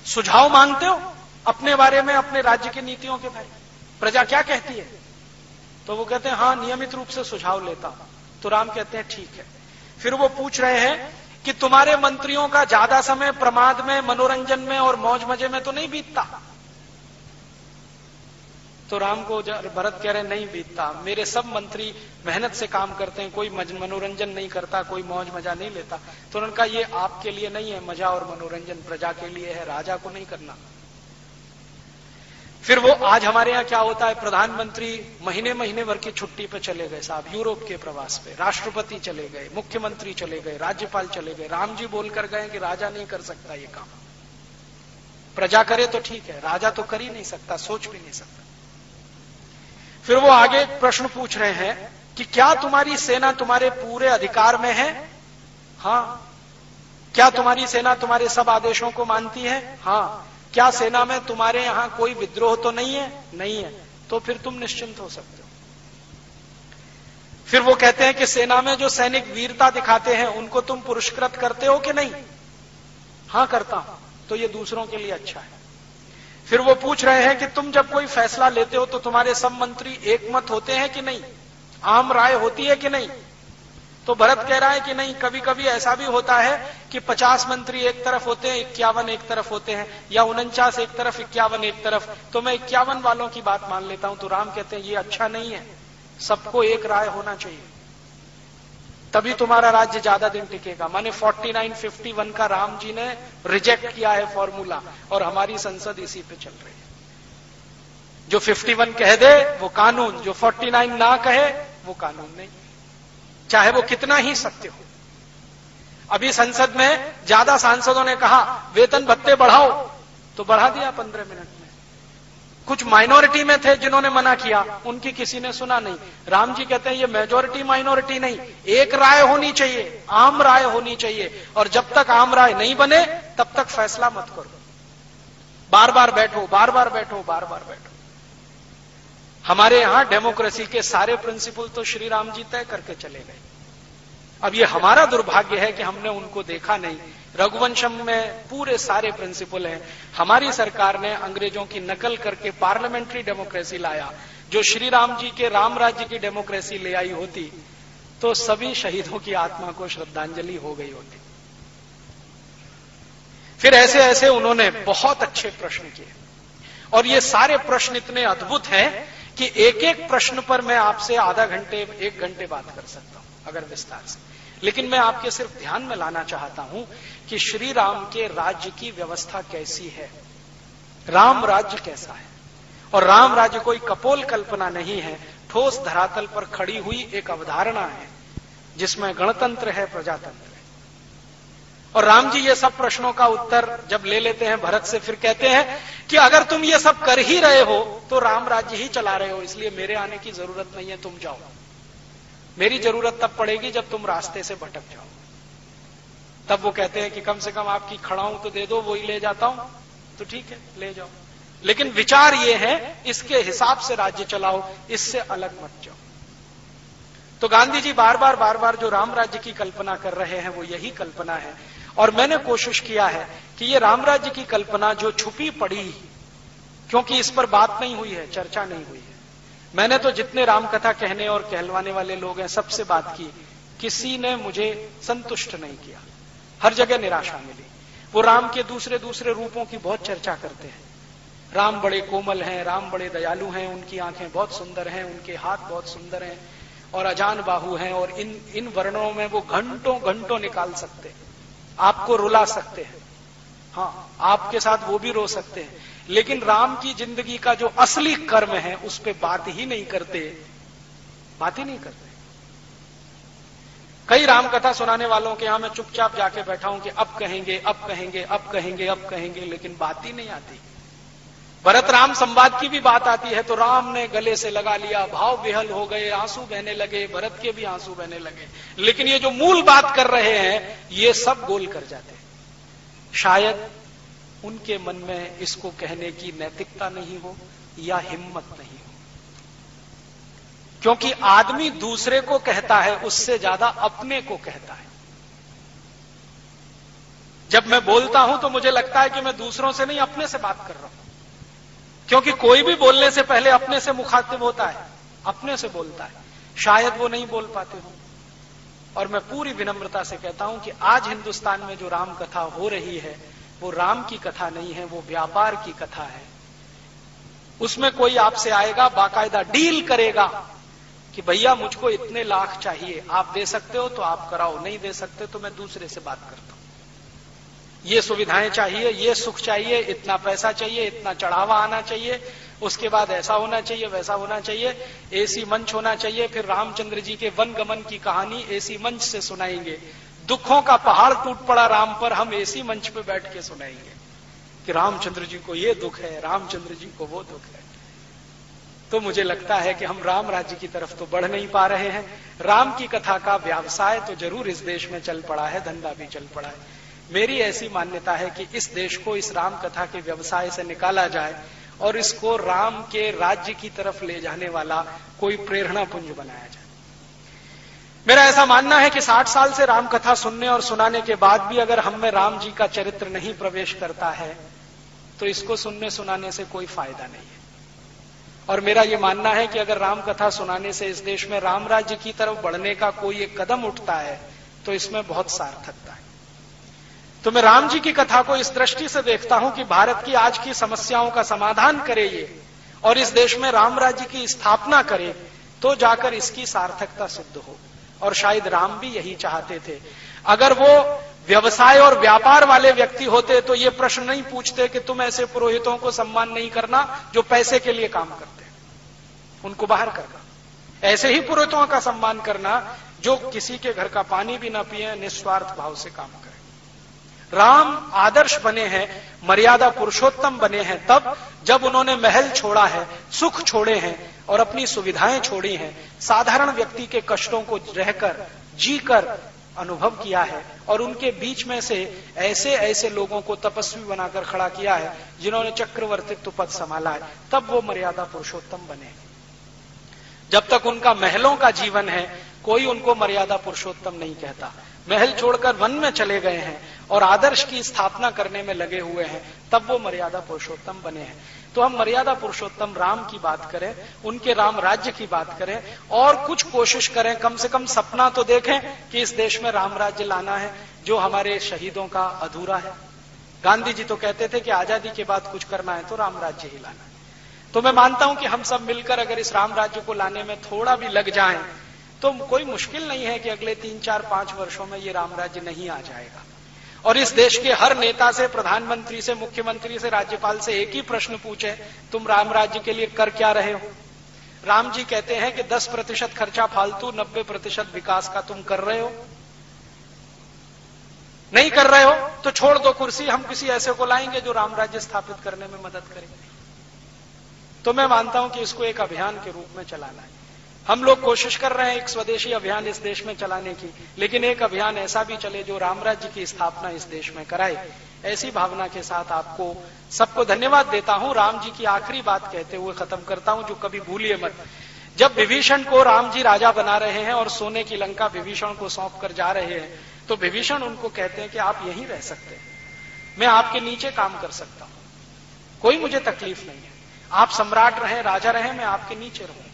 A: सुझाव मांगते हो? अपने बारे में, अपने राज्य की नीतियों के बारे में। प्रजा क्या कहती है? तो वो कहते हैं हाँ नियमित रूप से सुझाव लेता हूँ। तो राम कहते हैं, ठीक है। फिर वो पूछ रहे हैं कि तुम्हारे मंत्रियों का ज़्यादा समय प्रमाद में, मनोरंजन में और मौज मज़े में तो नहीं बीतता? तो राम को भरत कह रहे, नहीं बीतता। मेरे सब मंत्री मेहनत से काम करते हैं, कोई मनोरंजन नहीं करता, कोई मौज मज़ा नहीं लेता। तो उन्होंने कहा, ये आपके लिए नहीं है, मज़ा और मनोरंजन प्रजा के लिए है, राजा को नहीं करना। फिर वो आज हमारे यहाँ क्या होता है, प्रधानमंत्री महीने महीने भर की छुट्टी पे चले गए साहब, यूरोप के प्रवास पे, राष्ट्रपति चले गए, मुख्यमंत्री चले गए, राज्यपाल चले गए। राम जी बोलकर गए कि राजा नहीं कर सकता ये काम। प्रजा करे तो ठीक है, राजा तो कर ही नहीं सकता, सोच भी नहीं सकता। फिर वो आगे प्रश्न पूछ रहे हैं कि क्या तुम्हारी सेना तुम्हारे पूरे अधिकार में है? हाँ। क्या तुम्हारी सेना तुम्हारे सब आदेशों को मानती है? हाँ। क्या सेना में तुम्हारे यहाँ कोई विद्रोह तो नहीं है? नहीं है। तो फिर तुम निश्चिंत हो सकते हो। फिर वो कहते हैं कि सेना में जो सैनिक वीरता दिखाते हैं, उनको तुम पुरस्कृत करते हो कि नहीं? हाँ, करता हूँ। तो ये दूसरों के लिए अच्छा है। फिर वो पूछ रहे हैं कि तुम जब कोई फैसला लेते हो तो तुम्हारे सब मंत्री एक मत होते हैं कि नहीं? आम राय होती है कि नहीं? तो भरत कह रहा है कि नहीं कभी कभी ऐसा भी होता है कि पचास मंत्री एक तरफ़ होते हैं, इक्यावन एक तरफ़ होते हैं, या उनचास एक तरफ़, इक्यावन एक तरफ़। तो मैं इक्यावन वालों की बात मान लेता हूँ तो राम कहते हैं, ये अच्छा नहीं है। सबको एक राय होना चाहिए। तभी तुम्हारा राज्य ज़्यादा दिन टिकेगा। माने 49 51 का राम जी ने रिजेक्ट किया है फॉर्मूला और हमारी संसद इसी पे चल रही है। जो 51 कह दे, वो कानून। जो 49 ना कहे, वो कानून नहीं। चाहे वो कितना ही सत्य हो। अभी संसद में ज़्यादा सांसदों ने कहा, वेतन भत्ते बढ़ाओ तो बढ़ा दिया पंद्रह मिनट। कुछ माइनॉरिटी में थे जिन्होंने मना किया, उनकी किसी ने सुना नहीं। राम जी कहते हैं, ये मेजोरिटी माइनॉरिटी नहीं, एक राय होनी चाहिए, आम राय होनी चाहिए, और जब तक आम राय नहीं बने, तब तक फैसला मत करो। बार बार बैठो बार बार बैठो बार बार बैठो। हमारे यहाँ डेमोक्रेसी के सारे प्रिंसिपल तो श्री राम जी तय करके चले गए। अब ये हमारा दुर्भाग्य है कि हमने उनको देखा नहीं रघुवंशम में पूरे सारे प्रिंसिपल हैं। हमारी सरकार ने अंग्रेज़ों की नकल करके पार्लियामेंट्री डेमोक्रेसी लाया। जो श्री राम जी के राम राज्य की डेमोक्रेसी ले आई होती तो सभी शहीदों की आत्मा को श्रद्धांजलि हो गई होती। फिर ऐसे ऐसे उन्होंने बहुत अच्छे प्रश्न किए। और ये सारे प्रश्न इतने अद्भुत हैं कि एक एक प्रश्न पर मैं आपसे आधा घंटे, एक घंटे बात कर सकता हूँ, अगर विस्तार से। लेकिन मैं आपके सिर्फ़ ध्यान में लाना चाहता हूँ कि श्री राम के राज्य की व्यवस्था कैसी है। राम राज्य कैसा है? और राम राज्य कोई कपोल कल्पना नहीं है, ठोस धरातल पर खड़ी हुई एक अवधारणा है, जिसमें गणतंत्र है, प्रजातंत्र है। और राम जी ये सब प्रश्नों का उत्तर जब ले लेते हैं, भरत से फिर कहते हैं कि अगर तुम ये सब कर ही रहे हो तो राम राज्य ही चला रहे हो, इसलिए मेरे आने की ज़रूरत नहीं है, तुम जाओ। मेरी ज़रूरत तब पड़ेगी जब तुम रास्ते से भटक जाओ। तब वो कहते हैं कि कम से कम आपकी खड़ाऊ तो दे दो वो ही ले जाता हूँ। तो ठीक है, ले जाओ। लेकिन विचार ये है, इसके हिसाब से राज्य चलाओ, इससे अलग मत जाओ। तो गांधी जी बार बार बार बार जो राम राज्य की कल्पना कर रहे हैं, वो यही कल्पना है। और मैंने कोशिश किया है कि ये राम राज्य की कल्पना जो छुपी पड़ी, क्योंकि इस पर बात नहीं हुई है, चर्चा नहीं हुई। मैंने तो जितने रामकथा कहने और कहलवाने वाले लोग हैं, सबसे बात की, किसी ने मुझे संतुष्ट नहीं किया। हर जगह निराशा मिली। वो राम के दूसरे दूसरे रूपों की बहुत चर्चा करते हैं। राम बड़े कोमल हैं, राम बड़े दयालु हैं, उनकी आँखें बहुत सुंदर हैं, उनके हाथ बहुत सुंदर हैं, और अजान बाहु हैं, और इन इन वर्णों में वो घंटों घंटों निकाल सकते हैं। आपको रुला सकते हैं। हाँ आपके साथ वो भी रो सकते हैं। लेकिन राम की ज़िंदगी का जो असली कर्म है, उस पर बात ही नहीं करते। बात ही नहीं करते। कई राम कथा सुनाने वालों के यहाँ मैं चुपचाप जाके बैठा हूँ कि अब कहेंगे अब कहेंगे अब कहेंगे अब कहेंगे, लेकिन बात ही नहीं आती। भरत राम संवाद की भी बात आती है तो राम ने गले से लगा लिया, भाव विहल हो गए, आँसू बहने लगे, भरत के भी आँसू बहने लगे। लेकिन ये जो मूल बात कर रहे हैं, ये सब गोल कर जाते हैं। शायद उनके मन में इसको कहने की नैतिकता नहीं हो या हिम्मत नहीं हो। क्योंकि आदमी दूसरे को कहता है, उससे ज़्यादा अपने को कहता है। जब मैं बोलता हूँ तो मुझे लगता है कि मैं दूसरों से नहीं, अपने से बात कर रहा हूँ। क्योंकि कोई भी बोलने से पहले अपने से मुखातिब होता है, अपने से बोलता है। शायद वो नहीं बोल पाते हो। और मैं पूरी विनम्रता से कहता हूँ कि आज हिंदुस्तान में जो राम कथा हो रही है वो राम की कथा नहीं है, वो व्यापार की कथा है। उसमें कोई आपसे आएगा, बाकायदा डील करेगा कि भैया मुझको इतने लाख चाहिए, आप दे सकते हो तो आप कराओ, नहीं दे सकते तो मैं दूसरे से बात करता हूँ। ये सुविधाएँ चाहिए, ये सुख चाहिए, इतना पैसा चाहिए, इतना चढ़ावा आना चाहिए, उसके बाद ऐसा होना चाहिए, वैसा होना चाहिए, एसी मंच होना चाहिए, फिर रामचंद्र जी के वन गमन की कहानी एसी मंच से सुनाएँगे। दुखों का पहाड़ टूट पड़ा राम पर, हम ऐसी मंच पे बैठ के सुनाएँगे कि रामचंद्र जी को ये दुख है, रामचंद्र जी को वो दुख है। तो मुझे लगता है कि हम राम राज्य की तरफ़ तो बढ़ नहीं पा रहे हैं। राम की कथा का व्यवसाय तो ज़रूर इस देश में चल पड़ा है, धंधा भी चल पड़ा है। मेरी ऐसी मान्यता है कि इस देश को इस राम कथा के व्यवसाय से निकाला जाए और इसको राम के राज्य की तरफ़ ले जाने वाला कोई प्रेरणा पुंज बनाया जाए। मेरा ऐसा मानना है कि 60 साल से राम कथा सुनने और सुनाने के बाद भी अगर हम में राम जी का चरित्र नहीं प्रवेश करता है तो इसको सुनने सुनाने से कोई फ़ायदा नहीं है। और मेरा यह मानना है कि अगर राम कथा सुनाने से इस देश में राम राज्य की तरफ़ बढ़ने का कोई एक कदम उठता है तो इसमें बहुत सार्थकता है। तो मैं राम जी की कथा को इस दृष्टि से देखता हूँ कि भारत की आज की समस्याओं का समाधान करे ये, और इस देश में राम राज्य की स्थापना करे तो जाकर इसकी सार्थकता सिद्ध हो और शायद राम भी यही चाहते थे। अगर वो व्यवसाय और व्यापार वाले व्यक्ति होते तो ये प्रश्न नहीं पूछते कि तुम ऐसे पुरोहितों को सम्मान नहीं करना जो पैसे के लिए काम करते। उनको बाहर करना। ऐसे ही पुरोहितों का सम्मान करना जो किसी के घर का पानी भी ना पिए, निस्वार्थ भाव से काम करें। राम आदर्श बने हैं, मर्यादा पुरुषोत्तम बने हैं, तब जब उन्होंने महल छोड़ा है, सुख छोड़े हैं और अपनी सुविधाएँ छोड़ी हैं। साधारण व्यक्ति के कष्टों को रहकर, जीकर अनुभव किया है और उनके बीच में से ऐसे ऐसे लोगों को तपस्वी बनाकर खड़ा किया है, जिन्होंने चक्रवर्तित्व पद संभाला है। तब वो मर्यादा पुरुषोत्तम बने। जब तक उनका महलों का जीवन है, कोई उनको मर्यादा पुरुषोत्तम नहीं कहता। महल छोड़कर वन में चले गए हैं और आदर्श की स्थापना करने में लगे हुए हैं, तब वो मर्यादा पुरुषोत्तम बने हैं। तो हम मर्यादा पुरुषोत्तम राम की बात करें, उनके राम राज्य की बात करें, और कुछ कोशिश करें, कम से कम सपना तो देखें कि इस देश में राम राज्य लाना है, जो हमारे शहीदों का अधूरा है। गांधी जी तो कहते थे कि आज़ादी के बाद कुछ करना है तो राम राज्य ही लाना है। तो मैं मानता हूँ कि हम सब मिलकर अगर इस राम राज्य को लाने में थोड़ा भी लग जाए तो कोई मुश्किल नहीं है कि अगले तीन, चार, पाँच वर्षों में ये राम राज्य नहीं आ जाएगा। और इस देश के हर नेता से, प्रधानमंत्री से, मुख्यमंत्री से, राज्यपाल से एक ही प्रश्न पूछे, तुम राम राज्य के लिए कर क्या रहे हो? राम जी कहते हैं कि 10 प्रतिशत खर्चा फालतू 90 प्रतिशत विकास का तुम कर रहे हो। नहीं कर रहे हो तो छोड़ दो कुर्सी, हम किसी ऐसे को लाएँगे जो राम राज्य स्थापित करने में मदद करेंगे। तो मैं मानता हूँ कि इसको एक अभियान के रूप में चलाना है। हम लोग कोशिश कर रहे हैं एक स्वदेशी अभियान इस देश में चलाने की, लेकिन एक अभियान ऐसा भी चले जो राम राज्य की स्थापना इस देश में कराए। ऐसी भावना के साथ आपको सबको धन्यवाद देता हूँ। राम जी की आखिरी बात कहते हुए खत्म करता हूँ, जो कभी भूलिए मत। जब विभीषण को राम जी राजा बना रहे हैं और सोने की लंका विभीषण को सौंप कर जा रहे हैं तो विभीषण उनको कहते हैं कि आप यहीं रह सकते हैं। मैं आपके नीचे काम कर सकता हूँ। कोई मुझे तकलीफ़ नहीं है। आप सम्राट रहे, राजा रहे, मैं आपके नीचे रहूँ।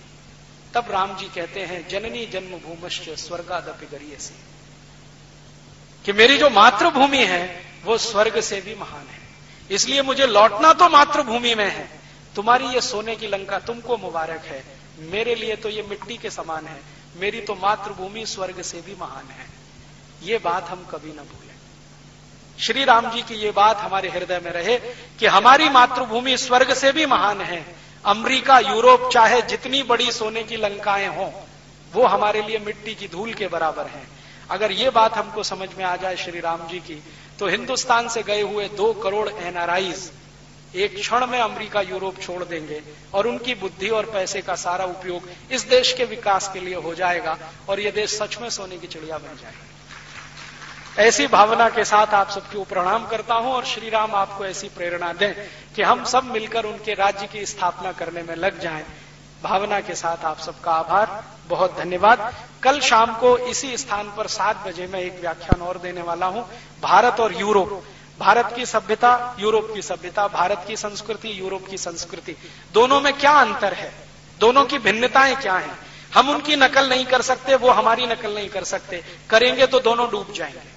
A: तब राम जी कहते हैं, जननी जन्म भूमश्च स्वर्गादपि गरिए से कि मेरी जो मातृभूमि है, वो स्वर्ग से भी महान है। इसलिए मुझे लौटना तो मातृभूमि में है। तुम्हारी ये सोने की लंका तुमको मुबारक है। मेरे लिए तो ये मिट्टी के समान है। मेरी तो मातृभूमि स्वर्ग से भी महान है। ये बात हम कभी ना भूलें। श्री राम जी की ये बात हमारे हृदय में रहे कि हमारी मातृभूमि स्वर्ग से भी महान है। अमेरिका, यूरोप, चाहे जितनी बड़ी सोने की लंकाएँ हों, वो हमारे लिए मिट्टी की धूल के बराबर हैं। अगर ये बात हमको समझ में आ जाए श्री राम जी की तो हिंदुस्तान से गए हुए दो करोड़ एनआरआईज एक क्षण में अमेरिका, यूरोप छोड़ देंगे और उनकी बुद्धि और पैसे का सारा उपयोग इस देश के विकास के लिए हो जाएगा और ये देश सच में सोने की चिड़िया बन जाएगा। ऐसी भावना के साथ आप सबको प्रणाम करता हूँ और श्री राम आपको ऐसी प्रेरणा दें कि हम सब मिलकर उनके राज्य की स्थापना करने में लग जाएँ। भावना के साथ आप सबका आभार, बहुत धन्यवाद। कल शाम को इसी स्थान पर सात बजे मैं एक व्याख्यान और देने वाला हूँ। भारत और यूरोप। भारत की सभ्यता, यूरोप की सभ्यता, भारत की संस्कृति, यूरोप की संस्कृति। दोनों में क्या अंतर है? दोनों की भिन्नताएँ क्या हैं? हम उनकी नकल नहीं कर सकते, वो हमारी नकल नहीं कर सकते। करेंगे तो दोनों डूब जाएँगे।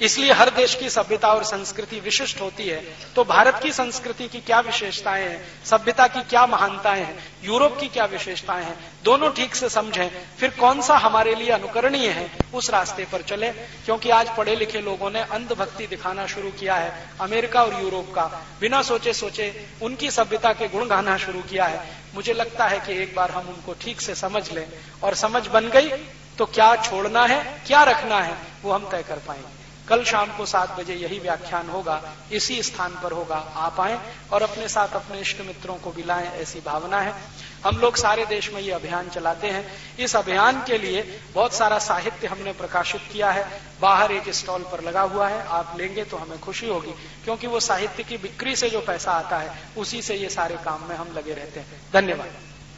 A: इसलिए हर देश की सभ्यता और संस्कृति विशिष्ट होती है। तो भारत की संस्कृति की क्या विशेषताएँ हैं? सभ्यता की क्या महानताएँ हैं? यूरोप की क्या विशेषताएँ हैं? दोनों ठीक से समझें। फिर कौन सा हमारे लिए अनुकरणीय है? उस रास्ते पर चले। क्योंकि आज पढ़े लिखे लोगों ने अंधभक्ति दिखाना शुरू किया है, अमेरिका और यूरोप का। बिना सोचे सोचे उनकी सभ्यता के गुण गाना शुरू किया है। मुझे लगता है कि एक बार हम उनको ठीक से समझ लें। और समझ बन गई तो क्या छोड़ना है, क्या रखना है, वो हम तय कर पाएँगे। कल शाम को सात बजे यही व्याख्यान होगा, इसी स्थान पर होगा। आप आए और अपने साथ अपने इष्ट मित्रों को भी लाएँ, ऐसी भावना है। हम लोग सारे देश में ये अभियान चलाते हैं। इस अभियान के लिए बहुत सारा साहित्य हमने प्रकाशित किया है। बाहर एक स्टॉल पर लगा हुआ है। आप लेंगे तो हमें खुशी होगी, क्योंकि वो साहित्य की बिक्री से जो पैसा आता है, उसी से ये सारे काम में हम लगे रहते हैं। धन्यवाद।